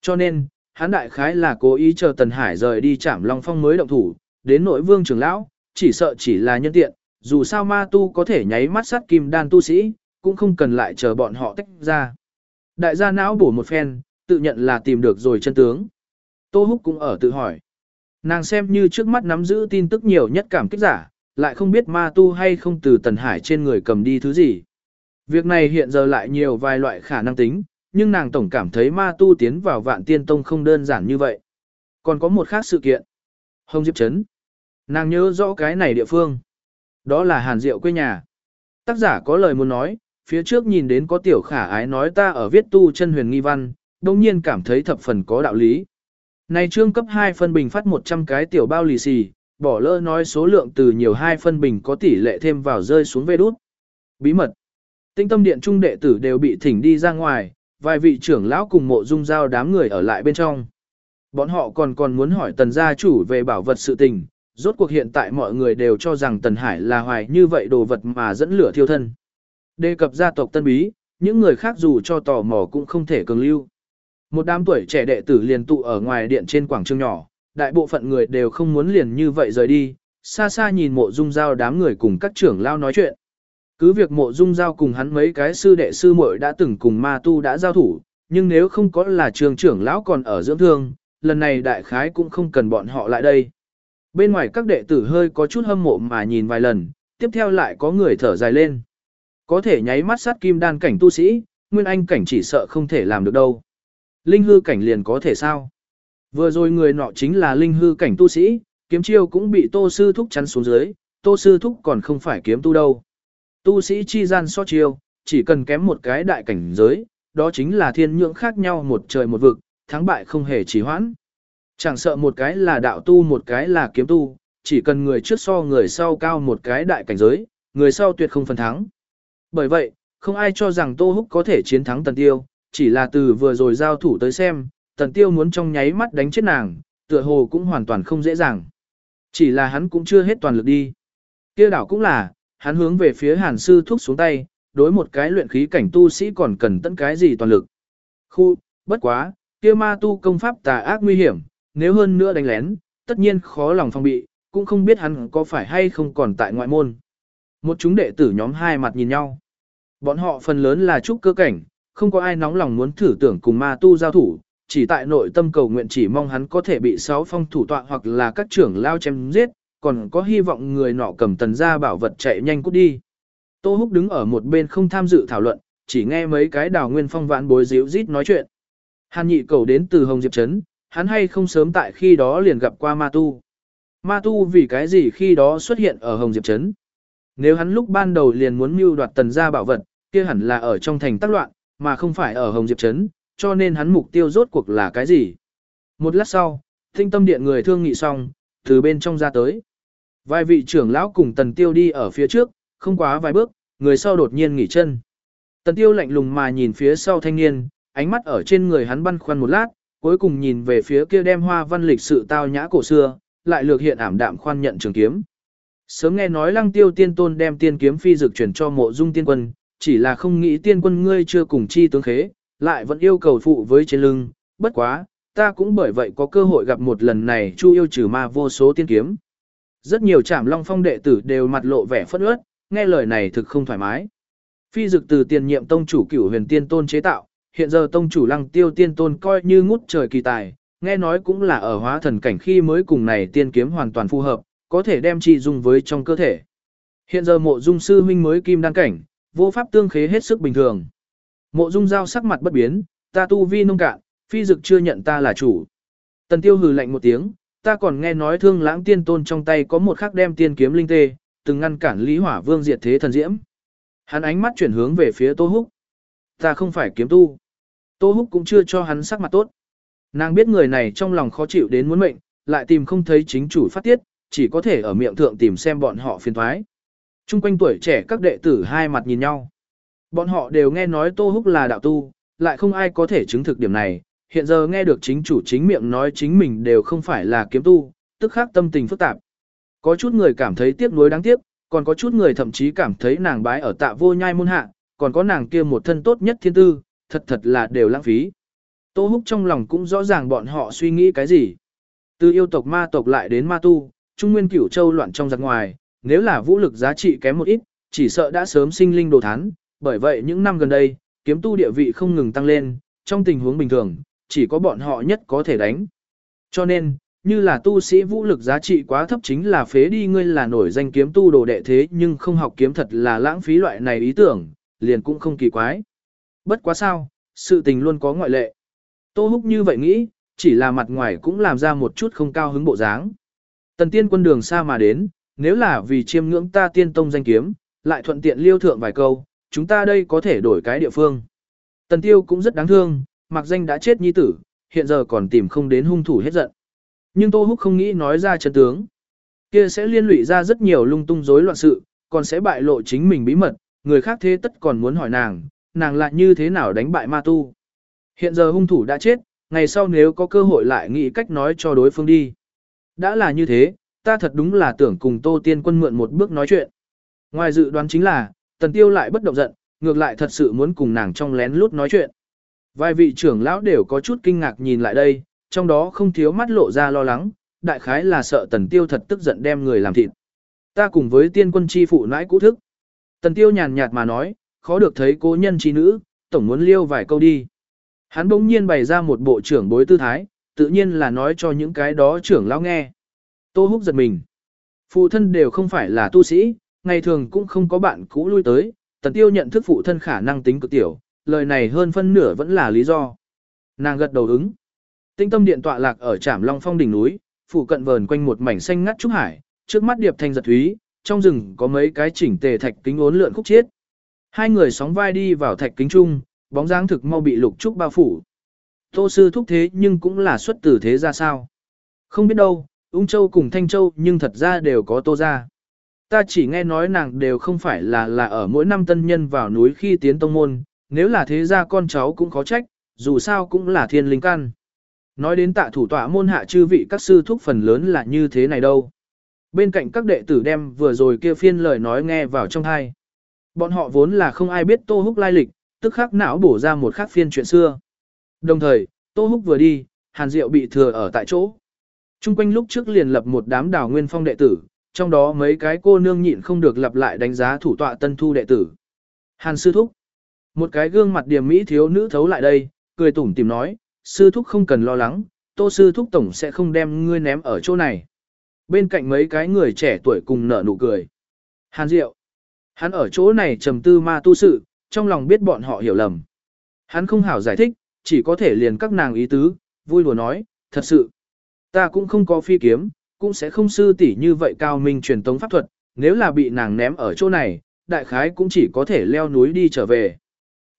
Cho nên, hắn đại khái là cố ý chờ Tần Hải rời đi chạm Long Phong mới động thủ, đến nội vương trưởng lão, chỉ sợ chỉ là nhân tiện, dù sao ma tu có thể nháy mắt sát kim đan tu sĩ, cũng không cần lại chờ bọn họ tách ra. Đại gia não bổ một phen, tự nhận là tìm được rồi chân tướng. Tô Húc cũng ở tự hỏi. Nàng xem như trước mắt nắm giữ tin tức nhiều nhất cảm kích giả, lại không biết ma tu hay không từ Tần Hải trên người cầm đi thứ gì. Việc này hiện giờ lại nhiều vài loại khả năng tính, nhưng nàng tổng cảm thấy ma tu tiến vào vạn tiên tông không đơn giản như vậy. Còn có một khác sự kiện. Hồng Diệp Trấn. Nàng nhớ rõ cái này địa phương. Đó là Hàn Diệu quê nhà. Tác giả có lời muốn nói, phía trước nhìn đến có tiểu khả ái nói ta ở viết tu chân huyền nghi văn, đồng nhiên cảm thấy thập phần có đạo lý. Này trương cấp 2 phân bình phát 100 cái tiểu bao lì xì, bỏ lỡ nói số lượng từ nhiều hai phân bình có tỷ lệ thêm vào rơi xuống về đút. Bí mật. Tinh tâm điện trung đệ tử đều bị thỉnh đi ra ngoài, vài vị trưởng lão cùng mộ dung giao đám người ở lại bên trong. Bọn họ còn còn muốn hỏi tần gia chủ về bảo vật sự tình, rốt cuộc hiện tại mọi người đều cho rằng tần hải là hoài như vậy đồ vật mà dẫn lửa thiêu thân. Đề cập gia tộc tân bí, những người khác dù cho tò mò cũng không thể cường lưu. Một đám tuổi trẻ đệ tử liền tụ ở ngoài điện trên quảng trường nhỏ, đại bộ phận người đều không muốn liền như vậy rời đi, xa xa nhìn mộ dung giao đám người cùng các trưởng lao nói chuyện. Cứ việc mộ dung giao cùng hắn mấy cái sư đệ sư muội đã từng cùng ma tu đã giao thủ, nhưng nếu không có là trường trưởng lão còn ở dưỡng thương, lần này đại khái cũng không cần bọn họ lại đây. Bên ngoài các đệ tử hơi có chút hâm mộ mà nhìn vài lần, tiếp theo lại có người thở dài lên. Có thể nháy mắt sát kim đan cảnh tu sĩ, nguyên anh cảnh chỉ sợ không thể làm được đâu. Linh hư cảnh liền có thể sao? Vừa rồi người nọ chính là linh hư cảnh tu sĩ, kiếm chiêu cũng bị tô sư thúc chắn xuống dưới, tô sư thúc còn không phải kiếm tu đâu. Tu sĩ chi gian so chiêu, chỉ cần kém một cái đại cảnh giới, đó chính là thiên nhượng khác nhau một trời một vực, thắng bại không hề trì hoãn. Chẳng sợ một cái là đạo tu một cái là kiếm tu, chỉ cần người trước so người sau cao một cái đại cảnh giới, người sau tuyệt không phần thắng. Bởi vậy, không ai cho rằng Tô Húc có thể chiến thắng Tần Tiêu, chỉ là từ vừa rồi giao thủ tới xem, Tần Tiêu muốn trong nháy mắt đánh chết nàng, tựa hồ cũng hoàn toàn không dễ dàng. Chỉ là hắn cũng chưa hết toàn lực đi. Kia đảo cũng là, hắn hướng về phía Hàn sư thúc xuống tay, đối một cái luyện khí cảnh tu sĩ còn cần tận cái gì toàn lực. Khu, bất quá, kia ma tu công pháp tà ác nguy hiểm, nếu hơn nữa đánh lén, tất nhiên khó lòng phòng bị, cũng không biết hắn có phải hay không còn tại ngoại môn. Một chúng đệ tử nhóm hai mặt nhìn nhau. Bọn họ phần lớn là trúc cơ cảnh, không có ai nóng lòng muốn thử tưởng cùng ma tu giao thủ, chỉ tại nội tâm cầu nguyện chỉ mong hắn có thể bị sáu phong thủ tọa hoặc là các trưởng lao chém giết, còn có hy vọng người nọ cầm tần ra bảo vật chạy nhanh cút đi. Tô Húc đứng ở một bên không tham dự thảo luận, chỉ nghe mấy cái đào nguyên phong vãn bối díu rít nói chuyện. Hàn nhị cầu đến từ Hồng Diệp Trấn, hắn hay không sớm tại khi đó liền gặp qua ma tu. Ma tu vì cái gì khi đó xuất hiện ở Hồng Diệp Trấn. Nếu hắn lúc ban đầu liền muốn mưu đoạt tần gia bảo vật, kia hẳn là ở trong thành tác loạn, mà không phải ở Hồng Diệp Trấn, cho nên hắn mục tiêu rốt cuộc là cái gì. Một lát sau, tinh tâm điện người thương nghị xong, từ bên trong ra tới. Vài vị trưởng lão cùng tần tiêu đi ở phía trước, không quá vài bước, người sau đột nhiên nghỉ chân. Tần tiêu lạnh lùng mà nhìn phía sau thanh niên, ánh mắt ở trên người hắn băn khoăn một lát, cuối cùng nhìn về phía kia đem hoa văn lịch sự tao nhã cổ xưa, lại lược hiện ảm đạm khoan nhận trường kiếm. Sớm nghe nói lăng tiêu tiên tôn đem tiên kiếm phi dực chuyển cho mộ dung tiên quân, chỉ là không nghĩ tiên quân ngươi chưa cùng chi tướng khế, lại vẫn yêu cầu phụ với trên lưng, bất quá, ta cũng bởi vậy có cơ hội gặp một lần này chu yêu trừ ma vô số tiên kiếm. Rất nhiều trảm long phong đệ tử đều mặt lộ vẻ phất ướt, nghe lời này thực không thoải mái. Phi dực từ tiền nhiệm tông chủ cửu huyền tiên tôn chế tạo, hiện giờ tông chủ lăng tiêu tiên tôn coi như ngút trời kỳ tài, nghe nói cũng là ở hóa thần cảnh khi mới cùng này tiên kiếm hoàn toàn phù hợp, có thể đem chi dung với trong cơ thể. Hiện giờ mộ dung sư huynh mới kim đăng cảnh, vô pháp tương khế hết sức bình thường. Mộ dung giao sắc mặt bất biến, ta tu vi nông cạn, phi dực chưa nhận ta là chủ. Tần tiêu hừ lạnh một tiếng, ta còn nghe nói thương lãng tiên tôn trong tay có một khắc đem tiên kiếm linh tê, từng ngăn cản lý hỏa vương diệt thế thần diễm. Hắn ánh mắt chuyển hướng về phía Tô Húc. Ta không phải kiếm tu. Tô Húc cũng chưa cho hắn sắc mặt tốt. Nàng biết người này trong lòng khó chịu đến muốn mệnh, lại tìm không thấy chính chủ phát tiết, chỉ có thể ở miệng thượng tìm xem bọn họ phiền thoái. Trung quanh tuổi trẻ các đệ tử hai mặt nhìn nhau. Bọn họ đều nghe nói Tô Húc là đạo tu, lại không ai có thể chứng thực điểm này, hiện giờ nghe được chính chủ chính miệng nói chính mình đều không phải là kiếm tu, tức khác tâm tình phức tạp. Có chút người cảm thấy tiếc nuối đáng tiếc, còn có chút người thậm chí cảm thấy nàng bái ở tạ vô nhai môn hạ, còn có nàng kia một thân tốt nhất thiên tư, thật thật là đều lãng phí. Tô Húc trong lòng cũng rõ ràng bọn họ suy nghĩ cái gì. Từ yêu tộc ma tộc lại đến ma tu, Trung Nguyên Cửu Châu loạn trong giặc ngoài, nếu là vũ lực giá trị kém một ít, chỉ sợ đã sớm sinh linh đồ thán, bởi vậy những năm gần đây, kiếm tu địa vị không ngừng tăng lên, trong tình huống bình thường, chỉ có bọn họ nhất có thể đánh. Cho nên, như là tu sĩ vũ lực giá trị quá thấp chính là phế đi ngươi là nổi danh kiếm tu đồ đệ thế nhưng không học kiếm thật là lãng phí loại này ý tưởng, liền cũng không kỳ quái. Bất quá sao, sự tình luôn có ngoại lệ. Tô Húc như vậy nghĩ, chỉ là mặt ngoài cũng làm ra một chút không cao hứng bộ dáng. Tần tiên quân đường xa mà đến, nếu là vì chiêm ngưỡng ta tiên tông danh kiếm, lại thuận tiện liêu thượng vài câu, chúng ta đây có thể đổi cái địa phương. Tần tiêu cũng rất đáng thương, mặc danh đã chết nhi tử, hiện giờ còn tìm không đến hung thủ hết giận. Nhưng Tô Húc không nghĩ nói ra chân tướng. Kia sẽ liên lụy ra rất nhiều lung tung rối loạn sự, còn sẽ bại lộ chính mình bí mật, người khác thế tất còn muốn hỏi nàng, nàng lại như thế nào đánh bại ma tu. Hiện giờ hung thủ đã chết, ngày sau nếu có cơ hội lại nghĩ cách nói cho đối phương đi. Đã là như thế, ta thật đúng là tưởng cùng Tô Tiên Quân mượn một bước nói chuyện. Ngoài dự đoán chính là, Tần Tiêu lại bất động giận, ngược lại thật sự muốn cùng nàng trong lén lút nói chuyện. Vài vị trưởng lão đều có chút kinh ngạc nhìn lại đây, trong đó không thiếu mắt lộ ra lo lắng, đại khái là sợ Tần Tiêu thật tức giận đem người làm thịt. Ta cùng với tiên quân chi phụ nãi cũ thức. Tần Tiêu nhàn nhạt mà nói, khó được thấy cố nhân chi nữ, tổng muốn liêu vài câu đi. Hắn bỗng nhiên bày ra một bộ trưởng bối tư thái, tự nhiên là nói cho những cái đó trưởng lão nghe. Tô Húc giật mình. Phụ thân đều không phải là tu sĩ, ngày thường cũng không có bạn cũ lui tới, tần tiêu nhận thức phụ thân khả năng tính cực tiểu, lời này hơn phân nửa vẫn là lý do. Nàng gật đầu ứng. Tinh tâm điện tọa lạc ở trạm Long Phong đỉnh núi, phụ cận vờn quanh một mảnh xanh ngắt trúc hải, trước mắt điệp thanh giật thúy, trong rừng có mấy cái chỉnh tề thạch kính ốn lượn khúc chiết. Hai người sóng vai đi vào thạch kính trung, bóng dáng thực mau bị lục trúc bao phủ. Tô sư thúc thế nhưng cũng là xuất tử thế ra sao? Không biết đâu, Ung Châu cùng Thanh Châu nhưng thật ra đều có tô ra. Ta chỉ nghe nói nàng đều không phải là là ở mỗi năm tân nhân vào núi khi tiến tông môn, nếu là thế ra con cháu cũng khó trách, dù sao cũng là thiên linh căn. Nói đến tạ thủ tọa môn hạ chư vị các sư thúc phần lớn là như thế này đâu. Bên cạnh các đệ tử đem vừa rồi kia phiên lời nói nghe vào trong thai. Bọn họ vốn là không ai biết Tô Húc lai lịch, tức khắc não bổ ra một khắc phiên chuyện xưa. Đồng thời, Tô Húc vừa đi, Hàn Diệu bị thừa ở tại chỗ. Trung quanh lúc trước liền lập một đám đào nguyên phong đệ tử, trong đó mấy cái cô nương nhịn không được lặp lại đánh giá thủ tọa tân thu đệ tử. Hàn sư thúc. Một cái gương mặt điềm mỹ thiếu nữ thấu lại đây, cười tủm tìm nói, sư thúc không cần lo lắng, tô sư thúc tổng sẽ không đem ngươi ném ở chỗ này. Bên cạnh mấy cái người trẻ tuổi cùng nở nụ cười. Hàn Diệu. Hắn ở chỗ này trầm tư ma tu sự, trong lòng biết bọn họ hiểu lầm. Hắn không hảo giải thích, chỉ có thể liền các nàng ý tứ, vui đùa nói, thật sự. Ta cũng không có phi kiếm, cũng sẽ không sư tỷ như vậy cao minh truyền tống pháp thuật, nếu là bị nàng ném ở chỗ này, đại khái cũng chỉ có thể leo núi đi trở về.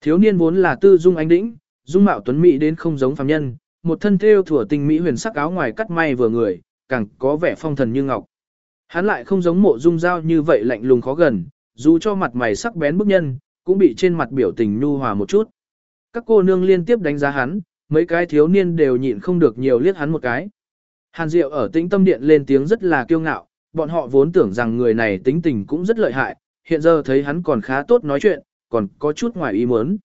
Thiếu niên vốn là tư dung ánh đĩnh, dung mạo tuấn mỹ đến không giống phàm nhân, một thân thêu thủa tình mỹ huyền sắc áo ngoài cắt may vừa người, càng có vẻ phong thần như ngọc. Hắn lại không giống mộ dung dao như vậy lạnh lùng khó gần, dù cho mặt mày sắc bén bức nhân, cũng bị trên mặt biểu tình nhu hòa một chút. Các cô nương liên tiếp đánh giá hắn, mấy cái thiếu niên đều nhịn không được nhiều liếc hắn một cái. Hàn Diệu ở tĩnh tâm điện lên tiếng rất là kiêu ngạo, bọn họ vốn tưởng rằng người này tính tình cũng rất lợi hại, hiện giờ thấy hắn còn khá tốt nói chuyện, còn có chút ngoài ý muốn.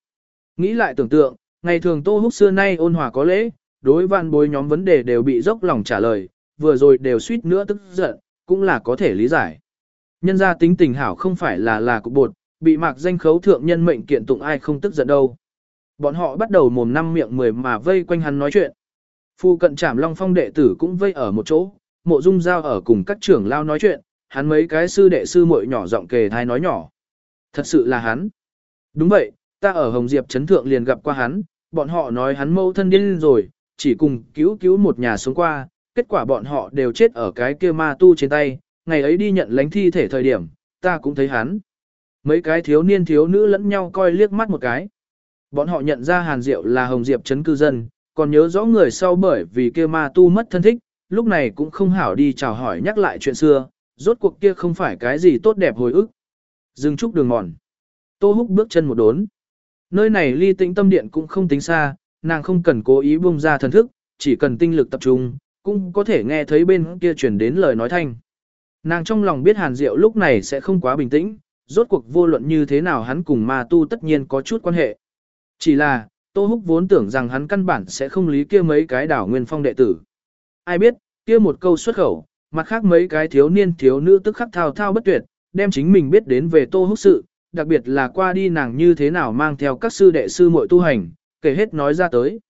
Nghĩ lại tưởng tượng, ngày thường Tô Húc xưa nay ôn hòa có lễ, đối vạn bối nhóm vấn đề đều bị dốc lòng trả lời, vừa rồi đều suýt nữa tức giận, cũng là có thể lý giải. Nhân ra tính tình hảo không phải là là cục bột, bị mạc danh khấu thượng nhân mệnh kiện tụng ai không tức giận đâu. Bọn họ bắt đầu mồm năm miệng mười mà vây quanh hắn nói chuyện. Phu cận trảm long phong đệ tử cũng vây ở một chỗ, mộ dung giao ở cùng các trưởng lao nói chuyện, hắn mấy cái sư đệ sư muội nhỏ giọng kề thai nói nhỏ. Thật sự là hắn. Đúng vậy, ta ở Hồng Diệp Trấn Thượng liền gặp qua hắn, bọn họ nói hắn mâu thân điên rồi, chỉ cùng cứu cứu một nhà sống qua, kết quả bọn họ đều chết ở cái kia ma tu trên tay, ngày ấy đi nhận lánh thi thể thời điểm, ta cũng thấy hắn. Mấy cái thiếu niên thiếu nữ lẫn nhau coi liếc mắt một cái. Bọn họ nhận ra Hàn Diệu là Hồng Diệp Trấn cư dân, còn nhớ rõ người sau bởi vì kia ma tu mất thân thích, lúc này cũng không hảo đi chào hỏi nhắc lại chuyện xưa, rốt cuộc kia không phải cái gì tốt đẹp hồi ức. Dừng trúc đường mòn. Tô Húc bước chân một đốn. Nơi này ly tĩnh tâm điện cũng không tính xa, nàng không cần cố ý bung ra thần thức, chỉ cần tinh lực tập trung, cũng có thể nghe thấy bên kia truyền đến lời nói thanh. Nàng trong lòng biết Hàn Diệu lúc này sẽ không quá bình tĩnh, rốt cuộc vô luận như thế nào hắn cùng ma tu tất nhiên có chút quan hệ. Chỉ là, Tô Húc vốn tưởng rằng hắn căn bản sẽ không lý kia mấy cái đảo nguyên phong đệ tử. Ai biết, kia một câu xuất khẩu, mặt khác mấy cái thiếu niên thiếu nữ tức khắc thao thao bất tuyệt, đem chính mình biết đến về Tô Húc sự, đặc biệt là qua đi nàng như thế nào mang theo các sư đệ sư muội tu hành, kể hết nói ra tới.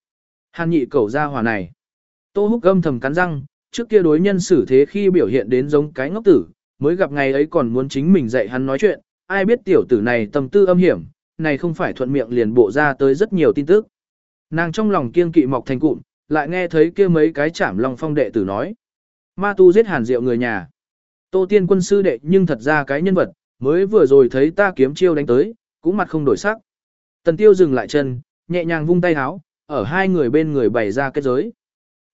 Hàn nhị cầu ra hòa này. Tô Húc gâm thầm cắn răng, trước kia đối nhân xử thế khi biểu hiện đến giống cái ngốc tử, mới gặp ngày ấy còn muốn chính mình dạy hắn nói chuyện, ai biết tiểu tử này tâm tư âm hiểm, này không phải thuận miệng liền bộ ra tới rất nhiều tin tức. Nàng trong lòng kiên kỵ mọc thành cụm, lại nghe thấy kia mấy cái chảm lòng phong đệ tử nói. Ma tu giết hàn diệu người nhà. Tô tiên quân sư đệ nhưng thật ra cái nhân vật, mới vừa rồi thấy ta kiếm chiêu đánh tới, cũng mặt không đổi sắc. Tần tiêu dừng lại chân, nhẹ nhàng vung tay háo, ở hai người bên người bày ra kết giới.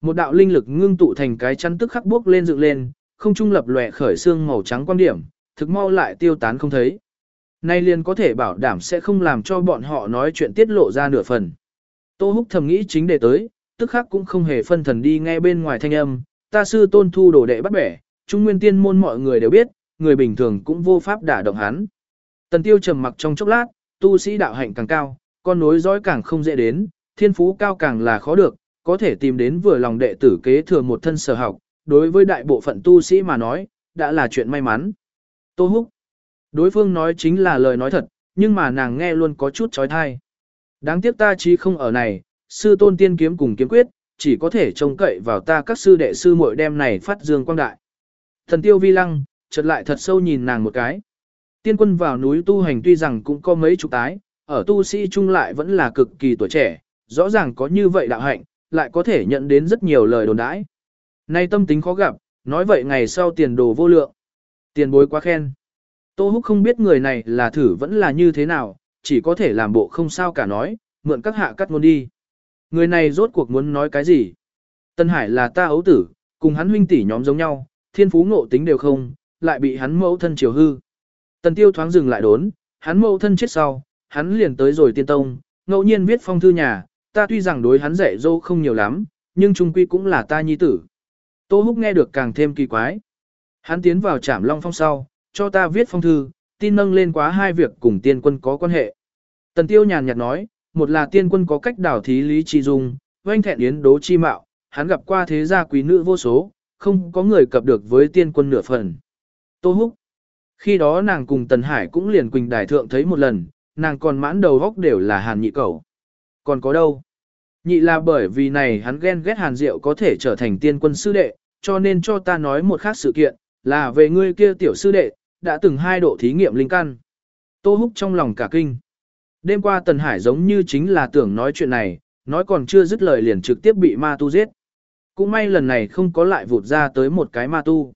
Một đạo linh lực ngưng tụ thành cái chắn tức khắc bước lên dựng lên, không trung lập lòe khởi xương màu trắng quan điểm, thực mau lại tiêu tán không thấy. Nay liền có thể bảo đảm sẽ không làm cho bọn họ nói chuyện tiết lộ ra nửa phần. Tô Húc thầm nghĩ chính để tới, tức khắc cũng không hề phân thần đi nghe bên ngoài thanh âm, ta sư tôn thu đồ đệ bắt bẻ, trung nguyên tiên môn mọi người đều biết, người bình thường cũng vô pháp đả động hắn. Tần tiêu trầm mặc trong chốc lát, tu sĩ đạo hạnh càng cao, con nối dõi càng không dễ đến, thiên phú cao càng là khó được, có thể tìm đến vừa lòng đệ tử kế thừa một thân sở học, đối với đại bộ phận tu sĩ mà nói, đã là chuyện may mắn. Tô Húc. Đối phương nói chính là lời nói thật, nhưng mà nàng nghe luôn có chút trói thai. Đáng tiếc ta chí không ở này, sư tôn tiên kiếm cùng kiếm quyết, chỉ có thể trông cậy vào ta các sư đệ sư muội đem này phát dương quang đại. Thần tiêu vi lăng, chợt lại thật sâu nhìn nàng một cái. Tiên quân vào núi tu hành tuy rằng cũng có mấy chục tái, ở tu sĩ chung lại vẫn là cực kỳ tuổi trẻ, rõ ràng có như vậy đạo hạnh, lại có thể nhận đến rất nhiều lời đồn đãi. Nay tâm tính khó gặp, nói vậy ngày sau tiền đồ vô lượng. Tiền bối quá khen. Tô Húc không biết người này là thử vẫn là như thế nào, chỉ có thể làm bộ không sao cả nói, mượn các hạ cắt ngôn đi. Người này rốt cuộc muốn nói cái gì? Tân Hải là ta ấu tử, cùng hắn huynh tỷ nhóm giống nhau, thiên phú ngộ tính đều không, lại bị hắn mẫu thân chiều hư. Tần Tiêu thoáng dừng lại đốn, hắn mẫu thân chết sau, hắn liền tới rồi tiên tông, ngẫu nhiên viết phong thư nhà, ta tuy rằng đối hắn dạy dỗ không nhiều lắm, nhưng trung quy cũng là ta nhi tử. Tô Húc nghe được càng thêm kỳ quái. Hắn tiến vào trảm long phong sau, cho ta viết phong thư, tin nâng lên quá hai việc cùng tiên quân có quan hệ. Tần Tiêu nhàn nhạt nói, một là tiên quân có cách đảo thí lý chi dung, oanh thẹn yến đố chi mạo, hắn gặp qua thế gia quý nữ vô số, không có người cập được với tiên quân nửa phần. Tô Húc. Khi đó nàng cùng Tần Hải cũng liền quỳnh đài thượng thấy một lần, nàng còn mãn đầu góc đều là hàn nhị cầu. Còn có đâu? Nhị là bởi vì này hắn ghen ghét hàn diệu có thể trở thành tiên quân sư đệ, cho nên cho ta nói một khác sự kiện, là về ngươi kia tiểu sư đệ, đã từng hai độ thí nghiệm linh căn. Tô Húc trong lòng cả kinh. Đêm qua Tần Hải giống như chính là tưởng nói chuyện này, nói còn chưa dứt lời liền trực tiếp bị ma tu giết. Cũng may lần này không có lại vụt ra tới một cái ma tu.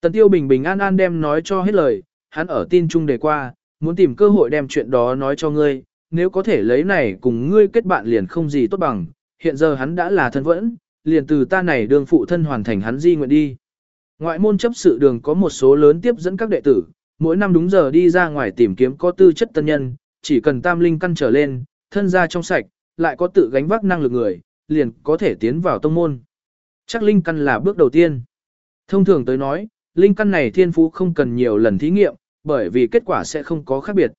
Tần Tiêu bình bình an an đem nói cho hết lời, hắn ở tin chung đề qua, muốn tìm cơ hội đem chuyện đó nói cho ngươi, nếu có thể lấy này cùng ngươi kết bạn liền không gì tốt bằng, hiện giờ hắn đã là thân vẫn, liền từ ta này đương phụ thân hoàn thành hắn di nguyện đi. Ngoại môn chấp sự đường có một số lớn tiếp dẫn các đệ tử, mỗi năm đúng giờ đi ra ngoài tìm kiếm có tư chất tân nhân, chỉ cần tam linh căn trở lên, thân gia trong sạch, lại có tự gánh vác năng lực người, liền có thể tiến vào tông môn. Chắc linh căn là bước đầu tiên. Thông thường tới nói, linh căn này thiên phú không cần nhiều lần thí nghiệm, bởi vì kết quả sẽ không có khác biệt.